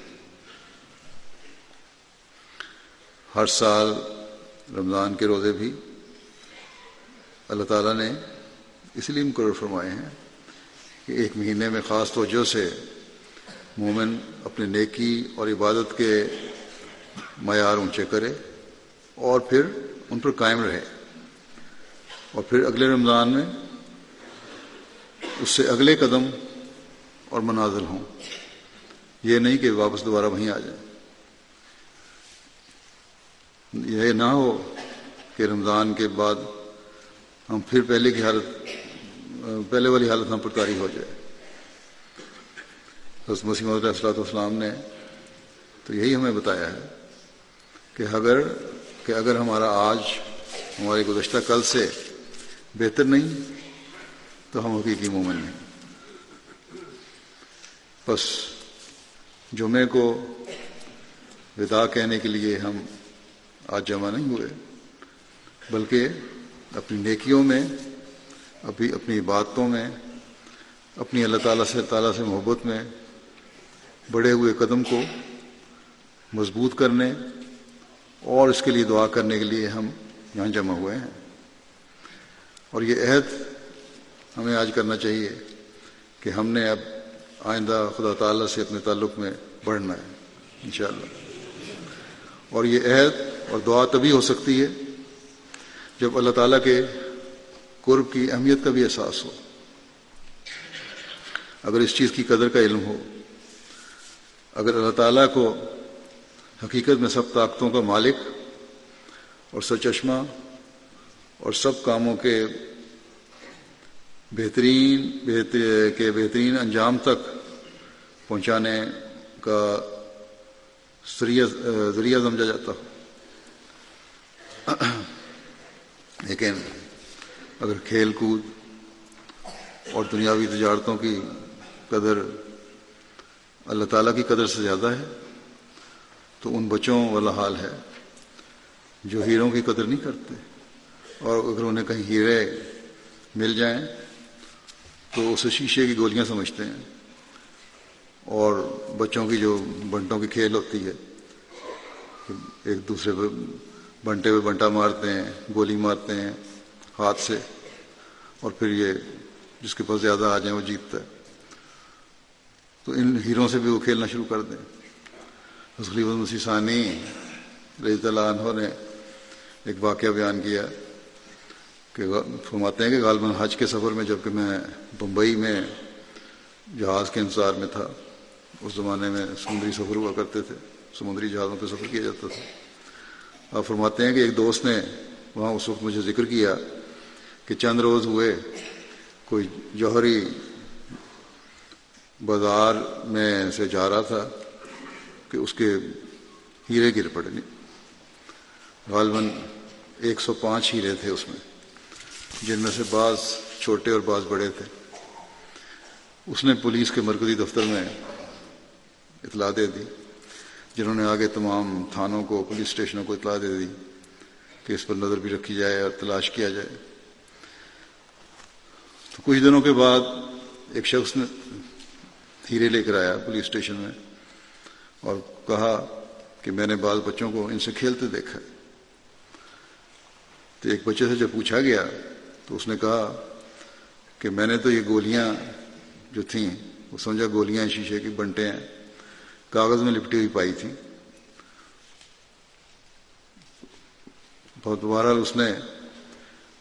ہر سال رمضان کے روزے بھی اللہ تعالیٰ نے اس لیے مقرر فرمائے ہیں کہ ایک مہینے میں خاص توجہ سے مومن اپنے نیکی اور عبادت کے معیار اونچے کرے اور پھر ان پر قائم رہے۔ اور پھر اگلے رمضان میں اس سے اگلے قدم اور منازل ہوں۔ یہ نہیں کہ واپس دوبارہ وہیں آ جائیں۔ یہ نہ ہو کہ رمضان کے بعد ہم پھر پہلے کی حالت، پہلے والی حالت ہم پر تاری ہو جائے۔ حضرت مسیم علیہ السلاۃ والسلام نے تو یہی ہمیں بتایا ہے کہ اگر کہ اگر ہمارا آج ہمارے گزشتہ کل سے بہتر نہیں، تو ہم حقیقی مومن نہیں بس جمعے کو ودا کہنے کے لیے ہم آج جمع نہیں ہوئے، بلکہ اپنی نیکیوں میں، ابھی اپنی باتوں میں، اپنی اللہ تعالیٰ سے تعالیٰ سے محبت میں بڑے ہوئے قدم کو مضبوط کرنے اور اس کے لیے دعا کرنے کے لیے ہم یہاں جمع ہوئے ہیں۔ اور یہ عہد ہمیں آج کرنا چاہیے کہ ہم نے اب آئندہ خدا تعالیٰ سے اپنے تعلق میں بڑھنا ہے، انشاءاللہ۔ اور یہ عہد اور دعا تبھی ہو سکتی ہے جب اللہ تعالیٰ کے قرب کی اہمیت کا بھی احساس ہو۔ اگر اس چیز کی قدر کا علم ہو اگر اللہ تعالیٰ کو حقیقت میں سب طاقتوں کا مالک اور سچشمہ اور سب کاموں کے بہترین کے بہترین انجام تک پہنچانے کا ذریعہ سمجھا جاتا ہو۔ لیکن اگر کھیل کود اور دنیاوی تجارتوں کی قدر اللہ تعالیٰ کی قدر سے زیادہ ہے، تو ان بچوں والا حال ہے جو ہیروں کی قدر نہیں کرتے۔ اور اگر انہیں کہیں ہیرے مل جائیں، تو اسے شیشے کی گولیاں سمجھتے ہیں۔ اور بچوں کی جو بنٹوں کی کھیل ہوتی ہے، ایک دوسرے پہ بنٹے پہ بنٹا مارتے ہیں، گولی مارتے ہیں ہاتھ سے، اور پھر یہ جس کے پاس زیادہ آ جائیں وہ جیتتا ہے۔ تو ان ہیروں سے بھی وہ کھیلنا شروع کر دیں۔ خلیف مسیح ثانی رضی اللہ عنہ نے ایک واقعہ بیان کیا کہ فرماتے ہیں کہ غالباً حج کے سفر میں جبکہ میں بمبئی میں جہاز کے انتظار میں تھا، اس زمانے میں سمندری سفر ہوا کرتے تھے، سمندری جہازوں پہ سفر کیا جاتا تھا۔ آپ فرماتے ہیں کہ ایک دوست نے وہاں اس وقت مجھے ذکر کیا کہ چند روز ہوئے، کوئی جوہری بازار میں سے جا رہا تھا کہ اس کے ہیرے گر پڑے غالباً ایک سو پانچ ہیرے تھے اس میں، جن میں سے بعض چھوٹے اور بعض بڑے تھے۔ اس نے پولیس کے مرکزی دفتر میں اطلاع دے دی، جنہوں نے آگے تمام تھانوں کو، پولیس اسٹیشنوں کو اطلاع دے دی کہ اس پر نظر بھی رکھی جائے اور تلاش کیا جائے۔ تو کچھ دنوں کے بعد ایک شخص نے ہیرے لے کر آیا پولیس اسٹیشن میں اور کہا کہ میں نے بعض بچوں کو ان سے کھیلتے دیکھا۔ تو ایک بچے سے جب پوچھا گیا تو اس نے کہا کہ میں نے تو یہ گولیاں جو تھیں، وہ سمجھا گولیاں شیشے کی، بنٹے ہیں، کاغذ میں لپٹی ہوئی پائی تھی۔ بہت بہرحال اس نے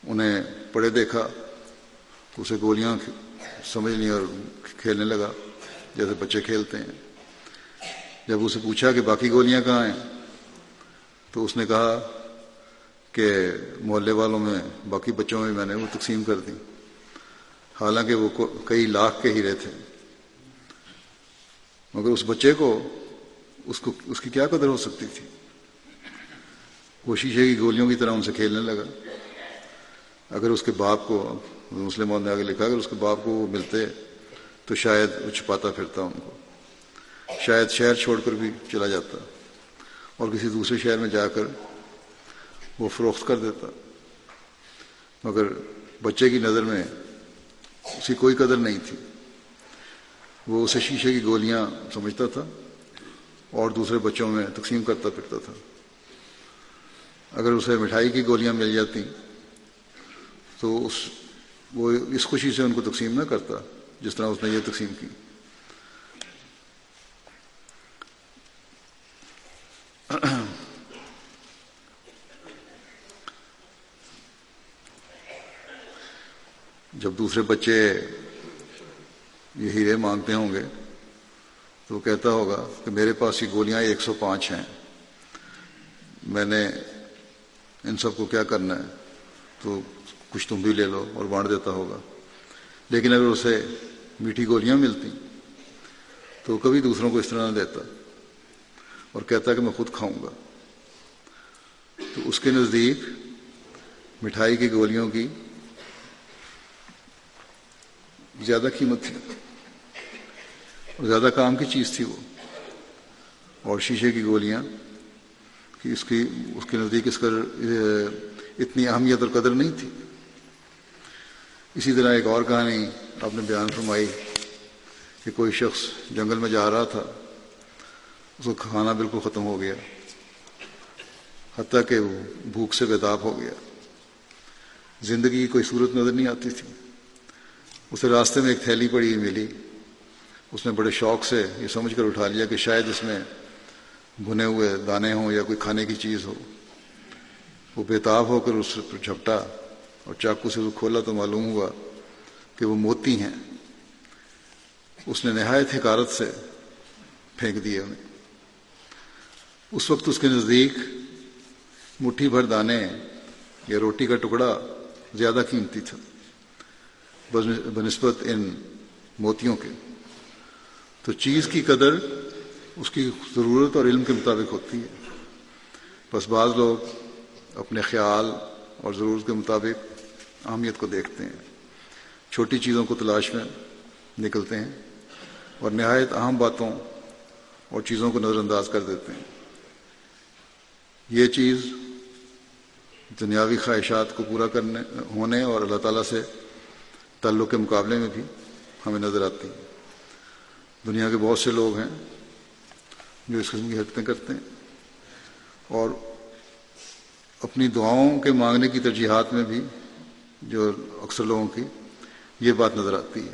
انہیں پڑھے دیکھا، اسے گولیاں سمجھ لی اور کھیلنے لگا۔ جیسے بچے کھیلتے ہیں۔ جب اسے پوچھا کہ باقی گولیاں کہاں ہیں؟ تو اس نے کہا کہ محلے والوں میں، باقی بچوں میں میں نے وہ تقسیم کر دی۔ حالانکہ وہ کئی لاکھ کے ہیرے تھے۔ مگر اس بچے کو اس کو اس کی کیا قدر ہو سکتی تھی؟ وہ شیشے کی گولیوں کی طرح ان سے کھیلنے لگا۔ اگر اس کے باپ کو، مسلم نے آگے لکھا، اگر اس کے باپ کو وہ ملتے تو شاید وہ چھپاتا پھرتا ان کو۔ شاید شہر چھوڑ کر بھی چلا جاتا اور کسی دوسرے شہر میں جا کر وہ فروخت کر دیتا۔ مگر بچے کی نظر میں اس کی کوئی قدر نہیں تھی۔ وہ اسے شیشے کی گولیاں سمجھتا تھا اور دوسرے بچوں میں تقسیم کرتا پھرتا تھا۔ اگر اسے مٹھائی کی گولیاں مل جاتی تو اس وہ اس خوشی سے ان کو تقسیم نہ کرتا۔ جس طرح اس نے یہ تقسیم کی جب دوسرے بچے یہ ہیرے مانگتے ہوں گے تو وہ کہتا ہوگا کہ میرے پاس یہ گولیاں ایک سو پانچ ہیں میں نے ان سب کو کیا کرنا ہے تو کچھ تم بھی لے لو اور بانٹ دیتا ہوگا لیکن اگر اسے میٹھی گولیاں ملتی تو کبھی دوسروں کو اس طرح نہ دیتا اور کہتا کہ میں خود کھاؤں گا۔ تو اس کے نزدیک مٹھائی کی گولیوں کی زیادہ قیمت تھی اور زیادہ کام کی چیز تھی وہ۔ اور شیشے کی گولیاں کہ اس کی، اس کے نزدیک اس کا اتنی اہمیت اور قدر نہیں تھی۔ اسی طرح ایک اور کہانی آپ نے بیان فرمائی کہ کوئی شخص جنگل میں جا رہا تھا، اس کو کھانا بالکل ختم ہو گیا، حتیٰ کہ وہ بھوک سے بیداب ہو گیا۔ زندگی کی کوئی صورت نظر نہیں آتی تھی۔ اسے راستے میں ایک تھیلی پڑی ملی۔ اس نے بڑے شوق سے یہ سمجھ کر اٹھا لیا کہ شاید اس میں بھنے ہوئے دانے ہوں یا کوئی کھانے کی چیز ہو۔ وہ بےتاب ہو کر اس پر جھپٹا۔ اور چاقو سے وہ کھولا تو معلوم ہوا کہ وہ موتی ہیں۔ اس نے نہایت حکارت سے پھینک دیے انہیں۔ اس وقت اس کے نزدیک مٹھی بھر دانے یا روٹی کا ٹکڑا زیادہ قیمتی تھا۔ بنسبت ان موتیوں کے۔ تو چیز کی قدر اس کی ضرورت اور علم کے مطابق ہوتی ہے۔ بس بعض لوگ اپنے خیال اور ضرورت کے مطابق اہمیت کو دیکھتے ہیں۔ چھوٹی چیزوں کو تلاش میں نکلتے ہیں اور نہایت اہم باتوں اور چیزوں کو نظر انداز کر دیتے ہیں۔ یہ چیز دنیاوی خواہشات کو پورا کرنے، ہونے اور اللہ تعالیٰ سے تعلق کے مقابلے میں بھی ہمیں نظر آتی ہیں دنیا کے بہت سے لوگ ہیں جو اس قسم کی حرکتیں کرتے ہیں اور اپنی دعاؤں کے مانگنے کی ترجیحات میں بھی جو اکثر لوگوں کی یہ بات نظر آتی ہے۔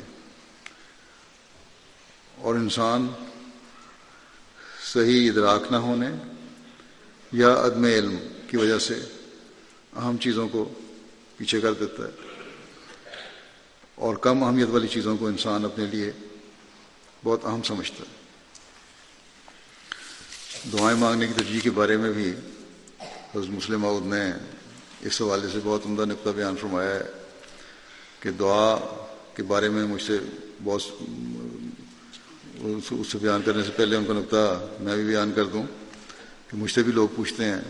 اور انسان صحیح ادراک نہ ہونے یا عدم علم کی وجہ سے اہم چیزوں کو پیچھے کر دیتا ہے۔ اور کم اہمیت والی چیزوں کو انسان اپنے لیے بہت اہم سمجھتا ہے۔ دعائیں مانگنے کی ترجیح کے بارے میں بھی حضرت مسلم مود نے اس حوالے سے بہت عمدہ نقطہ بیان فرمایا ہے کہ دعا کے بارے میں مجھ سے بہت اس سے بیان کرنے سے پہلے ان کا نقطہ میں بھی بیان کر دوں کہ مجھ سے بھی لوگ پوچھتے ہیں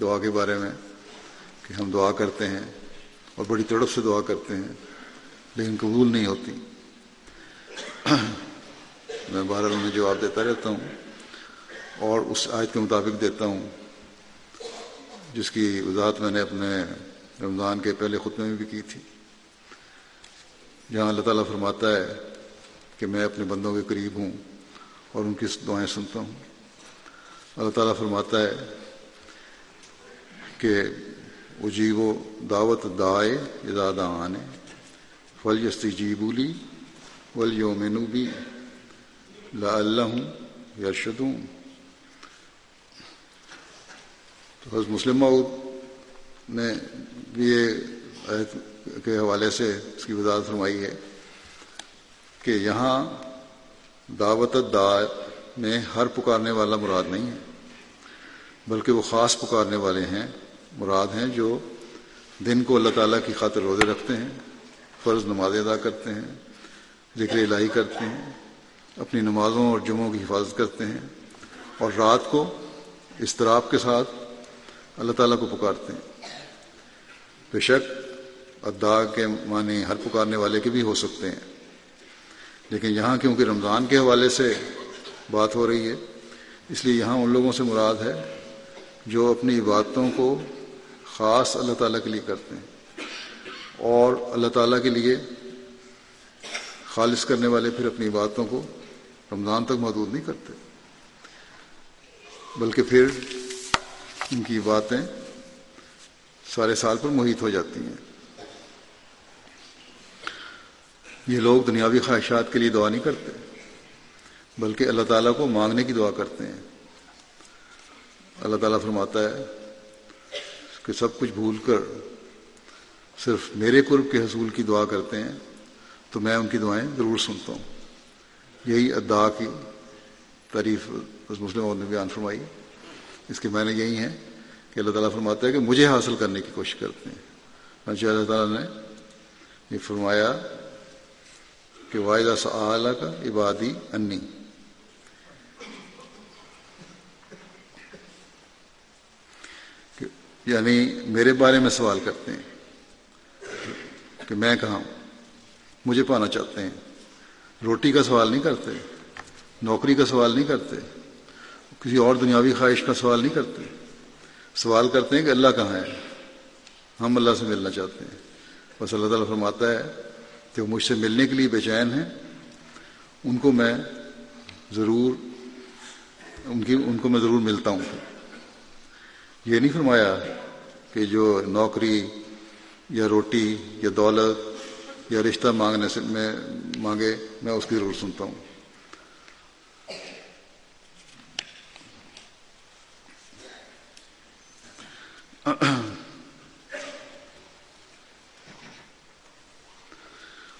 دعا کے بارے میں کہ ہم دعا کرتے ہیں اور بڑی تڑپ سے دعا کرتے ہیں، لیکن قبول نہیں ہوتی۔ میں بہرحال انہیں جواب دیتا رہتا ہوں اور اس آیت کے مطابق دیتا ہوں۔ جس کی وضاحت میں نے اپنے رمضان کے پہلے خطبے میں بھی کی تھی، جہاں اللہ تعالیٰ فرماتا ہے کہ میں اپنے بندوں کے قریب ہوں اور ان کی دعائیں سنتا ہوں۔ اللہ تعالیٰ فرماتا ہے کہ اجیب و دعوت دائے ازادہ آنے فل یستی جی بولی ول یومنو بھی لا اللہ ہوں یرشد حضرت مسلم نے بھی یہ کے حوالے سے اس کی وضاحت فرمائی ہے کہ یہاں دعوت دعت میں ہر پکارنے والا مراد نہیں ہے، بلکہ وہ خاص پکارنے والے ہیں، مراد ہیں جو دن کو اللہ تعالیٰ کی خاطر روزے رکھتے ہیں، فرض نماز ادا کرتے ہیں، ذکر الہی کرتے ہیں، اپنی نمازوں اور جمعوں کی حفاظت کرتے ہیں، اور رات کو اضطراب کے ساتھ اللہ تعالیٰ کو پکارتے ہیں۔ بے شک ادا کے معنی ہر پکارنے والے کے بھی ہو سکتے ہیں۔ لیکن یہاں کیونکہ رمضان کے حوالے سے بات ہو رہی ہے، اس لیے یہاں ان لوگوں سے مراد ہے جو اپنی عبادتوں کو خاص اللہ تعالیٰ کے لیے کرتے ہیں۔ اور اللہ تعالیٰ کے لیے خالص کرنے والے پھر اپنی عبادتوں کو رمضان تک محدود نہیں کرتے، بلکہ پھر ان کی باتیں سارے سال پر محیط ہو جاتی ہیں۔ یہ لوگ دنیاوی خواہشات کے لیے دعا نہیں کرتے، بلکہ اللہ تعالیٰ کو مانگنے کی دعا کرتے ہیں۔ اللہ تعالیٰ فرماتا ہے کہ سب کچھ بھول کر صرف میرے قرب کے حصول کی دعا کرتے ہیں، تو میں ان کی دعائیں ضرور سنتا ہوں۔ یہی ادا کی تعریف اس مسلم نے بیان فرمائی۔ اس کے معنی یہی ہیں کہ اللہ تعالیٰ فرماتا ہے کہ مجھے حاصل کرنے کی کوشش کرتے ہیں۔ اللہ تعالیٰ نے یہ فرمایا کہ واحدہ سعلیٰ کا عبادی انی یعنی میرے بارے میں سوال کرتے ہیں کہ میں کہاں مجھے پانا چاہتے ہیں۔ روٹی کا سوال نہیں کرتے، نوکری کا سوال نہیں کرتے کسی اور دنیاوی خواہش کا سوال نہیں کرتے۔ سوال کرتے ہیں کہ اللہ کہاں ہے؟ ہم اللہ سے ملنا چاہتے ہیں۔ بس اللہ تعالیٰ فرماتا ہے کہ وہ مجھ سے ملنے کے لیے بے چین ہیں۔ ان کو میں ضرور، ان کی، ان کو میں ضرور ملتا ہوں۔ یہ نہیں فرمایا کہ جو نوکری یا روٹی یا دولت یا رشتہ مانگنے سے میں مانگے، میں اس کی ضرور سنتا ہوں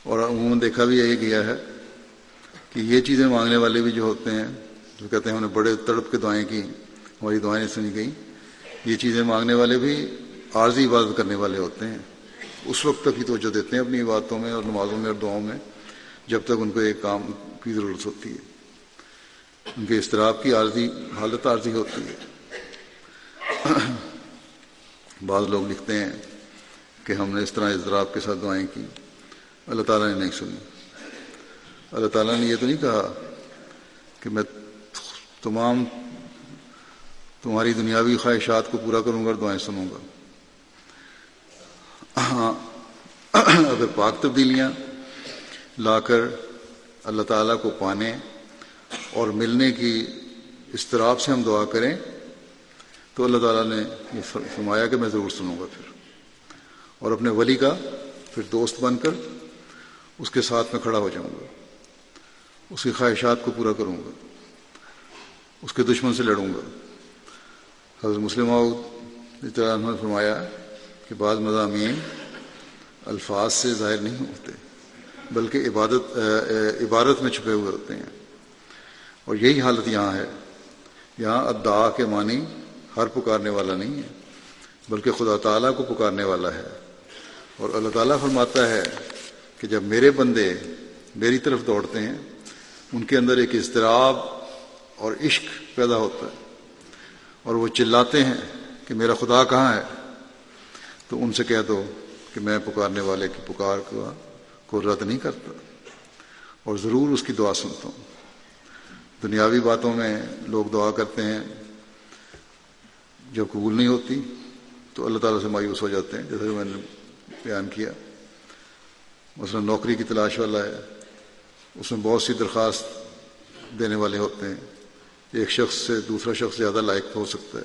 اور دیکھا بھی یہی گیا ہے کہ یہ چیزیں مانگنے والے بھی جو ہوتے ہیں، جو کہتے ہیں انہیں بڑے تڑپ کے دعائیں کی، ہماری دعائیں سنی گئیں، یہ چیزیں مانگنے والے بھی عارضی عبادت کرنے والے ہوتے ہیں۔ اس وقت تک ہی توجہ دیتے ہیں اپنی عبادتوں میں اور نمازوں میں اور دعاؤں میں، جب تک ان کو ایک کام کی ضرورت ہوتی ہے۔ ان کے اضطراب کی عارضی، حالت عارضی ہوتی ہے۔ بعض لوگ لکھتے ہیں کہ ہم نے اس طرح اضطراب کے ساتھ دعائیں کی۔ اللہ تعالیٰ نے نہیں سنی۔ اللہ تعالیٰ نے یہ تو نہیں کہا کہ میں تمام تمہاری دنیاوی خواہشات کو پورا کروں گا اور دعائیں سنوں گا۔ ہاں اگر پاک تبدیلیاں لا کر اللہ تعالیٰ کو پانے اور ملنے کی استراب سے ہم دعا کریں، تو اللہ تعالیٰ نے یہ فرمایا کہ میں ضرور سنوں گا پھر۔ اور اپنے ولی کا پھر دوست بن کر اس کے ساتھ میں کھڑا ہو جاؤں گا۔ اس کی خواہشات کو پورا کروں گا۔ اس کے دشمن سے لڑوں گا۔ حضرت مسلم طرح نے فرمایا کہ بعض مضامین الفاظ سے ظاہر نہیں ہوتے، بلکہ عبادت عبارت میں چھپے ہوئے ہوتے ہیں۔ اور یہی حالت یہاں ہے۔ یہاں ادعا کے معنی ہر پکارنے والا نہیں ہے، بلکہ خدا تعالیٰ کو پکارنے والا ہے۔ اور اللہ تعالیٰ فرماتا ہے کہ جب میرے بندے میری طرف دوڑتے ہیں، ان کے اندر ایک اضطراب اور عشق پیدا ہوتا ہے اور وہ چلاتے ہیں کہ میرا خدا کہاں ہے؟ تو ان سے کہہ دو کہ میں پکارنے والے کی پکار کو رد نہیں کرتا اور ضرور اس کی دعا سنتا ہوں۔ دنیاوی باتوں میں لوگ دعا کرتے ہیں، جب قبول نہیں ہوتی تو اللہ تعالیٰ سے مایوس ہو جاتے ہیں۔ جیسے میں نے بیان کیا مثلا نوکری کی تلاش والا ہے، اس میں بہت سی درخواست دینے والے ہوتے ہیں۔ ایک شخص سے دوسرا شخص زیادہ لائق ہو سکتا ہے۔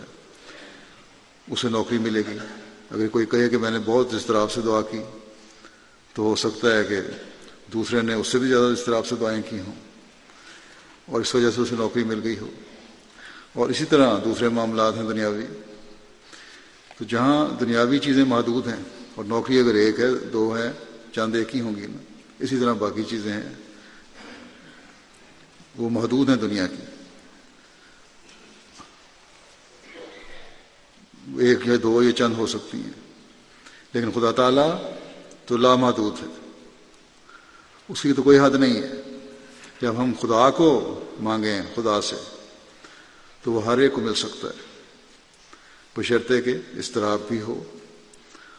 اسے نوکری ملے گی۔ اگر کوئی کہے کہ میں نے بہت اضطراب سے دعا کی، تو ہو سکتا ہے کہ دوسرے نے اس سے بھی زیادہ اضطراب سے دعائیں کی ہوں اور اس وجہ سے اسے نوکری مل گئی ہو۔ اور اسی طرح دوسرے معاملات ہیں دنیاوی۔ تو جہاں دنیاوی چیزیں محدود ہیں اور نوکری اگر ایک ہے، دو ہے چاند ایک ہی ہوں گی نا؟ اسی طرح باقی چیزیں ہیں۔ وہ محدود ہیں دنیا کی۔ ایک یا دو یا چند ہو سکتی ہیں۔ لیکن خدا تعالیٰ تو لامحدود ہے۔ اس کی تو کوئی حد نہیں ہے۔ جب ہم خدا کو مانگیں خدا سے، تو وہ ہر ایک کو مل سکتا ہے۔ بشرطے کہ اضطراب بھی ہو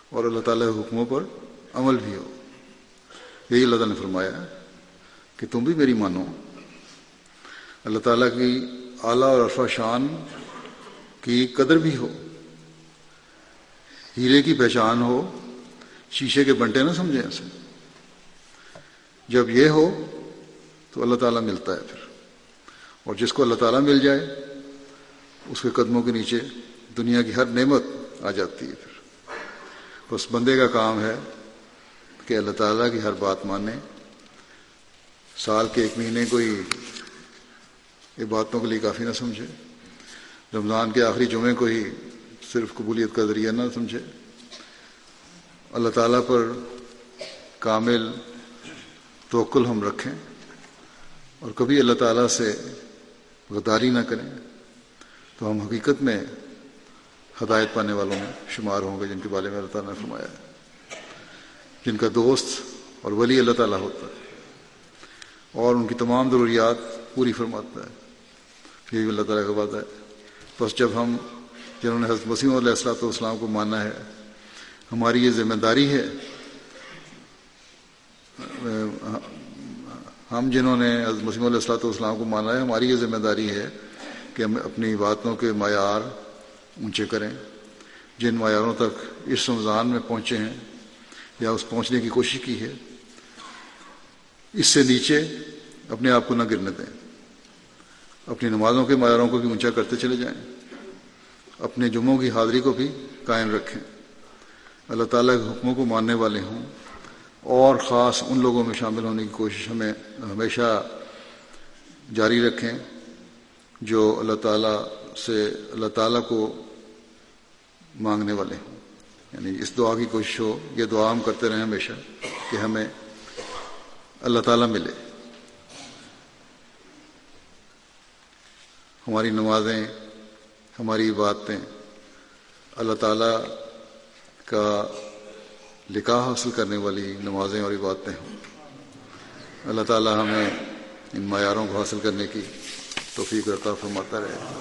اور اللہ تعالیٰ کے حکموں پر عمل بھی ہو۔ یہی اللہ تعالیٰ نے فرمایا کہ تم بھی میری مانو۔ اللہ تعالیٰ کی اعلیٰ اور عرفہ شان کی قدر بھی ہو۔ ہیرے کی پہچان ہو۔ شیشے کے بنٹے نہ سمجھیں اسے جب یہ ہو تو اللہ تعالیٰ ملتا ہے پھر۔ اور جس کو اللہ تعالیٰ مل جائے، اس کے قدموں کے نیچے دنیا کی ہر نعمت آ جاتی ہے پھر۔ بس بندے کا کام ہے کہ اللہ تعالیٰ کی ہر بات مانے۔ سال کے ایک مہینے کو ہی یہ باتوں کے لیے کافی نہ سمجھے۔ رمضان کے آخری جمعے کو ہی صرف قبولیت کا ذریعہ نہ سمجھے۔ اللہ تعالیٰ پر کامل توکل ہم رکھیں اور کبھی اللہ تعالیٰ سے غداری نہ کریں تو ہم حقیقت میں ہدایت پانے والوں میں شمار ہوں گے جن کے بارے میں اللہ تعالیٰ نے فرمایا ہے۔ جن کا دوست اور ولی اللہ تعالیٰ ہوتا ہے۔ اور ان کی تمام ضروریات پوری فرماتا ہے۔ یہ بھی اللہ تعالیٰ کا وعدہ ہے۔ بس جب ہم، جنہوں نے حضرت وسیم علیہ السلاۃ والسلام کو مانا ہے، ہماری یہ ذمہ داری ہے، ہم جنہوں نے حضرت مسیم علیہ السلاۃ والسلام کو مانا ہے، ہماری یہ ذمہ داری ہے کہ ہم اپنی باتوں کے معیار اونچے کریں۔ جن معیاروں تک اس رمضان میں پہنچے ہیں یا اس پہنچنے کی کوشش کی ہے، اس سے نیچے اپنے آپ کو نہ گرنے دیں۔ اپنی نمازوں کے معیاروں کو بھی اونچا کرتے چلے جائیں۔ اپنے جمعوں کی حاضری کو بھی قائم رکھیں۔ اللہ تعالیٰ کے حکموں کو ماننے والے ہوں۔ اور خاص ان لوگوں میں شامل ہونے کی کوشش ہمیں ہمیشہ جاری رکھیں، جو اللہ تعالیٰ سے اللہ تعالیٰ کو مانگنے والے ہوں۔ یعنی اس دعا کی کوشش ہو یہ دعا ہم کرتے رہیں ہمیشہ کہ ہمیں اللہ تعالیٰ ملے۔ ہماری نمازیں، ہماری باتیں اللہ تعالیٰ کا لکھا حاصل کرنے والی نمازیں اور عبادتیں ہوں۔ اللہ تعالیٰ ہمیں ان معیاروں کو حاصل کرنے کی توفیق عطا فرماتا رہے۔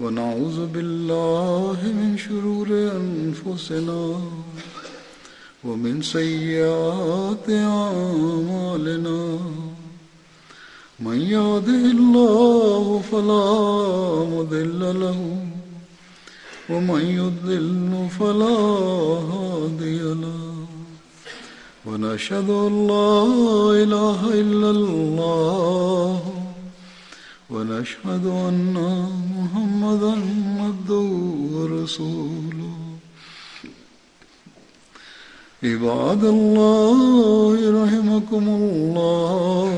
ونعوذ بالله من شرور أنفسنا ومن سيئات أعمالنا. من يهده الله فلا مضل له ومن يضلل فلا هادي له. ونشهد ان لا اله الا الله ونشهد ان محمدا عبده ورسوله. عباد الله رحمكم الله.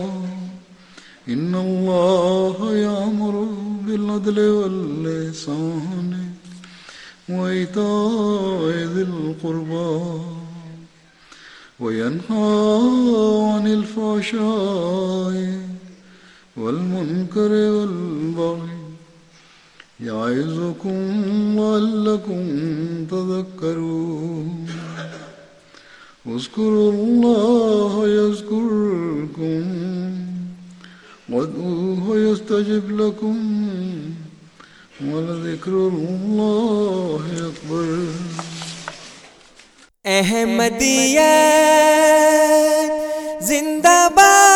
ان الله يامر بالعدل واللسان وإيتاء ذي القربى وينهى عن الفحشاء والمنكر والبغي يعظكم لعلكم تذكرون اذكروا الله يذكركم وادعوه يستجب لكم ولذكر الله أكبر. احمدیت زندہ باد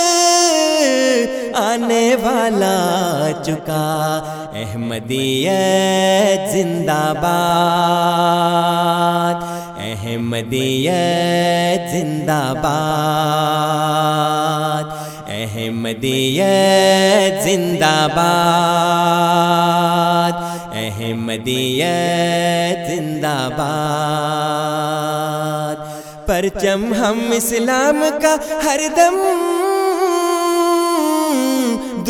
آنے والا چکا۔ احمدیت زندہ باد۔ احمدیت زندہ باد۔ احمدیت زندہ باد۔ احمدیت زندہ باد۔ پرچم ہم اسلام کا ہر دم